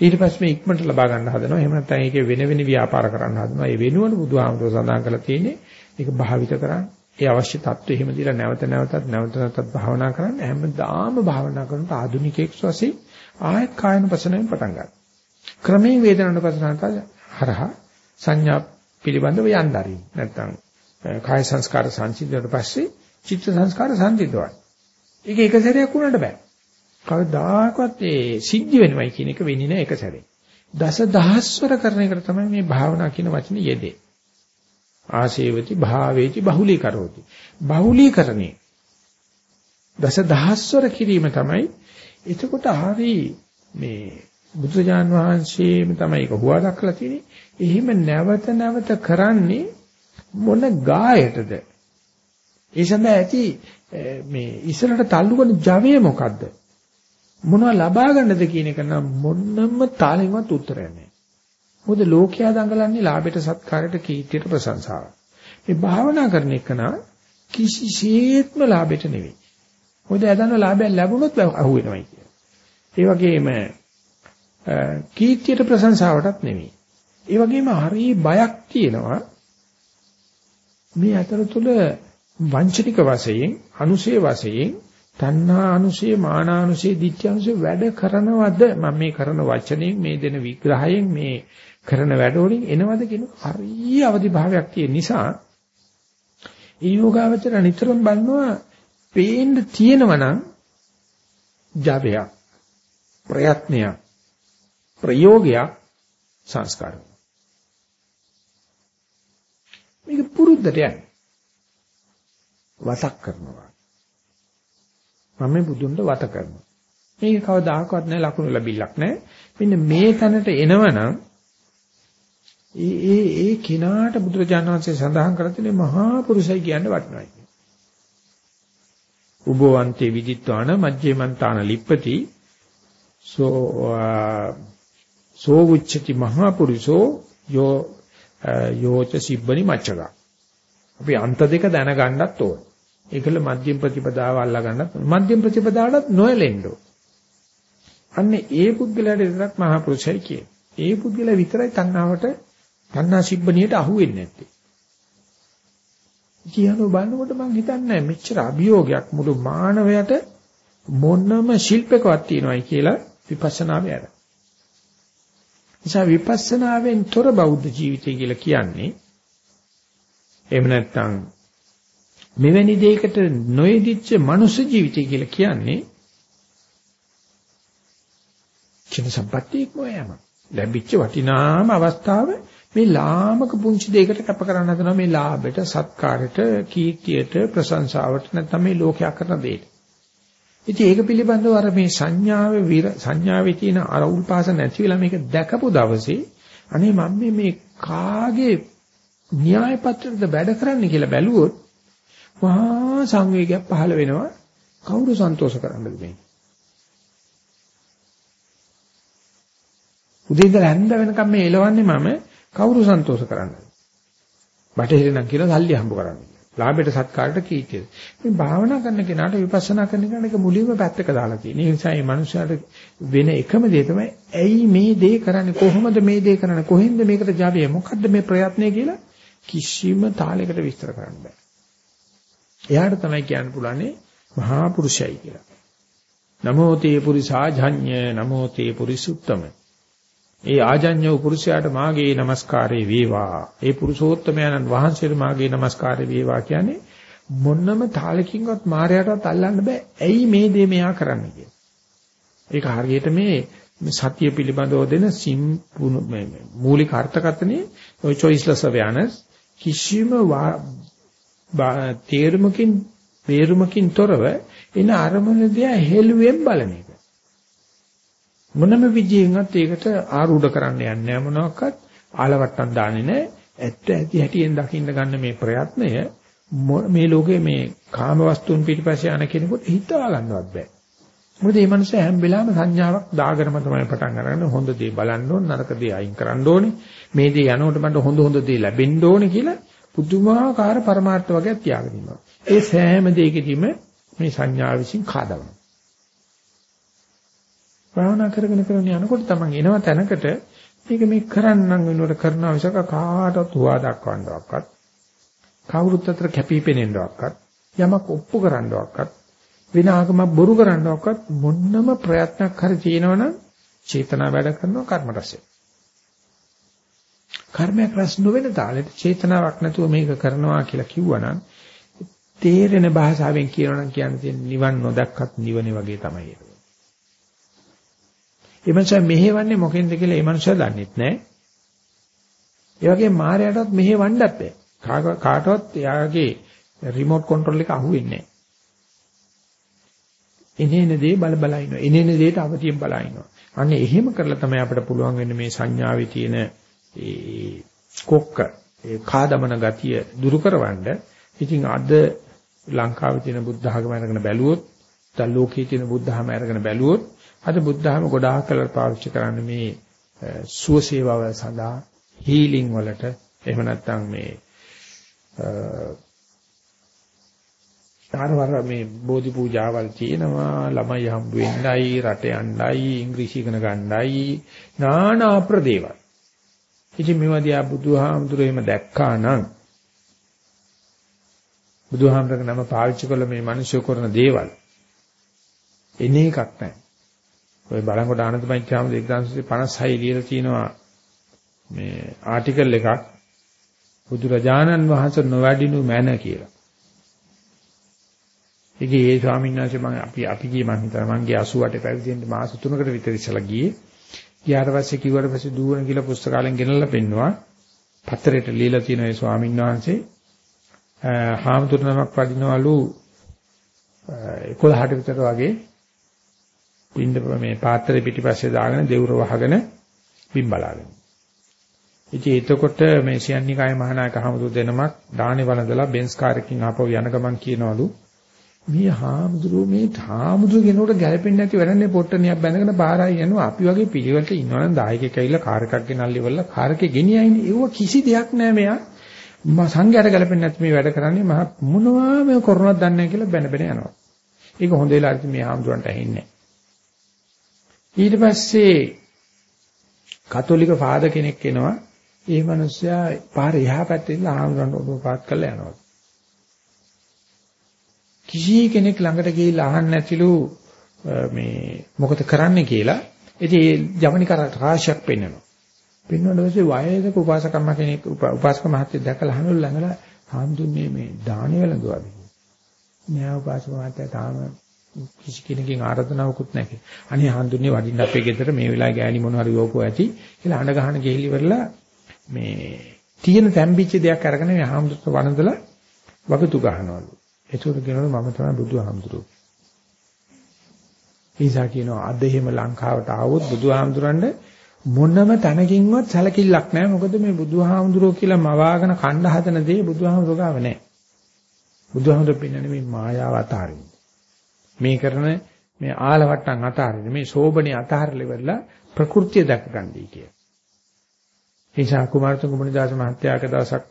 [SPEAKER 1] ඊට පස්සේ මේ ඉක්මනට ලබා ගන්න හදනවා. එහෙම නැත්නම් ඒකේ වෙන වෙන ව්‍යාපාර කරන්න හදනවා. ඒ වෙනුවට බුදුහාමුදුර සඳහන් කරලා තියෙන්නේ ඒක භාවිත කරන්න. ඒ අවශ්‍ය தত্ত্বය එහෙම දීලා නැවත නැවතත් නැවත නැවතත් භාවනා කරන්න. හැමදාම භාවනා කරනට ආධුනිකයෙක් වශයෙන් ආයත් කායන පසනෙන් පටන් ගන්න. ක්‍රමයෙන් වේදනන පසනට හරහා සංඥා පිළිබඳව යන්න ආරින්. නැත්නම් කාය සංස්කාර සංසිද්ධියට පස්සේ චිත්ත සංස්කාර සංසිද්ධියවයි. ඒක එක සැරයක් වුණාට බෑ. කවදාකවත් ඒ සිද්ධ වෙනවයි කියන එක වෙන්නේ නැහැ එක සැරේ. දස දහස්වර කරන එකට තමයි මේ භාවනා කියන වචනේ යෙදේ. ආශේවති භාවේති බහුලී කරෝති. බහුලීකරණේ දස දහස්වර කිරීම තමයි එතකොට හරි මේ බුදුජාන් වහන්සේම තමයි ඒක හුවා දක්වලා තියෙන්නේ. එහෙම නැවත නැවත කරන්නේ මොන ගායටද? ඒ සඳහා ඇති මේ ඉස්සරහට තල්ලු කරන ජවය මොකද්ද? මොනව ලබා ගන්නද කියන එක නම් මොන්නම තාලෙන්වත් උත්තරයක් නැහැ. මොකද ලෝකයා දඟලන්නේ ලාභයට සත්කාරයට කීර්තියට ප්‍රශංසාවට. මේ භාවනා කරන එක නා කිසිසේත්ම ලාභයට නෙවෙයි. මොකද එදන්න ලාභයක් ලැබුණොත් අහුවෙනවයි කියන්නේ. ඒ වගේම කීර්තියට ප්‍රශංසාවටත් නෙවෙයි. ඒ වගේම හරි බයක් තියෙනවා මේ අතරතුර වංචනික වශයෙන් අනුශේ වශයෙන් තණ්හා අනුශේ මාන අනුශේ ditthya අනුශේ වැඩ කරනවද මම මේ කරන වචනෙන් මේ දෙන විග්‍රහයෙන් මේ කරන වැඩවලින් එනවද කියන හරි අවදි භාවයක් තියෙන නිසා ඒ යෝගාවචර නිතරම බලනවා පේන්න තියෙනවා නම් ජවයක් ප්‍රයත්නයක් ප්‍රයෝගයක් සංස්කාරය. මේක පුරුද්දට යන්නේ. වතක් කරනවා. මම බුදුන්ට වත කරනවා. මේක කවදාකවත් නැහැ ලකුණු ලැබිලක් නැහැ. මෙන්න මේ තැනට එනවනම් ඒ ඒ ඒ කිනාට බුදුරජාණන් වහන්සේ සඳහන් කර තියෙන මහා පුරුෂයි කියන්නේ වටිනවා කියන්නේ. උභවන්තේ විදිත්වාන මජ්ජේමන්තාන ලිප්පති සෝ සෝ උච්චති මහා පුරුෂෝ යෝ යෝච සිබ්බනි මච්චක. අපි අන්ත දෙක දැනගන්නත් ඕන. ඒකල මධ්‍යම ප්‍රතිපදාව අල්ලා ගන්නත් මධ්‍යම ප්‍රතිපදාවට නොයලෙන්න ඕන. අන්නේ ඒ පුද්ගලයාට විතරක් මහා පුරුෂයි කියේ. ඒ පුද්ගලයා විතරයි තණ්හාවට තණ්හා සිබ්බණියට අහු වෙන්නේ නැත්තේ. කියනෝ බලනකොට මම හිතන්නේ මෙච්චර අභියෝගයක් මුළු මානවයට මොනම ශිල්පකවත් තියනවායි කියලා විපස්සනා වේර. නිසා විපස්සනාවෙන් තොර බෞද්ධ ජීවිතය කියලා කියන්නේ එහෙම නැත්නම් මෙවැනි දෙයකට නොයෙදිච්ච මනුෂ්‍ය ජීවිතය කියලා කියන්නේ චින සම්පත්තියක් මොයම. ලැබිච්ච වටිනාම අවස්ථාව මේ ලාමක පුංචි දෙයකට කැප කරන්න හදනවා මේ ලාභයට, සත්කාරයට, කීර්තියට, ප්‍රශංසාවට නැත්නම් මේ ලෝකයක් කරන දෙයට. ඉතින් ඒක පිළිබඳව අර මේ සංඥාවේ සංඥාවේ තියෙන අරවුල් පාස නැති වෙලා මේක දැකපු දවසේ අනේ මම මේ කාගේ න්‍යාය පත්‍රයද වැඩ කරන්න කියලා බැලුවොත් මහා සංවේගයක් පහළ වෙනවා කවුරු සන්තෝෂ කරන්නද මේ උදේ ඉඳලා හැන්ද වෙනකම් මේ එලවන්නේ මම කවුරු සන්තෝෂ කරන්නද? බටහිර නම් කියලා සල්ලි හම්බ කරන්න. ලාභයට සත්කාරයට කීර්තියට. මේ භාවනා කරන කෙනාට විපස්සනා කරන කෙනාට මුලින්ම පැත්තක දාලා තියෙන. ඒ නිසා මේ මනුස්සයාට වෙන එකම දේ තමයි ඇයි මේ දේ කරන්නේ කොහොමද මේ දේ කරන්නේ කොහෙන්ද මේකට ජාවිය මොකද්ද මේ ප්‍රයත්නය කියලා කිසිම තාලයකට විස්තර කරන්න බෑ. එයාට තමයි කියන්න පුළන්නේ මහා පුරුෂයයි කියලා. නමෝ තේ පුරිසා ඥඤ්ඤ නමෝ තේ පුරිසුත්තම. ඒ ආජඤ්ඤ වූ පුරුෂයාට මාගේ নমස්කාරය වේවා. ඒ පුරුෂෝත්තමයන්න් වහන්සේට මාගේ নমස්කාරය වේවා කියන්නේ මොන්නම තාලකින්වත් මායයටවත් අල්ලන්න බෑ. ඇයි මේ දේ මෙයා කරන්නේ කියලා. ඒක හරියට මේ සතිය පිළිබඳව දෙන සිම් මූලික අර්ථකථනයේ choiceless awareness කිසිම තේරුමකින් වේරුමකින් තොරව එන අරමුණ දිහා හෙළුවෙන් බලන එක. මොනම විදියෙන්වත් ඒකට ආරූඪ කරන්න යන්නේ නැහැ මොනවාක්වත් ආලවට්ටම් දාන්නේ නැහැ. ඇත්ත ඇති හැටියෙන් දකින්න ගන්න මේ ප්‍රයත්නය මේ ලෝකේ මේ කාම වස්තුන් පිටිපස්සේ යන කෙනෙකුට හිතා ගන්නවත් බෑ. මොකද මේ මනුස්සයා හැම වෙලාවෙම සංඥාවක් දාගෙනම තමයි පටන් අරගන්නේ. හොඳ දේ බලන්න ඕන, නරක දේ අයින් කරන්න ඕනේ. මේ දේ යනකොට මට හොඳ හොඳ දේ ලැබෙන්න ඕනේ කියලා පුදුමාකාර පරමාර්ථ වගේක් තියාගෙන ඉන්නවා. ඒ සෑම දෙයකදීම මේ සංඥා විසින් කාදවනවා. භාවනා කරගෙන කරගෙන යනකොට තමන් එනවා තැනකට මේක මේ කරන්නම් වෙනුවට කරනවා විසක කාටවත් හුවා දක්වන්නවක්වත් කවුරුත් අතර කැපිපෙනෙන්නවක්වත් යමක් ඔප්පු කරන්නවක්වත් වෙන ආගමක් බොරු කරන්නවක්වත් මොන්නම ප්‍රයත්නක් හරි තියෙනවනම් චේතනා වැඩ කරනවා කර්ම රසය. කර්මයක් රස නොවන තාලෙට චේතනාවක් නැතුව මේක කරනවා කියලා කිව්වනම් තේරෙන භාෂාවෙන් කියනනම් කියන්නේ නිවන් නොදක්කත් නිවනේ වගේ තමයි ඒක. ඒ මනුස්සයා මෙහෙවන්නේ මොකෙන්ද කියලා ඒ මනුස්සයා දන්නෙත් නැහැ. ඒ වගේ මායයටත් මෙහෙවන්නත් බෑ. කාටවත් එයාගේ රිමෝට් කන්ට්‍රෝල් එක අහුවෙන්නේ නැහැ. එනේන දේ බල බල ඉන්නවා. එනේන දේට අවතියෙන් බල ඉන්නවා. අන්න එහෙම කරලා තමයි අපිට පුළුවන් වෙන්නේ මේ සංඥාවේ තියෙන ඒ කොක්ක ඒ කාදමන ගතිය දුරු කරවන්න. ඉතින් අද ලංකාවේ තියෙන බුද්ධ ධර්ම අරගෙන බැලුවොත්, දැන් ලෝකයේ තියෙන බුද්ධ ධර්ම අරගෙන බැලුවොත් අද බුද්ධහම ගොඩාක් කලර පාවිච්චි කරන්නේ මේ සුව සේවාව සඳහා හීලින් වලට එහෙම නැත්නම් මේ තරවර මේ බෝධි පූජාවල් තියෙනවා ළමයි හම්බ වෙන්නයි රට යන්නයි ඉංග්‍රීසි ඉගෙන ගන්නයි නානා ප්‍රදේවල් ඉතින් මේවා දිහා බුදුහාමුදුරේ එහෙම දැක්කා නම් බුදුහාමුදුරගේ නම පාවිච්චි කළ මේ මිනිස්සු කරන දේවල් එන්නේ එකක් නැහැ ඔය බලංගොඩ ආනන්ද මෛත්‍රියම 1956 ලියලා තියෙනවා මේ ආටිකල් එකක් බුදුරජාණන් වහන්සේ නොවැඩිනු මැන කියලා. ඒකේ ඒ ස්වාමීන් වහන්සේ මම අපි අපි ගියේ මම හිතනවා මම ගියේ 88 පැවිදෙන්න මාස 3කට විතර ඉස්සලා ගියේ. ගියාට පස්සේ කිව්වට පස්සේ දුවන කියලා පුස්තකාලෙන් ගෙනල්ලා පෙන්නවා. පත්‍රයට ලියලා තියෙන ඒ ස්වාමීන් වහන්සේ හාමුදුරුවෝ නමක් වඩිනවලු 11ට විතර වගේ පින්ද මේ පාත්‍රේ පිටිපස්සේ දාගෙන දෙවුර වහගෙන බිම් බලාගෙන. ඉතින් එතකොට මේ සියන්නිකාය මහානායක හමුදු දෙනමක් දානේ වළඳලා බෙන්ස් කාර් එකකින් ආපහු යන ගමන් කියනවලු මේ හාමුදුරුවෝ මේ හාමුදුරුවෝ කෙනෙකුට ගැලපෙන්නේ නැති වැඩන්නේ පොට්ටනියක් බැඳගෙන බාරයි යනවා. අපි වගේ පිළිවෙලට ඉන්නවනම් දායකයෙක් ඇවිල්ලා කාර් එකක් ගෙනල්ලි වල කාර් එකේ ගෙනියයිනේ ඒව කිසි දෙයක් නැහැ මෙයා. මම සංඝයාට ගැලපෙන්නේ නැති මේ වැඩ කරන්නේ මහ මොනවා මේ කරනවද දන්නේ නැහැ කියලා බැන බැන යනවා. ඒක හොඳ වෙලාවට මේ හාමුදුරන්ට ඇහෙන්නේ ඊට පස්සේ කතෝලික ෆාදර් කෙනෙක් එනවා. ඒ මිනිස්සයා පාර එහා පැත්තේ ඉඳලා ආහඳුරන්න ඔබ පාත් කරලා යනවා. කිසි කෙනෙක් ළඟට ගිහිල්ලා අහන්න නැතිලු මේ මොකද කරන්න කියලා. ඉතින් ඒ ජවනික රාශියක් පෙන්වනවා. පෙන්වන පස්සේ වයසක උපාසකම්ම කෙනෙක් උපාසක මහත්තයෙක් දැකලා අහනවලු ළඟලා හාමුදුරනේ මේ දානි වලඳුවාද කියලා. නෑ උපාසක මහත්තයා තාම කිසි කෙනකින් ආරාධනාවකුත් නැහැ. අනේ හාමුදුරනේ වඩින්න අපේ ගෙදර මේ වෙලාවේ ගෑණි මොන හරි යෝපෝ ඇති කියලා අඬ ගහන ගෙහිලි වරලා මේ තියෙන තැම්පිච්ච දෙයක් අරගෙන මේ හාමුදුරුවෝ වළඳලා වගතු ගහනවලු. ඒකට කියනවා මම තමයි බුදුහාමුදුරුවෝ. ඊසා කියනවා අද එහෙම ලංකාවට ආවොත් බුදුහාමුදුරන්ට මොනම තැනකින්වත් සැලකිල්ලක් නැහැ. මොකද මේ බුදුහාමුදුරුවෝ කියලා මවාගෙන කණ්ඩ හදන දේ බුදුහාමුදුරුවෝ ගාව නැහැ. බුදුහාමුදුරුවෝ පින්නනේ මේ මායාව අතාරින්න. මේ කරන මේ ආලවට්ටම් අතාරින්න. මේ සෝබනේ අතාරලෙවලා ප්‍රകൃතිය දැක ගන්නයි කියලා. නිසා කුමාරතුංග මුනිදාස මහත්තයාක දවසක්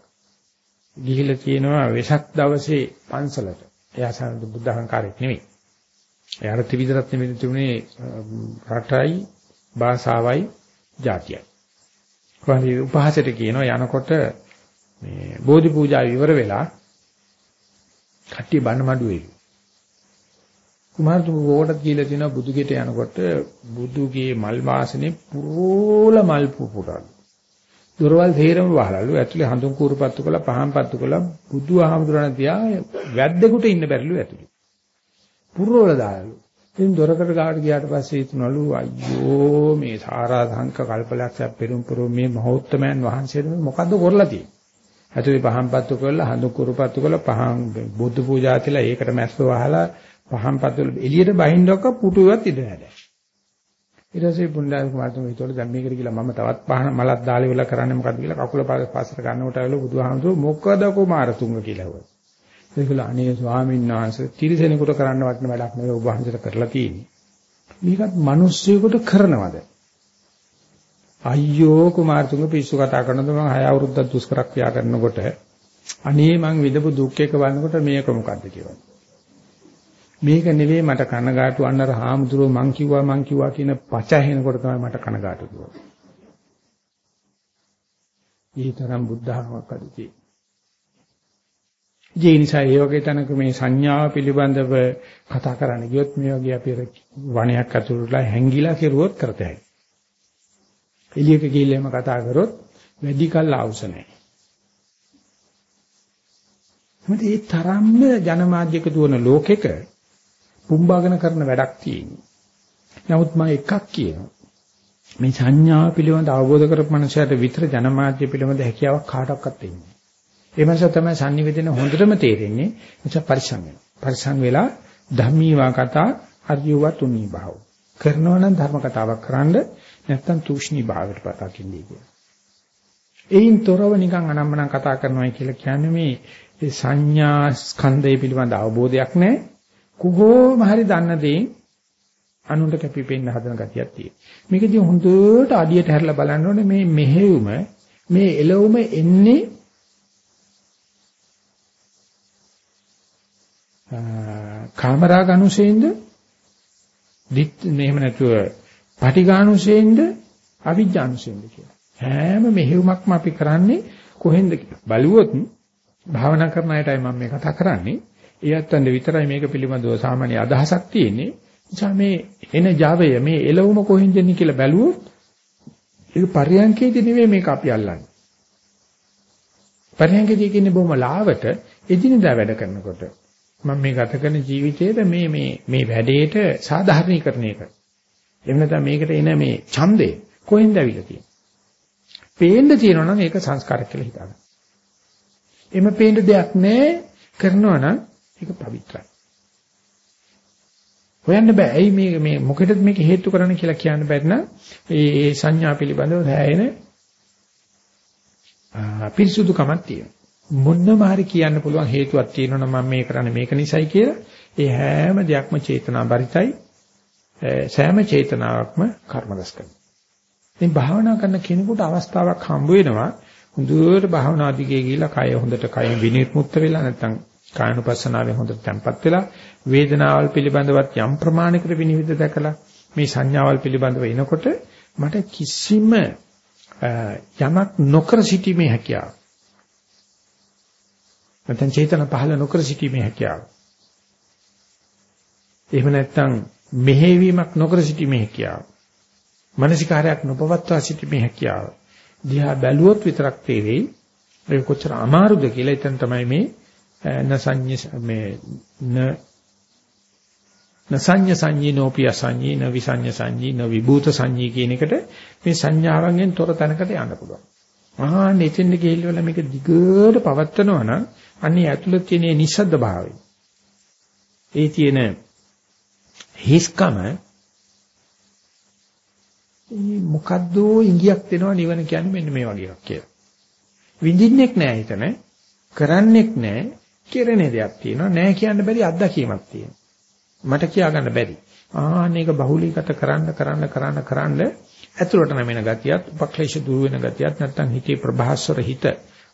[SPEAKER 1] ගිහිල්ලා කියනවා වෙසක් දවසේ පන්සලට. එයා සාරද බුද්ධ අහංකාරයක් නෙවෙයි. එයාට ත්‍රිවිධ රත්න මෙන්න තිබුණේ රටයි භාෂාවයි ජාතියයි. කොහොමද උපහාසයට කියනවා යනකොට මේ බෝධි පූජා ඉවර වෙලා කට්ටිය බණ මඩුවේ. කුමාරතුංග ඕකට කියලා තියෙනවා බුදුගෙට යනකොට බුදුගේ මල් වාසනේ පුරෝල මල් පුපුරන. දොරවල් තේරම වහලලු. ඇතුලේ හඳුන් කූරුපත්තු කළා පහන් පත්තු කළා. බුදුහාමුදුරණ තියා වැද්දෙකුට ඉන්න බැරිලු ඇතුලේ. පුරවල දාලු. ඉතින් දොරකට ගාවට ගියාට පස්සේ හිතනලු අයියෝ මේ සාරා සංක කල්පලක්ෂයක් පෙරම් පුරෝ මේ මහෞත්තමයන් වහන්සේට මොකද්ද කරලා තියෙන්නේ? ඇතුලේ පහන් පත්තු කළා හඳුන් කූරුපත්තු කළා පහන් බුදු පූජා කියලා ඒකට මැස්ස වහලා පහන් පත්තු එළියට බහින්නක පුටුවක් ඉඳ නැහැ ඊට පස්සේ පුණ්ඩාල කුමාරතුමා හිතුවල දැන් මේකට කියලා මම තවත් පහන මලක් දාලා ඉවලා කරන්නේ මොකද්ද කියලා කකුල පස්සට ගන්නකොට ඇවිල්ලා බුදුහාමුදුරුවෝ මොකද කුමාරතුංග කියලා හුවා. ඒකල අනේ ස්වාමීන් වහන්සේ තිරිසනෙකුට කරන්න වටින වැඩක් නෙවෙයි ඔබ වහන්සේට කරලා තියෙන්නේ. මේකත් මිනිස්සුයෙකුට කරනවද? අයියෝ කුමාරතුංග පිස්සු කතා කරනද මම හය අවුරුද්දක් දුෂ්කර ක්‍රියා කරනකොට අනේ මං විඳපු දුක් එක බලනකොට මේක මොකද්ද කියලා. මේක නෙවෙයි මට කනගාටු අන්නර හාමුදුරුවෝ මං කිව්වා මං කිව්වා කියන පච ඇහෙනකොට තමයි මට කනගාටු දුවන්නේ. ඊතරම් බුද්ධහමක් අදිතී. ඒ නිසා ඒ වගේ තැනක මේ සංඥාව පිළිබඳව කතා කරන්න ගියොත් මේ වගේ අපි වණයක් අතුරුලා හැංගිලා කෙරුවොත් කරතයි. එළියක ගිහිල්ලාම කතා කරොත් වැඩි කල් අවශ්‍ය නැහැ. මොකද ඒ තරම්ම ජනමාධ්‍යක දුවන ලෝකෙක පුම්බාගෙන කරන වැඩක් තියෙනවා. නමුත් මම එකක් කියනවා. මේ සංඥා පිළිබඳ අවබෝධ කරපු මනුස්සයට විතර ජනමාධ්‍ය පිළිබඳ හැකියාවක් කාටවත් ඉන්නේ. ඒ මනස තමයි sannivedana හොඳටම තේරෙන්නේ. එනිසා පරිසං වෙනවා. පරිසං වෙලා ධම්මීවා කතා අරියුවා තුනී භාව. කරනවා නම් ධර්ම කතාවක් කරන්න නැත්තම් තූෂ්ණී භාවයට පතාකින්නේ කියලා. එයින් තොරව නිකන් අනම්මනම් කතා කරනවා කියලා කියන්නේ මේ සංඥා ස්කන්ධය පිළිබඳ අවබෝධයක් නැහැ. කොහොම හරි දන්න දේ අනුන්ට කැපිපෙන්න හදන ගතියක් තියෙනවා. මේකදී හොඳට අඩියට හැරලා බලන්න ඕනේ මේ මෙහෙයුම මේ එළවුම එන්නේ කාමරාග අනුසයෙන්ද දිත් මෙහෙම නැතුව පටිඝානුසයෙන්ද අවිජ්ජානුසයෙන්ද කියලා. හැම මෙහෙයුමක්ම අපි කරන්නේ කොහෙන්ද බලුවොත් භාවනා කරන අයටයි මම මේ කතා කරන්නේ. ඒ අත්තන්ට විතරයි මේක පිළිබඳව සාමාන්‍ය අදහසක් තියෙන්නේ. නිසා මේ එන Javaය මේ එළවුම කොහෙන්ද එන්නේ කියලා බැලුවොත් ඒක පරියන්කේදී නෙවෙයි මේක අපි අල්ලන්නේ. පරියන්කේදී කියන්නේ බොහොම ලාවට එදිනදා වැඩ කරනකොට මම මේ ගත කරන ජීවිතයේ මේ මේ මේ වැඩේට සාධාරණීකරණය කර. එහෙම නැත්නම් මේකට එන මේ ඡන්දේ කොහෙන්ද ඇවිල්ලා තියෙන්නේ? පේන්න තියෙනවා නම් ඒක සංස්කාරයක් කියලා හිතන්න. එimhe පේන්න දෙයක් නැහැ කරනවා නම් ඒක පවිත්‍රායි. හොයන්න බෑ. ඇයි මේ මේ මොකටද මේක හේතු කරන්න කියලා කියන්න බැරි නම් ඒ සංඥා පිළිබඳව හැයෙන පිරිසුදුකමක් තියෙනවා. මොන්නම හරි කියන්න පුළුවන් හේතුවක් තියෙනවා නම් මම මේ කරන්නේ මේක නිසයි කියලා. ඒ හැම දෙයක්ම චේතනා බරිතයි. සෑම චේතනාවක්ම කර්ම රැස් කරනවා. ඉතින් භාවනා කරන කෙනෙකුට අවස්ථාවක් හම්බ වෙනවා හොඳට භාවනා දිගේ ගිහිලා කය හොඳට කය විනිර්මුක්ත වෙලා නැත්නම් කායනුපස්සනාවේ හොඳට තැම්පත් වෙලා වේදනාවල් පිළිබඳවත් යම් ප්‍රමාණයකට විනිවිද දැකලා මේ සංඥාවල් පිළිබඳව එනකොට මට කිසිම යමක් නොකර සිටීමේ හැකියාව. නැත්නම් චේතන පහළ නොකර සිටීමේ හැකියාව. එහෙම නැත්නම් මෙහෙවීමක් නොකර සිටීමේ හැකියාව. මානසිකාරයක් නොපවත්වා සිටීමේ හැකියාව. දිහා බැලුවොත් විතරක් තේරෙයි. ඒක කොච්චර අමාරුද කියලා එතන තමයි මේ නසඤ්ඤ මේ න නසඤ්ඤ සංඤී නෝපිය සංඤී න විසඤ්ඤ සංඤී න විභූත සංඤී කියන එකට මේ සංඥාවෙන් තොර තැනකට යන්න පුළුවන්. ආහන් එතෙන්ද ගිහිල්ලා මේක දිගට පවත්නවා නම් අන්නේ ඇතුළත තියෙන නිස්සද්ද භාවය. ඒ තියෙන හිස්කම මොකද්ද ඉංගියක් දෙනවා නිවන කියන්නේ මෙන්න මේ වගේ එකක් කියලා. විඳින්නෙක් නෑ එතන, කරන්නෙක් නෑ, කෙරෙන දෙයක් තියෙනවා. නෑ කියන්න බැරි අත්දැකීමක් තියෙනවා. මට කියා ගන්න බැරි. ආන්නේක බහුලීගත කරන්න කරන්න කරන්න කරන්න ඇතුළට නැමෙන ගතියත්, උපක්ලේශ දුර වෙන ගතියත් නැත්තම් හිතේ ප්‍රභාස්වර හිත,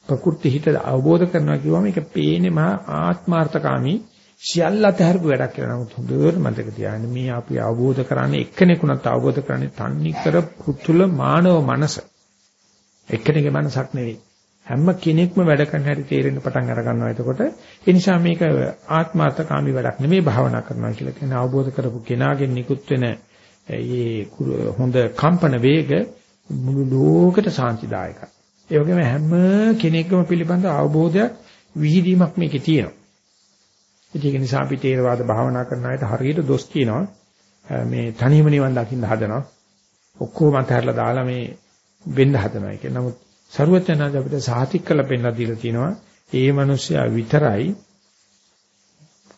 [SPEAKER 1] ප්‍රකෘති හිත අවබෝධ කරනවා කියවම ඒක පේන්නේ මහා ආත්මార్థකාමී සියල්ල අතහැරපු වැඩක් කියලා. නමුත් හොඳට මතක තියාගන්න මේ අපි අවබෝධ කරන්නේ එක්කෙනෙකුණත් අවබෝධ කරන්නේ තන්නේ කර පුතුල මානව මනස. එක්කෙනෙකුගේ මනසක් නෙවෙයි. හැම කෙනෙක්ම වැඩ කරන හැටි තේරෙන්න පටන් අර ගන්නවා. එතකොට ඒ නිසා මේක ආත්මාර්ථකාමී වැඩක් නෙමෙයි භාවනා කරනවා කියලා කියන අවබෝධ කරපු කෙනාගෙන් නිකුත් වෙන මේ හොඳ කම්පන වේග මුළු ලෝකෙට සාන්තිදායකයි. ඒ වගේම හැම කෙනෙක්ම පිළිබඳ අවබෝධයක් විහිදීමක් මේකේ තියෙනවා. ඒක නිසා අපි තේරවාද භාවනා කරන අයට හරියට දොස් කියනවා මේ තනියම නිවන් දකින්න හදනවා ඔක්කොම අතහැරලා දාලා මේ වෙන්න හදනවා කියන නමුත් ਸਰුවචනාද අපිට සාතික් කළ පෙන්නලා දීලා තියෙනවා ඒ මිනිස්සයා විතරයි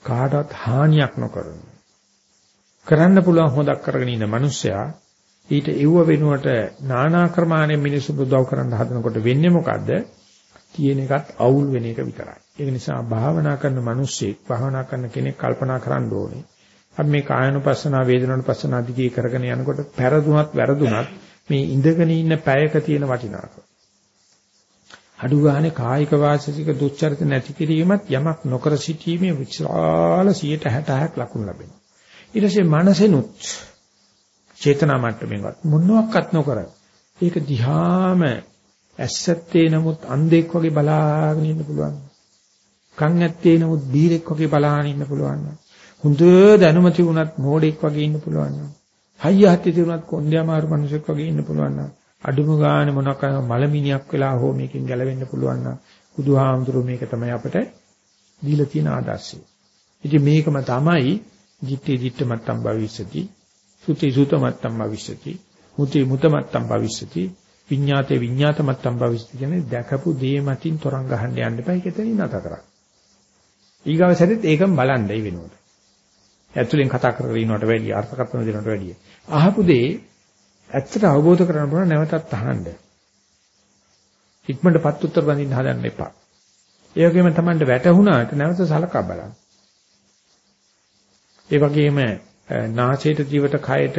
[SPEAKER 1] කාටවත් හානියක් නොකරන කරන්න පුළුවන් හොදක් කරගෙන ඉන්න මිනිස්සයා ඊට එව්ව වෙනුවට නානා ක්‍රමාණය මිනිස්සු උදව් කරන්න හදනකොට වෙන්නේ මොකද්ද තියෙන එකත් අවුල් වෙන එක විතරයි. ඒක නිසා භාවනා කරන මිනිස්සෙක් භාවනා කරන කෙනෙක් කල්පනා කරන්න ඕනේ. අපි මේ කායනුපස්සනා වේදනානුපස්සනා දිගේ කරගෙන යනකොට පෙරදුනත් වැරදුනත් මේ ඉඳගෙන ඉන්න පැයක තියෙන වටිනාකම. අඩු ගානේ කායික වාචික දුස්චරිත නැති කිරීමත් යමක් නොකර සිටීමේ විශාල 160ක් ලකුණු ලැබෙනවා. ඊට පස්සේ මනසෙනුත් චේතනා මට්ටමේවත් මොනවත් නොකර ඒක දිහාම ඇස්සත්තේ නමුත් අන්ධෙක් වගේ බලාගෙන ඉන්න පුළුවන්. කන් ඇත්තේ නමුත් බීරෙක් වගේ බලාගෙන ඉන්න පුළුවන්. හොඳ දැනුම තිබුණත් මෝඩෙක් වගේ ඉන්න පුළුවන්. හයිය හත්ති තිබුණත් කොණ්ඩේ අමාරු මිනිසෙක් වගේ ඉන්න පුළුවන්. අඩුම ගානේ මොනක් මලමිනියක් වෙලා හෝ මේකෙන් ගැලවෙන්න පුළුවන් නම් බුදුහාමුදුරුවෝ මේක තමයි අපට දීලා තියෙන ආදර්ශය. ඉතින් මේකම තමයි ජිත්තේ ජිත්ත මත්තම් භවිෂති, සුති සුත මත්තම් භවිෂති, මුති මුත මත්තම් භවිෂති, විඤ්ඤාතේ විඤ්ඤාත මත්තම් භවිෂති කියන්නේ දැකපු දේ මතින් තරංග ගහන්න යන්න එපා ඒක එතනින් නැත කරා. ඊගාව සැරෙත් ඒකම බලන්න ඒ වෙනුවට. ඇතුලෙන් කතා කරගෙන ඉන්නවට වැඩිය අර්ථකථන දෙනවට වැඩිය. අහපු දේ ඇත්තට අවබෝධ කරගන්න පුළුවන් නැවතත් අහන්න. ඉක්මනටපත් උත්තර බඳින්න හදන්න එපා. ඒ වගේම Tamanට වැටහුණාට නැවත සලකා බලන්න. ඒ වගේම නාසයට ජීවිත කයට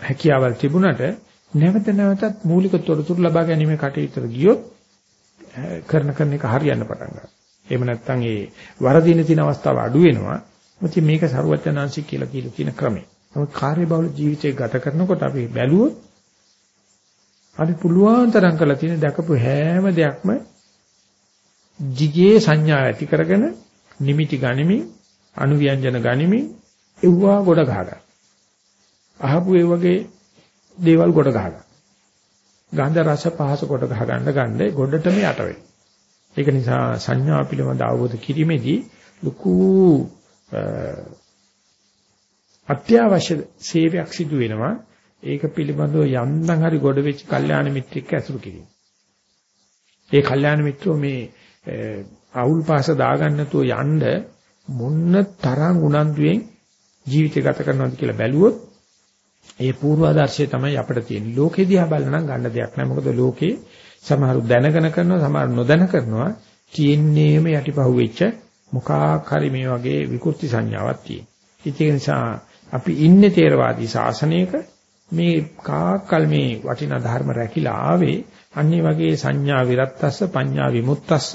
[SPEAKER 1] හැකියාවල් තිබුණට නැවත නැවතත් මූලික තොරතුරු ලබා ගැනීම කටයුතු ගියොත් කරන කරන එක හරියන්න පටන් ගන්නවා. එහෙම නැත්නම් ඒ වරදින තියෙන අවස්ථාව අඩු වෙනවා. මොකද මේක සරුවචනාංශි කියලා කියලා තියෙන ක්‍රමය. නමුත් කාර්යබහුල ජීවිතය ගත කරනකොට අපි බැලුවොත් අපි පුළුවන් තරම් කරලා තියෙන දැකපු හැම දෙයක්ම jige සංඥා ඇති කරගෙන නිමිති ගනිමින් අනුව්‍යංජන ගනිමින් එව්වා ගොඩ ගහගන්න. අහපු ඒ වගේ දේවල් කොට ගහගන්න. ගන්ධ රස පහස කොට ගහ ගන්න ගන්න ගොඩටම යට වෙයි. ඒක නිසා සංඥා පිළිබඳ අවබෝධ කිරීමේදී ලুকু අත්‍යවශ්‍ය සේවයක් සිදු වෙනවා. ඒක පිළිබඳව යන්නම් හරි ගොඩ වෙච්ච කල්යාණ මිත්‍රෙක් ඇසුරු කිරීම. ඒ කල්යාණ මිත්‍රෝ මේ අවුල් පාස දාගන්න නැතුව යන්න මොන්න තරම් උනන්දුවෙන් ජීවිතය ගත කරනවද කියලා බැලුවොත් ඒ පූර්වාදර්ශය තමයි අපිට තියෙන්නේ. ලෝකෙ දිහා බලන නම් ගන්න දෙයක් නැහැ. මොකද ලෝකේ සමහරු දැනගෙන කරනවා, සමහරු නොදැන කරනවා. තියෙන්නේම යටිපහුවෙච්ච මොකක් හරි මේ වගේ විකෘති සංඥාවක් තියෙන. ඒ නිසා අපි ඉන්නේ තේරවාදී ශාසනයක මේ කාකල් මේ වටිනා ධර්ම රැකිලා ආවේ අන්නේ වගේ සංඥා විරත්තස්ස පඤ්ඤා විමුක්තස්ස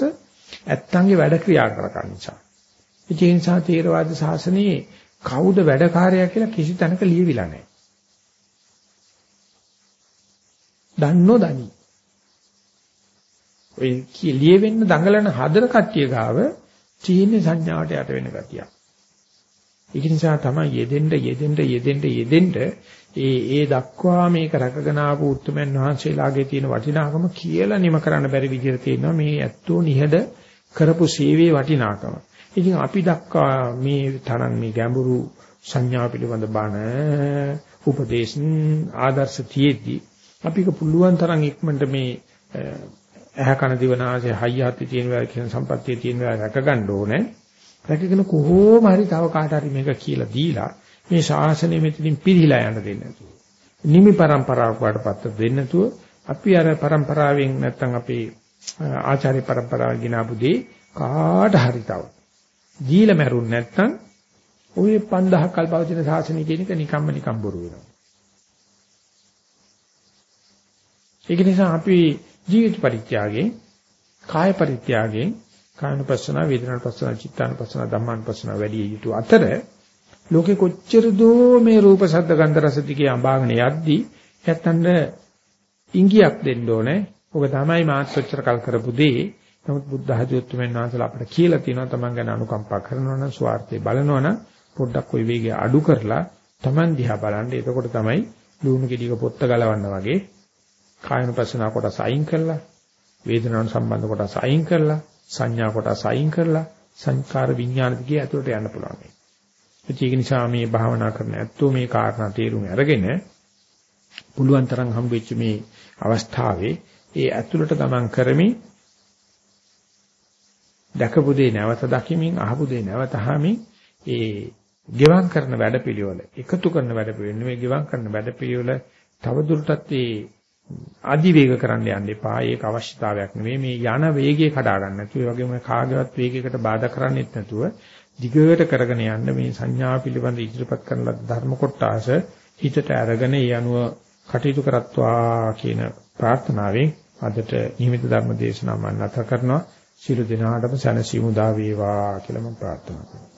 [SPEAKER 1] ඇත්තන්ගේ වැඩ ක්‍රියා කරගන්න නිසා. ඒ නිසා තේරවාද ශාසනයේ කවුද වැඩකාරයා කියලා කිසි තැනක ලියවිලා නැහැ. දන්නෝ දනි. ඔය ලියවෙන්න දඟලන හදන කට්ටිය ගාව චීන සංඥාවට යට වෙන ගතියක්. ඒක නිසා තමයි යෙදෙන්න යෙදෙන්න යෙදෙන්න යෙදෙන්න ඒ ඒ දක්වා මේක රැකගෙන ආපු උත්තරමන් වහන්සේලාගේ තියෙන වටිනාකම කියලා නිම කරන්න බැරි විදිහට තියෙනවා මේ ඇත්තෝ නිහඬ කරපු සීවේ වටිනාකම. ඉතින් අපි දක්වා මේ තරම් මේ ගැඹුරු සංඥා පිළිබඳ බණ උපදේශ ආදර්ශ තියෙද්දි අපික පුළුවන් තරම් ඉක්මනට මේ ඇහ කන දිවනාසය හයිය හති තියෙන වෙලාව කියන සම්පත්තිය තියෙන වෙලාව රැක ගන්න ඕනේ. රැකගෙන කොහොම හරි තව කාට හරි මේක කියලා දීලා මේ ශාසනය මෙතනින් පිරිහිලා යන්න දෙන්නේ නැතුව. නිමි પરම්පරාවක් වඩපත් දෙන්නේ නැතුව අපි අර પરම්පරාවෙන් නැත්තම් අපේ ආචාර්ය પરම්පරාවෙන් ගినాපු දේ කාට හරි තව දීලා මැරුන් නැත්තම් ওই 5000 කල් පවතින ශාසනය කියන එක නිකම්ම නිකම් බොරු වෙනවා. ඒක නිසා අපි ජීවිත පරිත්‍යාගයෙන් කාය පරිත්‍යාගයෙන් කායනුපස්සන, වේදනානුපස්සන, චිත්තානුපස්සන, ධම්මානුපස්සන වැඩි යුතු අතර ලෝකෙ කොච්චර දෝ මේ රූප, ශබ්ද, ගන්ධ, රස දිගේ අඹාගෙන යද්දී නැත්තඳ ඉංගියක් දෙන්න ඕනේ. ඔබ තමයි මාත් ඔච්චර කල් කරපු දේ. නමුත් බුද්ධ හදිස්සියෙන් වහන්සලා අපිට කියලා තියෙනවා තමන් ගැන අනුකම්පා කරනවා නම් ස්වార్థේ බලනවා නම් පොඩ්ඩක් ওই වේගය අඩු කරලා තමන් දිහා බලන්න. එතකොට තමයි ලුණු කෙඩියක පොත්ත ගලවන්න වගේ කායනුපස්සනා කොටස අයින් කරලා වේදනාවන් සම්බන්ධ කොටස අයින් කරලා සංඥා කොටස අයින් කරලා සංකාර විඥාන දිගේ ඇතුළට යන්න පුළුවන්. ඒක නිසා මේ භාවනා කරන ඇත්තෝ මේ කාරණා තේරුම් අරගෙන පුළුවන් තරම් හම්බෙච්ච මේ අවස්ථාවේ ඒ ඇතුළට ගමන් කරමින් දැකපු දේ නැවත දකිමින් අහපු දේ නැවත අහමින් ඒ ගෙවම් කරන වැඩපිළිවෙල එකතු කරන වැඩපිළිවෙල නෙමෙයි ගෙවම් කරන වැඩපිළිවෙල තවදුරටත් ඒ අධිවේග කරන්න යන්න එපා. ඒක අවශ්‍යතාවයක් නෙවෙයි. මේ යන වේගය කඩා ගන්න නැතුව ඒ වගේම කාගේවත් වේගයකට බාධා කරන්නෙත් නැතුව දිගට කරගෙන යන්න මේ සංඥා පිළිබඳ ඉදිරිපත් කරන ලද ධර්ම කොටස හිතට අරගෙන ඒ අනුව කටයුතු කරත්වා කියන ප්‍රාර්ථනාවෙන් අදට නියමිත ධර්ම දේශනාව මම නැත කරනවා. සියලු දෙනාටම සැනසීම උදා වේවා කියලා මම ප්‍රාර්ථනා කරනවා.